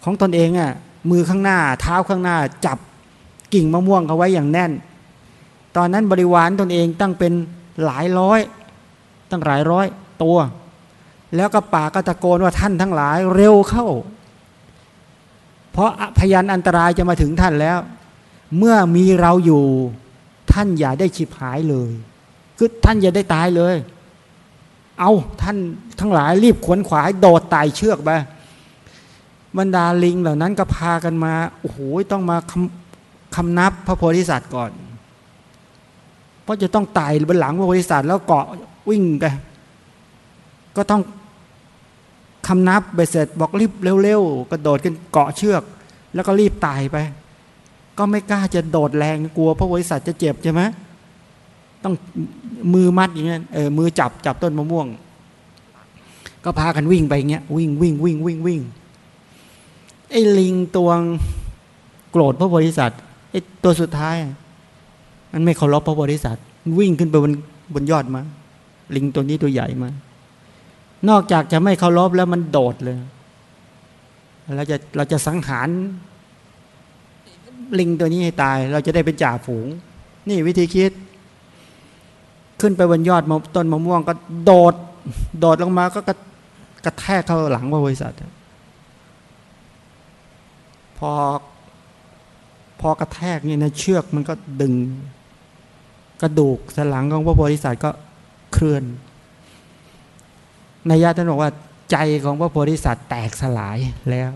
S1: ของตนเองอะมือข้างหน้า เท้าข้างหน้า จับกิ่งมะม่วงเอาไว้อย่างแน่น ตอนนั้นบริวารตนเองตั้งเป็นหลายร้อย ตั้งหลายร้อยตัว แล้วก็ป่าก็ตะโกนว่าท่านทั้งหลายเร็วเข้า เพราะพยานอันตรายจะมาถึงท่านแล้ว เมื่อมีเราอยู่ท่านอย่าได้ฉิบหายเลย คือท่านอย่าได้ตายเลย เอาท่านทั้งหลายรีบขวนขวายโดดไต่เชือกไปบรรดาลิงเหล่านั้นก็พากันมาโอ้โหต้องมาคำคำนับพระโพธิสัตว์ก่อน เพราะจะต้องไต่บนหลังพระโพธิสัตว์แล้วเกาะวิ่งไปก็ต้องคำนับไปเสร็จบอกรีบเร็วๆกระโดดกันเกาะเชือก แล้วก็รีบตายไป ก็ไม่กล้าจะโดดแรงกลัวพระบริษัทจะเจ็บใช่ไหม ต้องมือมัดอย่างเงี้ยเออมือจับจับต้นมะม่วง ก็พากันวิ่งไปอย่างเงี้ยวิ่งวิ่งวิ่งวิ่งวิ่งไอ้ลิงตัวโกรธพระบริษัทไอ้ตัวสุดท้าย มันไม่เคารพพระบริษัทวิ่งขึ้นไปบนบนยอดมา ลิงตัวนี้ตัวใหญ่มา นอกจากจะไม่เคารพแล้วมันโดดเลยเราจะเราจะสังหารลิงตัวนี้ให้ตาย เราจะได้เป็นจ่าฝูง นี่วิธีคิด ขึ้นไปบนยอดต้นมะม่วงก็โดด โดดลงมาก็กระกระแทกเข้าหลังบริษัทพอ พอกระแทกนี่นะเชือกมันก็ดึง กระดูกสันหลังของพระบริษัทก็เคลื่อนนายะท่านบอกว่า ใจของพระโพธิสัตว์แตกสลายแล้ว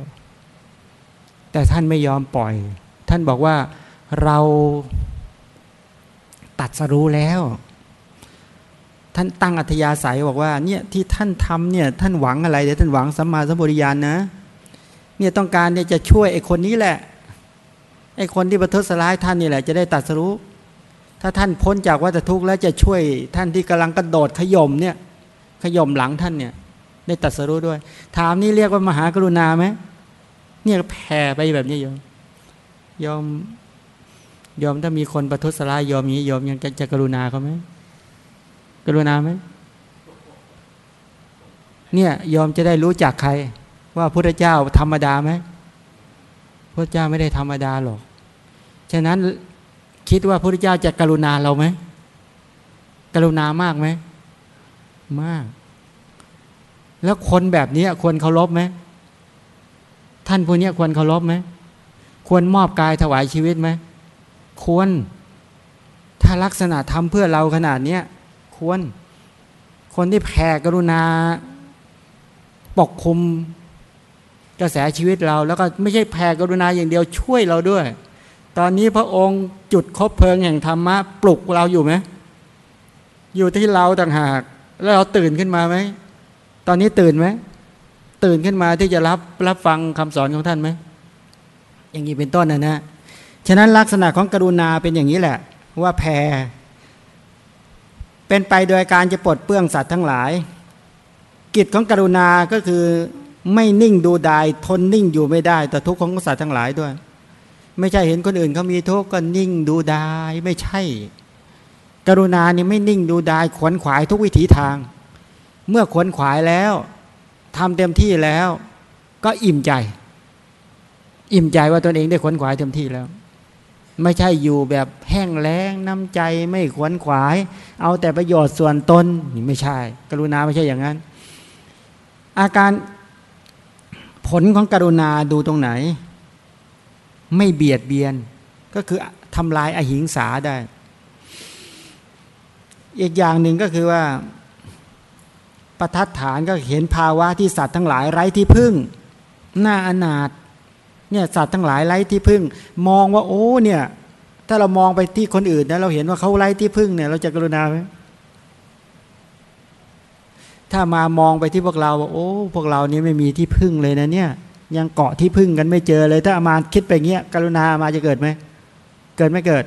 S1: แต่ท่านไม่ยอมปล่อย ท่านบอกว่าเราตัดสรู้แล้ว ท่านตั้งอัธยาศัยบอกว่าเนี่ยที่ท่านทำเนี่ยท่านหวังอะไรเดี๋ยวท่านหวังสัมมาสัมปวิญาณนะเนี่ยต้องการเนี่ยจะช่วยไอ้คนนี้แหละไอ้คนที่ประทุษร้ายท่านนี่แหละ จะได้ตัดสรู้ถ้าท่านพ้นจากวัฏทุกข์แล้วจะช่วยท่านที่กำลังกระโดดขย่มเนี่ยขย่มหลังท่านเนี่ยได้ตัดสรู้ด้วย ถามนี่เรียกว่ามหากรุณาไหมเนี่ยแผ่ไปแบบนี้โยมยอมยอมถ้ามีคนประทุษร้ายยอมนี้ยอมยังจะกรุณาเขาไหม กรุณาไหมเนี่ยยอมจะได้รู้จักใคร ว่าพระเจ้าธรรมดาไหมพระเจ้าไม่ได้ธรรมดาหรอก ฉะนั้นคิดว่าพระเจ้าจะกรุณาเราไหมกรุณามากไหมมาก แล้วคนแบบนี้ควรเคารพไหมท่านพวกนี้ควรเคารพไหมควรมอบกายถวายชีวิตไหมควร ถ้าลักษณะทำเพื่อเราขนาดนี้ ควร คนที่แผ่กรุณา ปกคุมกระแสชีวิตเรา แล้วก็ไม่ใช่แผ่กรุณาอย่างเดียวช่วยเราด้วย ตอนนี้พระองค์จุดคบเพลิงแห่งธรรมะ ปลุกเราอยู่ไหมอยู่ที่เราต่างหาก แล้วเราตื่นขึ้นมาไหม ตอนนี้ตื่นไหม ตื่นขึ้นมาที่จะรับรับฟังคำสอนของท่านไหม อย่างนี้เป็นต้นนะนะ ฉะนั้นลักษณะของกรุณาเป็นอย่างนี้แหละ ว่าแผ่ เป็นไปโดยการจะปลดเปื้องสัตว์ทั้งหลาย กิจของกรุณาก็คือไม่นิ่งดูดายทนนิ่งอยู่ไม่ได้แต่ทุกข์ของสัตว์ทั้งหลายด้วย ไม่ใช่เห็นคนอื่นเขามีทุกข์ก็นิ่งดูดายไม่ใช่ กรุณานี่ไม่นิ่งดูดายขวนขวายทุกวิถีทาง เมื่อขวนขวายแล้วทำเต็มที่แล้ว ก็อิ่มใจ อิ่มใจว่าตนเองได้ขวนขวายเต็มที่แล้ว ไม่ใช่อยู่แบบแห้งแล้งน้ำใจไม่ขวนขวาย เอาแต่ประโยชน์ส่วนตนนี่ไม่ใช่ กรุณาไม่ใช่อย่างนั้น อาการผลของกรุณาดูตรงไหน ไม่เบียดเบียน ก็คือทำลายอหิงสาได้ อีกอย่างหนึ่งก็คือว่าประทัดฐานก็เห็นภาวะที่สัตว์ทั้งหลายไร้ที่พึ่ง หน้าอนาถ เนี่ยสัตว์ทั้งหลายไร้ที่พึ่ง มองว่า โอ้เนี่ยถ้าเรามองไปที่คนอื่นนะเราเห็นว่าเขาไร้ที่พึ่งเนี่ย เราจะกรุณาไหมถ้ามามองไปที่พวกเราว่าโอ้ พวกเรานี่ไม่มีที่พึ่งเลยนะเนี่ย ยังเกาะที่พึ่งกันไม่เจอเลย ถ้าอามาคิดไปเงี้ยกรุณามาจะเกิดไหมเกิดไม่เกิด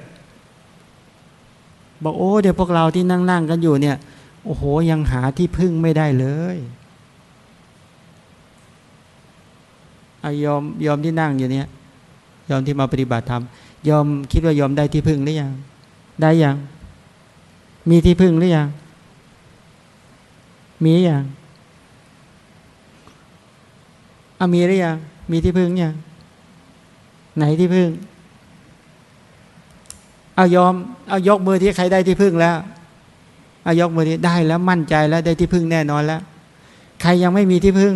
S1: บอกโอ้เดี๋ยวพวกเราที่นั่งนั่งกันอยู่เนี่ย โอ้โหยังหาที่พึ่งไม่ได้เลยอา ยอมยอมที่นั่งอยู่เนี่ยยอมที่มาปฏิบัติธรรมยอมคิดว่ายอมได้ที่พึ่งหรือยังได้ยังมีที่พึ่งหรือยังมีอย่างอามีหรือยังมีที่พึ่งยังไหนที่พึ่งเอายอมเอายกมือที่ใครได้ที่พึ่งแล้วเอายกมือที่ได้แล้วมั่นใจแล้วได้ที่พึ่งแน่นอนแล้ว ใครยังไม่มีที่พึ่ง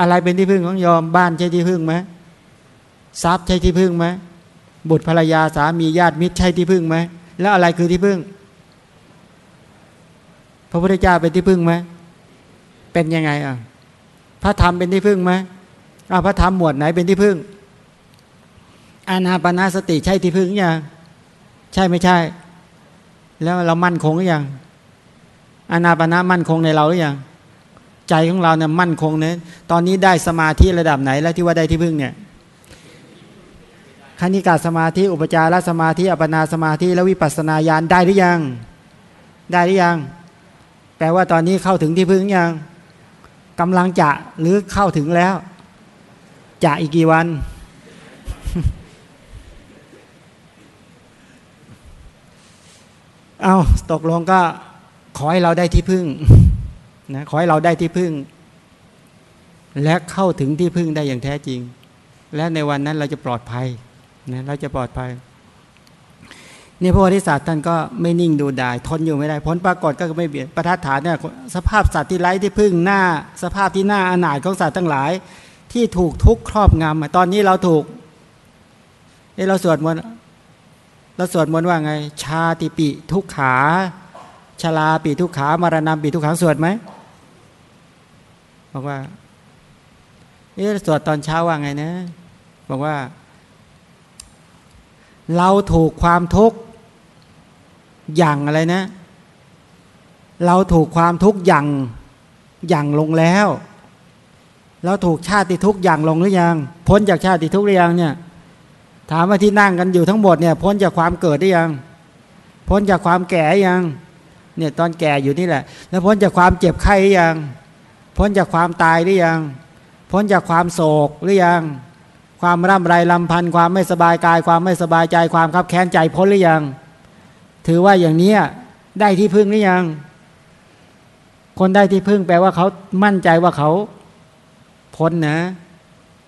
S1: อะไรเป็นที่พึ่งของยอมบ้านใช่ที่พึ่งไหมทรัพย์ใช่ที่พึ่งไหมบุตรภรรยาสามีญาติมิตรใช่ที่พึ่งไหมแล้วอะไรคือที่พึ่ง พระพุทธเจ้าเป็นที่พึ่งไหมเป็นยังไงอะพระธรรมเป็นที่พึ่งไหมอ้าพระธรรมหมวดไหนเป็นที่พึ่ง อานาปนาสติใช่ที่พึ่งยังใช่ไม่ใช่ แล้วเรามั่นคงหรือยังอานาปนามั่นคงในเราหรือยัง ใจของเราเนี่ยมั่นคงเนี่ยตอนนี้ได้สมาธิระดับไหนแล้วที่ว่าได้ที่พึ่งเนี่ยคณิกาสมาธิ อุปจารสมาธิ อัปนาสมาธิ แล้ววิปัสนาญาณได้หรือยัง ได้หรือยัง แปลว่าตอนนี้เข้าถึงที่พึ่งยังกำลังจะหรือเข้าถึงแล้ว จะอีกกี่วัน เอาตกลงก็ขอให้เราได้ที่พึ่ง นะขอให้เราได้ที่พึ่ง และเข้าถึงที่พึ่งได้อย่างแท้จริง และในวันนั้นเราจะปลอดภัยนะเราจะปลอดภัยนี่พระโพธิสัตว์ท่านก็ไม่นิ่งดูดาย ทนอยู่ไม่ได้ ผลปรากฏก็ไม่เบียดประทัดฐานเนี่ยสภาพสัตว์ที่ไร้ที่พึ่งหน้า สภาพที่หน้าอนาถของสัตว์ทั้งหลาย ที่ถูกทุกครอบงำตอนนี้เราถูกเอเราสวดมนต์เราสวดมนต์ว่าไง ชาติปิทุกขาชลาปิทุกขามารณะปิทุกขังสวดไหม บอกว่า เอ๊ะสวดตอนเช้าว่าไงนะ บอกว่า เราถูกความทุกข์อย่างอะไรนะ เราถูกความทุกข์อย่างอย่างลงแล้ว เราถูกชาติทุกข์อย่างลงหรือยัง พ้นจากชาติทุกข์หรือยังเนี่ย ถามว่าที่นั่งกันอยู่ทั้งหมดเนี่ย พ้นจากความเกิดได้ยัง พ้นจากความแก่ยัง เนี่ยตอนแก่อยู่นี่แหละ แล้วพ้นจากความเจ็บไข้ยัง พ้นจากความตายหรือยัง พ้นจากความโศกหรือยัง ความร่ำไรลำพันธ์ความไม่สบายกาย ความไม่สบายใจความคับแค้นใจพ้นหรือยัง ถือว่าอย่างนี้ได้ที่พึ่งหรือยัง คนได้ที่พึ่งแปลว่าเขามั่นใจว่าเขาพ้นนะ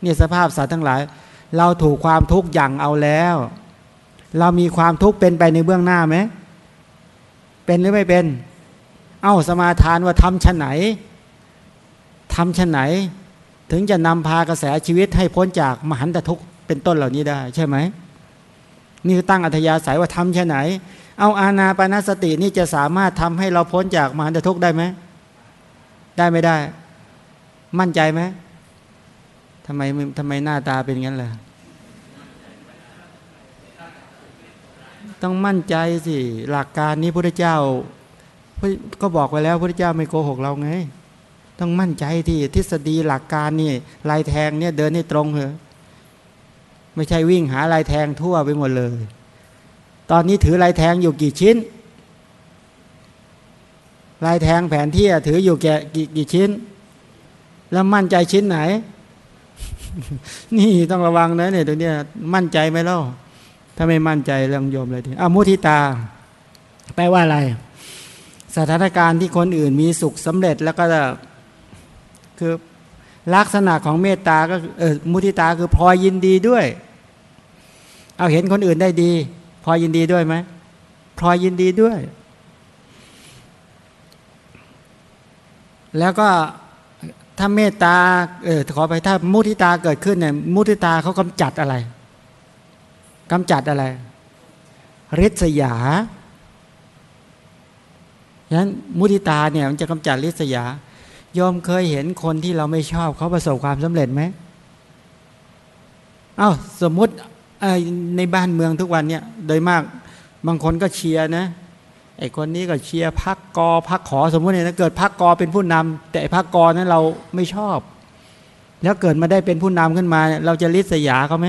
S1: เนี่ยสภาพสัตว์ทั้งหลาย เราถูกความทุกข์อย่างเอาแล้ว เรามีความทุกข์เป็นไปในเบื้องหน้าไหมเป็นหรือไม่เป็น เอ้าสมาทานว่าทำชะไหน ทำชะไหน ถึงจะนำพากระแสชีวิตให้พ้นจากมหันตทุกข์เป็นต้นเหล่านี้ได้ใช่ไหมนี่ตั้งอัธยาศัยว่าทำชะไหน เอาอาณาปณสตินี่จะสามารถทำให้เราพ้นจากมหันตทุกข์ได้ไหมได้ไม่ได้ มั่นใจไหมทำไมทำไมหน้าตาเป็นงั้นล่ะต้องมั่นใจสิ หลักการนี้พระเจ้าก็บอกไว้แล้วพระเจ้าไม่โกหกเราไง ต้องมั่นใจที่ทฤษฎีหลักการนี่ลายแทงเนี่ยเดินให้ตรงเถอะไม่ใช่วิ่งหาลายแทงทั่วไปหมดเลย ตอนนี้ถือลายแทงอยู่กี่ชิ้น ลายแทงแผนที่ถืออยู่แก่กี่ชิ้น แล้วมั่นใจชิ้นไหน นี่ต้องระวังนะเนี่ยตรงนี้มั่นใจไหมล่าถ้าไม่มั่นใจเรื่องโยมเลยทีอามุทิตา แปลว่าอะไร สถานการณ์ที่คนอื่นมีสุขสำเร็จแล้วก็ คือลักษณะของเมตตาก็เออมุทิตาคือพอยินดีด้วย เอาเห็นคนอื่นได้ดี พอยินดีด้วยไหมพอยยินดีด้วย แล้วก็ถ้าเมตตาเออขอไปถ้ามุทิตาเกิดขึ้นเนี่ยมุทิตาเขากำจัดอะไรกำจัดอะไรริษยาฉะนั้นมุทิตาเนี่ยมันจะกำจัดริษยา ยอมเคยเห็นคนที่เราไม่ชอบเขาประสบความสำเร็จไหมเอา้าสมมุติในบ้านเมืองทุกวันเนี่ยโดยมากบางคนก็เชียร์นะไอคนนี้ก็เชียร์พักกอพักขอสมมติเนี่ยถ้าเกิดพักกอเป็นผู้นำแต่พักกอนั้นเราไม่ชอบ แล้วเกิดมาได้เป็นผู้นำขึ้นมา เราจะริษยาเขาไหม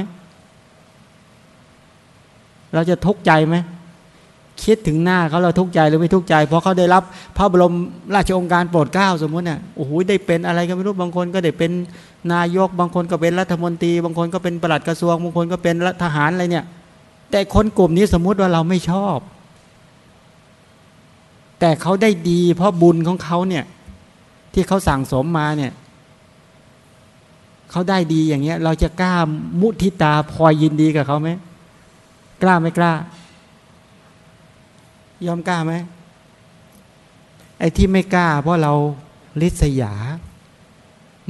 S1: เราจะทุกข์ใจไหม คิดถึงหน้าเขาเราทุกข์ใจหรือไม่ทุกข์ใจ เพราะเขาได้รับพระบรมราชองค์การโปรดเกล้าสมมติเนี่ยโอ้โหได้เป็นอะไรก็ไม่รู้บางคนก็ได้เป็นนายกบางคนก็เป็นรัฐมนตรี บางคนก็เป็นประหลัดกระทรวงบางคนก็เป็นทหารอะไรเนี่ย แต่คนกลุ่มนี้สมมุติว่าเราไม่ชอบ แต่เขาได้ดี เพราะบุญของเขาเนี่ยที่เขาสั่งสมมาเนี่ยเขาได้ดีอย่างเงี้ย เราจะกล้ามุทิตาพอยยินดีกับเขาไหมกล้าไม่กล้า ยอมกล้าไหมไอ้ที่ไม่กล้า เพราะเราลิษยา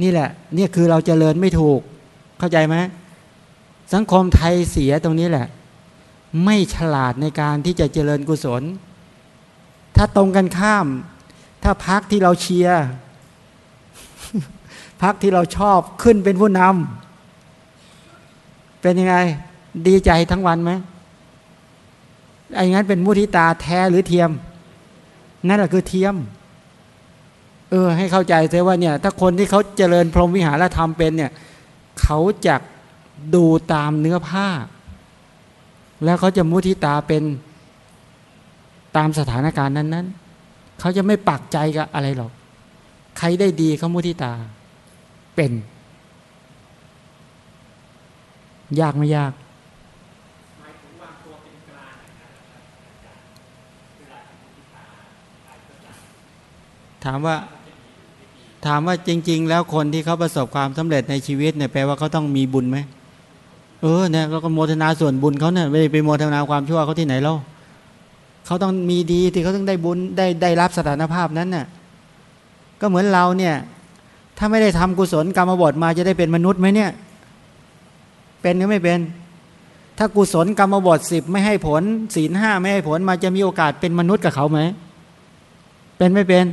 S1: นี่แหละนี่คือเราจเจริญไม่ถูก เข้าใจไหมสังคมไทยเสียตรงนี้แหละ ไม่ฉลาดในการที่จะเจริญกุศล ถ้าตรงกันข้าม ถ้าพักที่เราเชียร์พักที่เราชอบขึ้นเป็นผู้นำเป็นยังไง ดีใจทั้งวันไหม ไอ้งั้นเป็นมุทิตาแท้หรือเทียม นั่นแหละคือเทียม เออ ให้เข้าใจเสียว่าเนี่ย ถ้าคนที่เขาเจริญพรหมวิหารธรรมเป็นเนี่ย เขาจะดูตามเนื้อผ้า แล้วเขาจะมุทิตาเป็นตามสถานการณ์นั้น ๆ เขาจะไม่ปักใจกับอะไรหรอก ใครได้ดีเขามุทิตาเป็น ยากไม่ยาก ถามว่าถามว่าจริง ๆ แล้วคนที่เขาประสบความสำเร็จในชีวิตเนี่ยแปลว่าเขาต้องมีบุญไหมเออเนี่ยเราก็โมทนาส่วนบุญเขาเนี่ยไม่ได้ไปโมทนาความชั่วเขาที่ไหนแล้วเขาต้องมีดีที่เขาต้องได้บุญได้ได้รับสถานภาพนั้นน่ะก็เหมือนเราเนี่ยถ้าไม่ได้ทำกุศลกรรมบทมาจะได้เป็นมนุษย์ไหมเนี่ย เป็นหรือไม่เป็น ถ้ากุศลกรรมบทสิบไม่ให้ผลศีลห้าไม่ให้ผลมาจะมีโอกาสเป็นมนุษย์กับเขาไหมเป็นไม่เป็น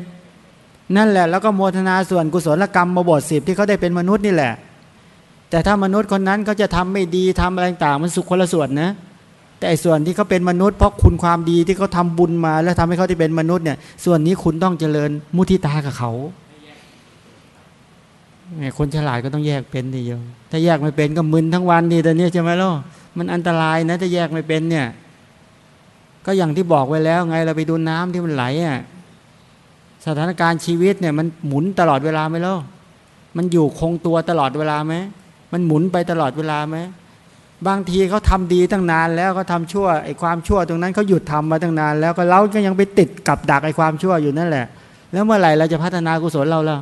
S1: นั่นแหละแล้วก็โมทนาส่วนกุศลกรรมมาบทสิบที่เขาได้เป็นมนุษย์นี่แหละ แต่ถ้ามนุษย์คนนั้นเขาจะทำไม่ดีทำอะไรต่างมันสุขคนละส่วนนะ แต่ส่วนที่เขาเป็นมนุษย์เพราะคุณความดีที่เขาทาบุญมา แล้วทำให้เขาได้เป็นมนุษย์เนี่ย ส่วนนี้คุณต้องเจริญมุทิตากับเขาไงคนฉลาดก็ต้องแยกเป็นดิโยมถ้าแยกไม่เป็นก็มึนทั้งวันดีแต่เนี้ยใช่ไหมล่ะมันอันตรายนะถ้าแยกไม่เป็นเนี่ย ก็อย่างที่บอกไว้แล้ว ไงเราไปดูน้ำที่มันไหลอะ สถานการณ์ชีวิตเนี่ยมันหมุนตลอดเวลาไหมล่ะมันอยู่คงตัวตลอดเวลาไหมมันหมุนไปตลอดเวลาไหมบางทีเขาทาดีตั้งนานแล้วเขาทาชั่วไอ้ความชั่วตรงนั้นเขาหยุดทำมาตั้งนาน แล้วก็เราก็ยังไปติดกับดักไอ้ความชั่วอยู่นั่นแหละ แล้วเมื่อไหร่เราจะพัฒนากุศลเราล่ะ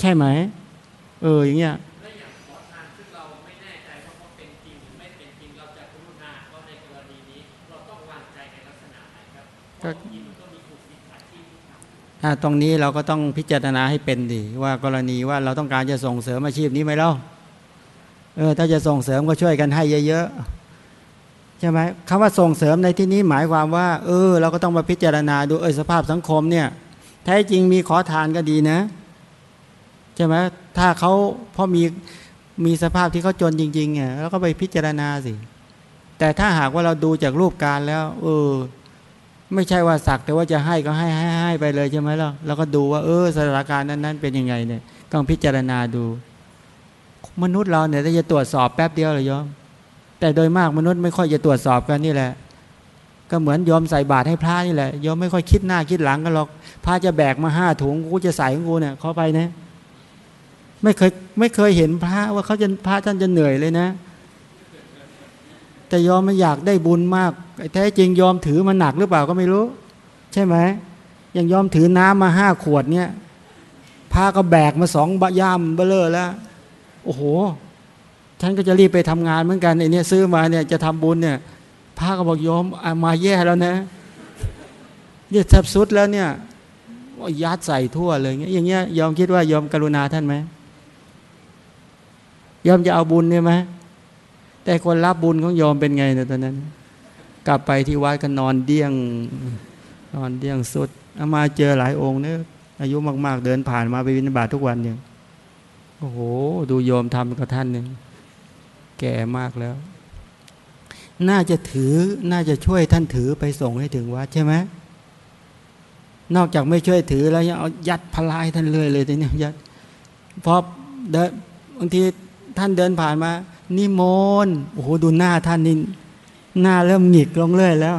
S1: ใช่ไหมเอออย่างเงี้ยก็ ตรงนี้เราก็ต้องพิจารณาให้เป็นดีว่ากรณีว่าเราต้องการจะส่งเสริมอาชีพนี้ไหมเล่าเออถ้าจะส่งเสริมก็ช่วยกันให้เยอะๆใช่ไหมคำว่าส่งเสริมในที่นี้หมายความว่า เออ เราก็ต้องมาพิจารณาดูเออสภาพสังคมเนี่ยแท้จริงมีขอทานก็ดีนะใช่ไหมถ้าเขาพอมีมีสภาพที่เขาจนจริงๆเนี่ยแล้วก็ไปพิจารณาสิแต่ถ้าหากว่าเราดูจากรูปการแล้ว เออ ไม่ใช่ว่าสักแต่ว่าจะให้ก็ให้ให้ให้ไปเลยใช่ไหมล่ะแล้วก็ดูว่าเออสถานการณ์นั้น ๆ เป็นยังไงเนี่ยต้องพิจารณาดู มนุษย์เราเนี่ยจะตรวจสอบแป๊บเดียวเลยยอม แต่โดยมากมนุษย์ไม่ค่อยจะตรวจสอบกันนี่แหละ ก็เหมือนยอมใส่บาตรให้พระนี่แหละยอมไม่ค่อยคิดหน้าคิดหลังกันหรอกพระจะแบกมาห้าถุงกูจะใส่ของกูเนี่ยเข้าไปนะไม่เคยไม่เคยเห็นพระว่าเขาจะพระท่านจะเหนื่อยเลยนะ แต่ยอมมันอยากได้บุญมากแท้จริงยอมถือมันหนักหรือเปล่าก็ไม่รู้ ใช่ไหมยังยอมถือน้ำมาห้าขวดเนี่ยพระก็แบกมาสองบะย่ามเบลเลอร์แล้ว โอ้โหฉันก็จะรีบไปทำงานเหมือนกันไอ้นี่ซื้อมาเนี่ยจะทำบุญเนี่ยพระก็บอกยอมมาแย่แล้วนะเนี่ยแทบสุดแล้วเนี่ยยัดใส่ทั่วเลยเงี้ยอย่างเงี้ยยอมคิดว่ายอมกรุณาท่านไหมยอมจะเอาบุญเนี่ยไหม แต่คนรับบุญของยอมเป็นไงเนี่ยตอนนั้น กลับไปที่วัดก็นอนเดี้ยง นอนเดี้ยงสุดเอามาเจอหลายองค์เนี่ยอายุมากๆ เดินผ่านมาไปวินบาตทุกวันเนี่ยโอ้โห ดูโยมทำกับท่านหนึ่งแก่มากแล้ว น่าจะถือน่าจะช่วยท่านถือไปส่งให้ถึงวัดใช่ไหมนอกจากไม่ช่วยถือแล้วยังเอายัดพลายท่านเลยเลยทีนี้ยัดเพอเดินบางทีท่านเดินผ่านมา นิมนต์โอ้โหดูหน้าท่านนี่หน้าเริ่มหงิกลงเรื่อยแล้ว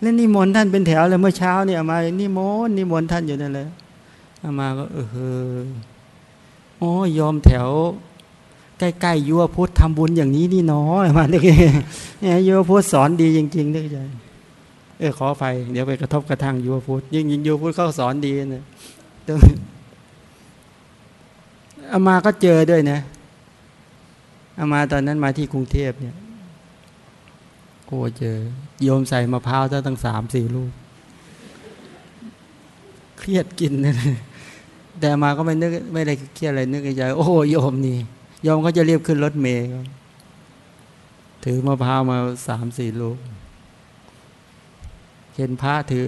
S1: แล้วนิมนต์ท่านเป็นแถวเลยเมื่อเช้าเนี่ยมานิมนต์นิมนต์ท่านอยู่นั่นเลยอามาก็เออโอ้ยอมแถว ใกล้ๆยัวพุทธทำบุญอย่างนี้นี่น้อยมาเนี่ยยัวพุทธสอนดีจริงๆด้วยใจเออขอไฟเดี๋ยวไปกระทบกระทั่งยัวพุทธยิ่งยิ่งยัวพุทธเขาสอนดีนะอามาก็เจอด้วยนะ อามาตอนนั้นมาที่กรุงเทพเนี่ยโอ้เจอโยมใส่มะพร้าวตั้งสามสี่ลูก เครียดกินนะแต่มาก็ไม่นึกไม่ได้เครียดอะไรนึกในใจโอ้โยมนี่โยมก็จะเรียบขึ้นรถเมย์ถือมะพร้าวมาสามสี่ลูก เห็นพระถือ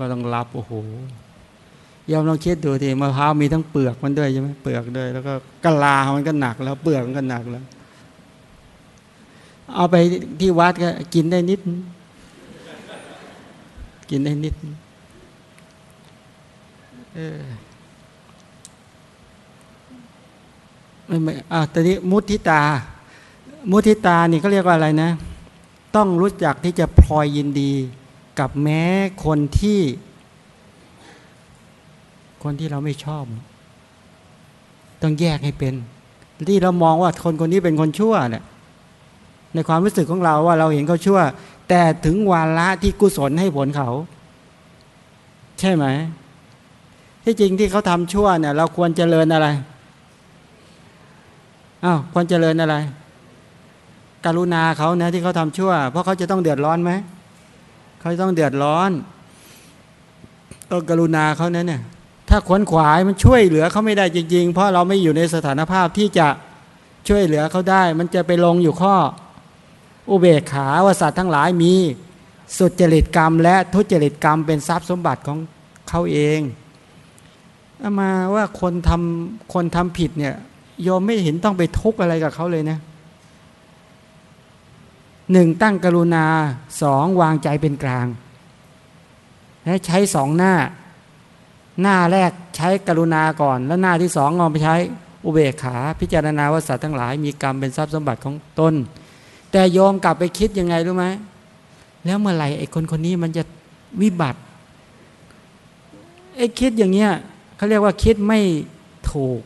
S1: ก็ต้องรับโอ้โห ยอมลองคิดดูทีมะพร้าวมีทั้งเปลือกมันด้วยใช่ไหมเปลือกด้วย แล้วก็กะลา มันก็หนักแล้ว เปลือกมันก็หนักแล้ว เอาไปที่วัดก็กินได้นิด กินได้นิดเออไม่ไม่อ่าตอนนี้มุทิตา มุทิตานี่เขาเรียกว่าอะไรนะ ต้องรู้จักที่จะพลอยยินดีกับแม้คนที่ คนที่เราไม่ชอบ ต้องแยกให้เป็น ที่เรามองว่าคนคนนี้เป็นคนชั่วเนี่ยในความรู้สึกของเราว่าเราเห็นเขาชั่ว แต่ถึงวาระที่กุศลให้ผลเขา ใช่ไหมที่จริงที่เขาทำชั่วเนี่ย เราควรเจริญอะไรอ้าวควรเจริญอะไร กรุณาเขานะที่เขาทำชั่ว เพราะเขาจะต้องเดือดร้อนไหมเขาต้องเดือดร้อนต้องกรุณาเขานี่ยเนี่ย ถ้าขวนขวายมันช่วยเหลือเขาไม่ได้จริง ๆ เพราะเราไม่อยู่ในสถานภาพที่จะช่วยเหลือเขาได้ มันจะไปลงอยู่ข้อ อุเบกขาว่าสัตว์ทั้งหลายมี สุจริตกรรม และทุจริตกรรมเป็นทรัพย์สมบัติของเขาเองมาว่าคนทำคนทำผิดเนี่ยโยมไม่เห็นต้องไปทุกข์อะไรกับเขาเลยนะหนึ่งตั้งกรุณาสองวางใจเป็นกลางและใช้สองหน้า หน้าแรกใช้กรุณาก่อน แล้วหน้าที่สองงอไปใช้อุเบกขา พิจารณาว่าสัตว์ทั้งหลายมีกรรมเป็นทรัพย์สมบัติของตนแต่โยมกลับไปคิดยังไงรู้ไหมแล้วเมื่อไหร่ไอ้คนคนนี้มันจะวิบัติไอ้คิดอย่างเงี้ยเขาเรียกว่าคิดไม่ถูก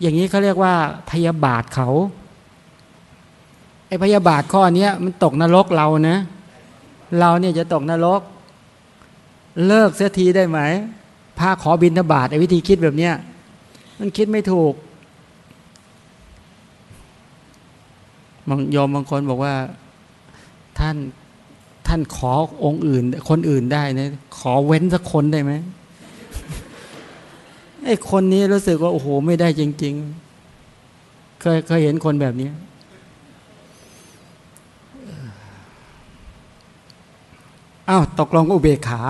S1: อย่างนี้เขาเรียกว่าพยาบาทเขาไอ้พยาบาทข้อนี้มันตกนรกเรานะ เราเนี่ยจะตกนรก เลิกเสียทีได้ไหม พาขอบินทบาทไอ้วิธีคิดแบบเนี้ยมันคิดไม่ถูกบางยอมบางคนบอกว่าท่านท่านขอองค์อื่น คนอื่นได้นะขอเว้นสักคนได้ไหมไอ้คนนี้รู้สึกว่าโอ้โหไม่ได้จริง ๆ เคยเคยเห็นคนแบบนี้อ้าวตกลงอุเบกขา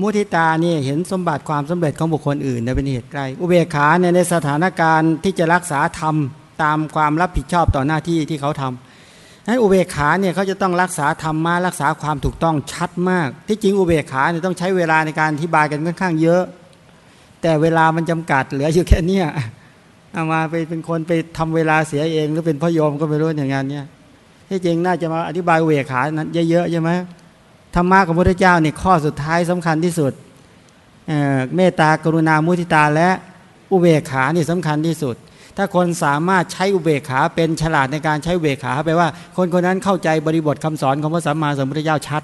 S1: มุทิตาเนี่ยเห็นสมบัติความสำเร็จของบุคคลอื่นเป็นเหตุใกล้อุเบกขาเนี่ยในสถานการณ์ที่จะรักษาธรรมตามความรับผิดชอบต่อหน้าที่ที่เขาทำนั้นอุเบกขาเนี่ยเขาจะต้องรักษาธรรมมารักษาความถูกต้องชัดมาก ที่จริงอุเบกขาเนี่ยต้องใช้เวลาในการอธิบายกันค่อนข้างเยอะ แต่เวลามันจำกัดเหลืออยู่แค่นี้เอามาไปเป็นคนไปทำเวลาเสียเอง หรือเป็นพ่อโยมก็ไม่รู้อย่างงานเนี้ยที่จริงน่าจะมาอธิบายอุเบกขานั้นเยอะๆใช่ไหม ธรรมะของพระพุทธเจ้าเนี่ยข้อสุดท้ายสำคัญที่สุดเมตตากรุณามุทิตาและอุเบกขานี่สำคัญที่สุด ถ้าคนสามารถใช้อุเบกขาเป็นฉลาดในการใช้อุเบกขาแปลว่า คนคนนั้นเข้าใจบริบทคำสอนของพระสัมมาสัมพุทธเจ้าชัด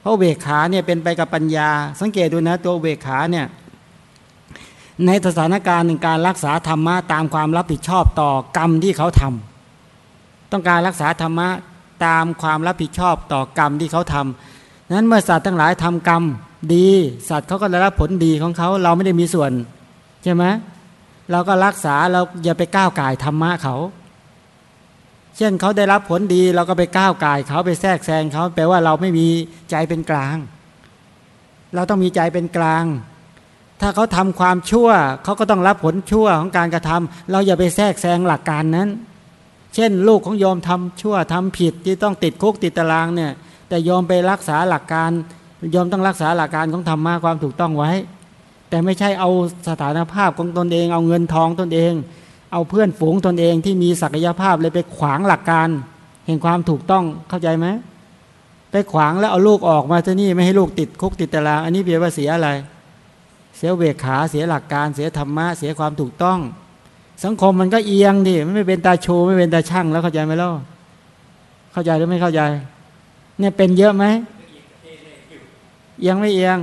S1: เพราะอุเบกขาเนี่ยเป็นไปกับปัญญา สังเกตดูนะตัวอุเบกขาเนี่ยในสถานการณ์หนึ่งการรักษาธรรมะตามความรับผิดชอบต่อกรรมที่เขาทำต้องการรักษาธรรมะ ตามความรับผิดชอบต่อกรรมที่เขาทำนั้นเมื่อสัตว์ทั้งหลายทำกรรมดี สัตว์เขาก็ได้รับผลดีของเขาเราไม่ได้มีส่วนใช่ไหมเราก็รักษาเราอย่าไปก้าวไก่ธรรมะเขา เช่นเขาได้รับผลดีเราก็ไปก้าวไก่เขาไปแทรกแซงเขาแปลว่าเราไม่มีใจเป็นกลาง เราต้องมีใจเป็นกลาง ถ้าเขาทำความชั่วเขาก็ต้องรับผลชั่วของการกระทำเราอย่าไปแทรกแซงหลักการนั้น เช่น ลูกของโยมทำชั่วทำผิดที่ต้องติดคุกติดตารางเนี่ยแต่ยอมไปรักษาหลักการ ยอมต้องรักษาหลักการของธรรมะความถูกต้องไว้ แต่ไม่ใช่เอาสถานภาพของตนเอง เอาเงินทองตนเอง เอาเพื่อนฝูงตนเองที่มีศักยภาพเลยไปขวางหลักการเห็นความถูกต้องเข้าใจไหมไปขวางแล้วเอาลูกออกมาที่นี่ไม่ให้ลูกติดคุกติดตารางอันนี้เบียว่าเสียอะไร เสียเวขาเสียหลักการเสียธรรมะ เสียความถูกต้อง สังคมมันก็เอียงดิไม่เป็นตาโชไม่เป็นตาช่างแล้วเข้าใจไหมล่ะเข้าใจหรือไม่เข้าใจ เนี่ยเป็นเยอะไหมเอียงไม่เอียง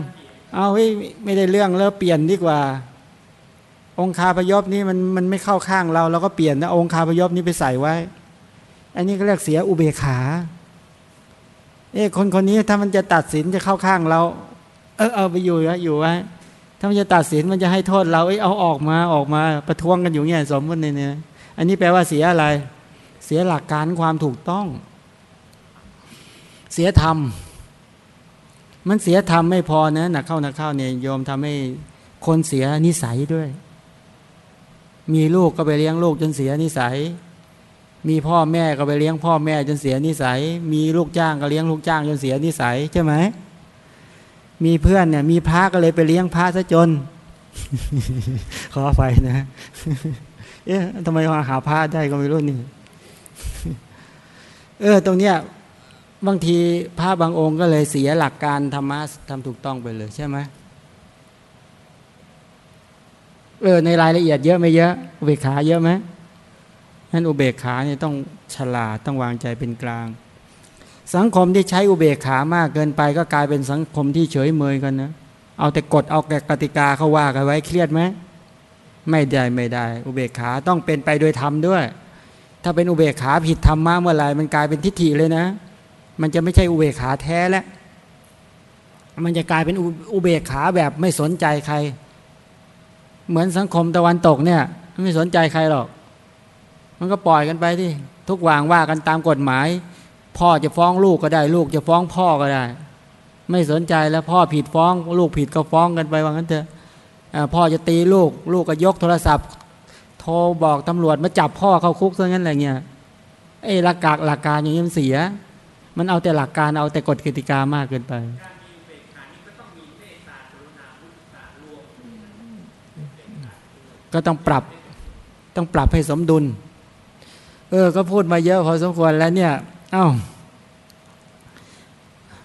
S1: เอาเฮ้ยไม่ได้เรื่องแล้วเปลี่ยนดีกว่า องคาพยพนี้มันมันไม่เข้าข้างเราเราก็เปลี่ยนนะองคาพยพนี้ไปใส่ไว้ อันนี้ก็เรียกเสียอุเบกขาเอ้คนคนนี้ถ้ามันจะตัดสินจะเข้าข้างเรา เออเอาไปอยู่ไว้อยู่ไว้ ถ้ามันจะตัดสินมันจะให้โทษเราเอ้เอาออกมาออกมาประท้วงกันอยู่เงี้ยสมมติเนี่ย อันนี้แปลว่าเสียอะไร เสียหลักการความถูกต้อง เสียธรรม มันเสียธรรมไม่พอนะหนักเข้าหนักเข้าเนี่ยยอมทำให้คนเสียนิสัยด้วย มีลูกก็ไปเลี้ยงลูกจนเสียนิสัย มีพ่อแม่ก็ไปเลี้ยงพ่อแม่จนเสียนิสัย มีลูกจ้างก็เลี้ยงลูกจ้างจนเสียนิสัยใช่ไหม มีเพื่อนเนี่ย มีพระก็เลยไปเลี้ยงพระซะจน ขอไปนะ เอ๊ะทำไมมาหาพระได้ก็ไม่รู้นี่เออ ตรงเนี้ยบางทีพระบางองค์ก็เลยเสียหลักการธรรมะทำถูกต้องไปเลยใช่ไหมเออในรายละเอียดเยอะไม่เยอะอุเบกขาเยอะไหมนั้นอุเบกขาเนี่ยต้องฉลาดต้องวางใจเป็นกลาง สังคมที่ใช้อุเบกขามากเกินไปก็กลายเป็นสังคมที่เฉยเมยกันนะ เอาแต่กฎเอาแต่กติกาเขาว่ากันไว้เครียดไหมไม่ได้ไม่ได้ อุเบกขาต้องเป็นไปโดยธรรมด้วย ถ้าเป็นอุเบกขาผิดธรรมะเมื่อไหร่มันกลายเป็นทิฏฐิเลยนะ มันจะไม่ใช่อุเบกขาแท้แล้วมันจะกลายเป็นอุเบกขาแบบไม่สนใจใคร เหมือนสังคมตะวันตกเนี่ย ไม่สนใจใครหรอก มันก็ปล่อยกันไปที่ทุกวางว่ากันตามกฎหมาย พ่อจะฟ้องลูกก็ได้ ลูกจะฟ้องพ่อก็ได้ ไม่สนใจแล้วพ่อผิดฟ้อง ลูกผิดก็ฟ้องกันไปว่างั้นเถอะพ่อจะตีลูก ลูกก็ยกโทรศัพท์ โทรบอกตำรวจมาจับพ่อเข้าคุกซะงั้นอะไรเงี้ยไอ้หลักการหลักการอย่างนี้มันเสีย มันเอาแต่หลักการเอาแต่กฎกติกามากเกินไปก็ต้องปรับต้องปรับให้สมดุล เออ ก็พูดมาเยอะพอสมควรแล้วเนี่ย เอา้า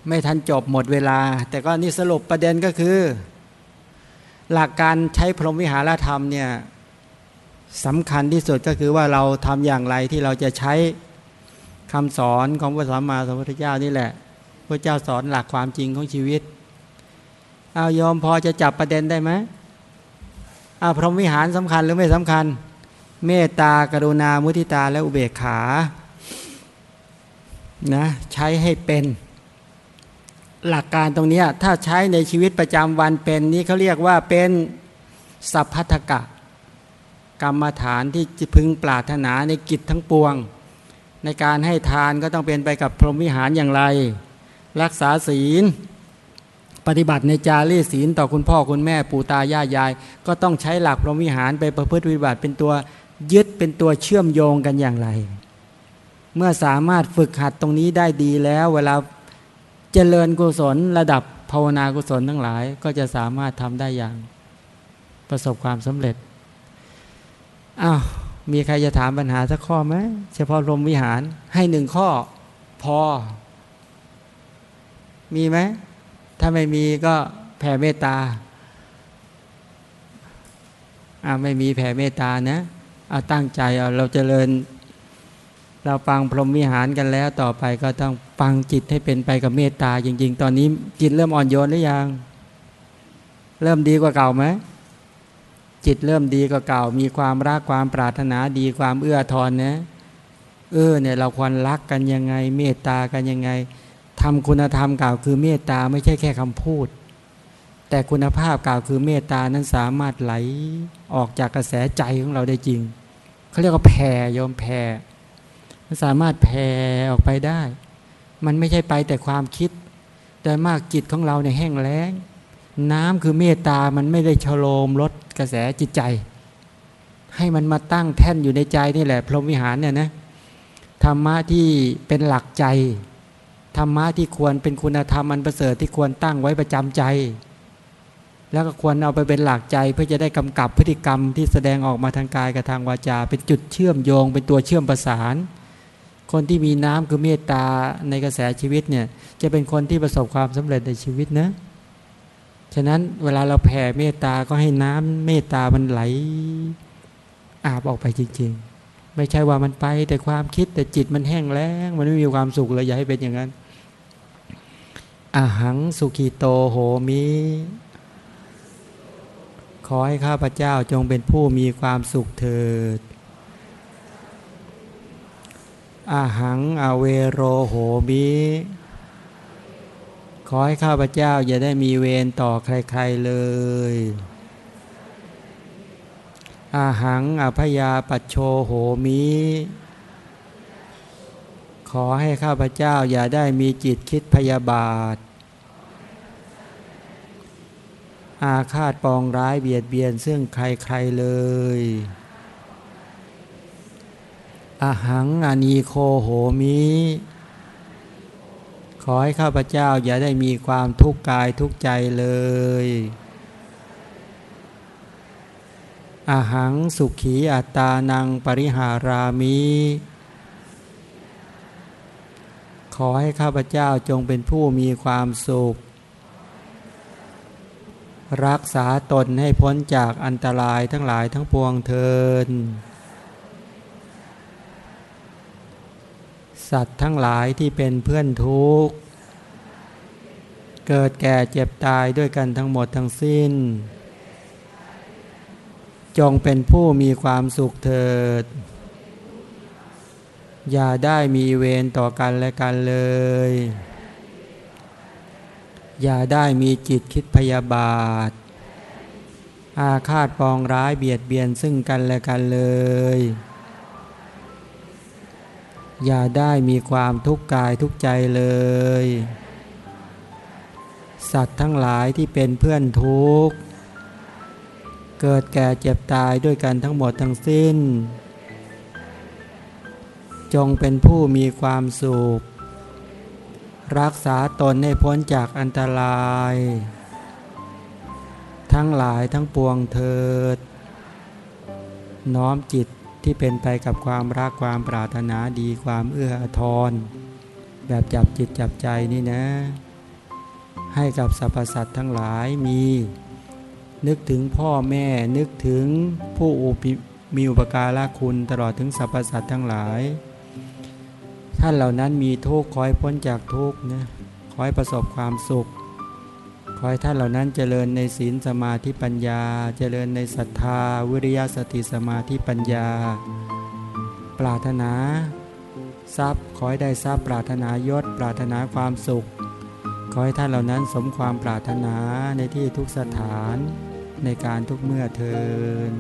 S1: ไม่ทันจบหมดเวลา แต่ก็นี่สรุปประเด็นก็คือ หลักการใช้พรหมวิหารธรรมเนี่ยสำคัญที่สุดก็คือว่าเราทำอย่างไรที่เราจะใช้คำสอนของพระสัมมาสัมพุทธเจ้านี่แหละ พระเจ้าสอนหลักความจริงของชีวิต เอายอมพอจะจับประเด็นได้ไหมอาพรหมวิหารสำคัญหรือไม่สำคัญ เมตตากรุณามุทิตาและอุเบกขา นะใช้ให้เป็น หลักการตรงนี้ถ้าใช้ในชีวิตประจำวันเป็นนี้เขาเรียกว่าเป็นสัพพัทกะ กรรมฐานที่พึงปรารถนาในกิจทั้งปวง ในการให้ทานก็ต้องเป็นไปกับพรหมวิหารอย่างไร รักษาศีล ปฏิบัติในจารีศีลต่อคุณพ่อคุณแม่ปู่ตายายยาย ก็ต้องใช้หลักพรหมวิหารไปประพฤติปฏิบัติเป็นตัวยึดเป็นตัวเชื่อมโยงกันอย่างไร เมื่อสามารถฝึกหัดตรงนี้ได้ดีแล้ว เวลาเจริญกุศลระดับภาวนากุศลทั้งหลาย ก็จะสามารถทำได้อย่างประสบความสำเร็จอ้าวมีใครจะถามปัญหาสักข้อไหมเฉพาะลมวิหารให้หนึ่งข้อพอ มีไหม ถ้าไม่มีก็แผ่เมตตาอ่าไม่มีแผ่เมตตานะเอาตั้งใจเอาเราจเจริญ เราฟังพรหมวิหารกันแล้วต่อไปก็ต้องฟังจิตให้เป็นไปกับเมตตาจริง ๆ ตอนนี้จิตเริ่มอ่อนโยนหรือยัง เริ่มดีกว่าเก่าไหมจิตเริ่มดีกว่าเก่า มีความรักความปรารถนาดีความเอื้อทอนนะเออเนี่ยเราควรรักกันยังไง เมตตากันยังไงทำคุณธรรมกล่าวคือเมตตาไม่ใช่แค่คำพูด แต่คุณภาพกล่าวคือเมตตานั้นสามารถไหลออกจากกระแสใจของเราได้จริงเขาเรียกว่าแผ่ยอมแผ่ มันสามารถแผ่ออกไปได้ มันไม่ใช่ไปแต่ความคิด แต่มากจิตของเราในแห้งแล้ง น้ำคือเมตตามันไม่ได้ชโลมลดกระแสจิตใจ ให้มันมาตั้งแท่นอยู่ในใจนี่แหละ พรหมวิหารเนี่ยนะธรรมะที่เป็นหลักใจธรรมะที่ควรเป็นคุณธรรมอันประเสริฐที่ควรตั้งไว้ประจำใจ แล้วก็ควรเอาไปเป็นหลักใจเพื่อจะได้กำกับพฤติกรรมที่แสดงออกมาทางกายกับทางวาจา เป็นจุดเชื่อมโยง เป็นตัวเชื่อมประสาน คนที่มีน้ำคือเมตตาในกระแสชีวิตเนี่ย จะเป็นคนที่ประสบความสำเร็จในชีวิตนะฉะนั้นเวลาเราแผ่เมตตาก็ให้น้ำเมตตามันไหล อาบออกไปจริง ๆ ไม่ใช่ว่ามันไป แต่ความคิดแต่จิตมันแห้งแล้ง มันไม่มีความสุขเลยอย่าให้เป็นอย่างนั้นอาหังสุขีโตโหมิ ขอให้ข้าพเจ้าจงเป็นผู้มีความสุขเถิด อาหังอเวโรโหมิขอให้ข้าพเจ้าอย่าได้มีเวรต่อใครๆเลย อาหังอภยาปัจโชโหมิ ขอให้ข้าพเจ้าอย่าได้มีจิตคิดพยาบาท อาฆาตปองร้ายเบียดเบียนซึ่งใครๆเลย อาหังอานีโคโหมิ ขอให้ข้าพเจ้าอย่าได้มีความทุกข์กายทุกข์ใจเลยอาหังสุขีอัตานังปริหารามิ ขอให้ข้าพเจ้าจงเป็นผู้มีความสุข รักษาตนให้พ้นจากอันตรายทั้งหลายทั้งปวงเทิน สัตว์ทั้งหลายที่เป็นเพื่อนทุกข์ เกิดแก่เจ็บตายด้วยกันทั้งหมดทั้งสิ้น จงเป็นผู้มีความสุขเถิด อย่าได้มีเวรต่อกันและกันเลย อย่าได้มีจิตคิดพยาบาท อาฆาตปองร้ายเบียดเบียนซึ่งกันและกันเลย อย่าได้มีความทุกข์กายทุกใจเลย สัตว์ทั้งหลายที่เป็นเพื่อนทุกข์ เกิดแก่เจ็บตายด้วยกันทั้งหมดทั้งสิ้น จงเป็นผู้มีความสุข รักษาตนให้พ้นจากอันตราย ทั้งหลายทั้งปวงเถิด น้อมจิต ที่เป็นไปกับความรักความปรารถนาดีความเอื้ออาทร แบบจับจิตจับใจนี่นะ ให้กับสรรพสัตว์ทั้งหลายมี นึกถึงพ่อแม่นึกถึงผู้มีอุปการะคุณตลอดถึงสรรพสัตว์ทั้งหลาย ท่านเหล่านั้นมีทุกข์คอยพ้นจากทุกข์นะคอยประสบความสุข อให้ท่านเหล่านั้นเจริญในศีลสมาธิปัญญา เจริญในศรัทธา วิริยะสติสมาธิปัญญา ปรารถนา ทรัพย์ขอให้ได้ทรัพย์ปรารถนายศ ปรารถนาความสุข ขอให้ท่านเหล่านั้นสมความปรารถนาในที่ทุกสถานในการทุกเมื่อเทิน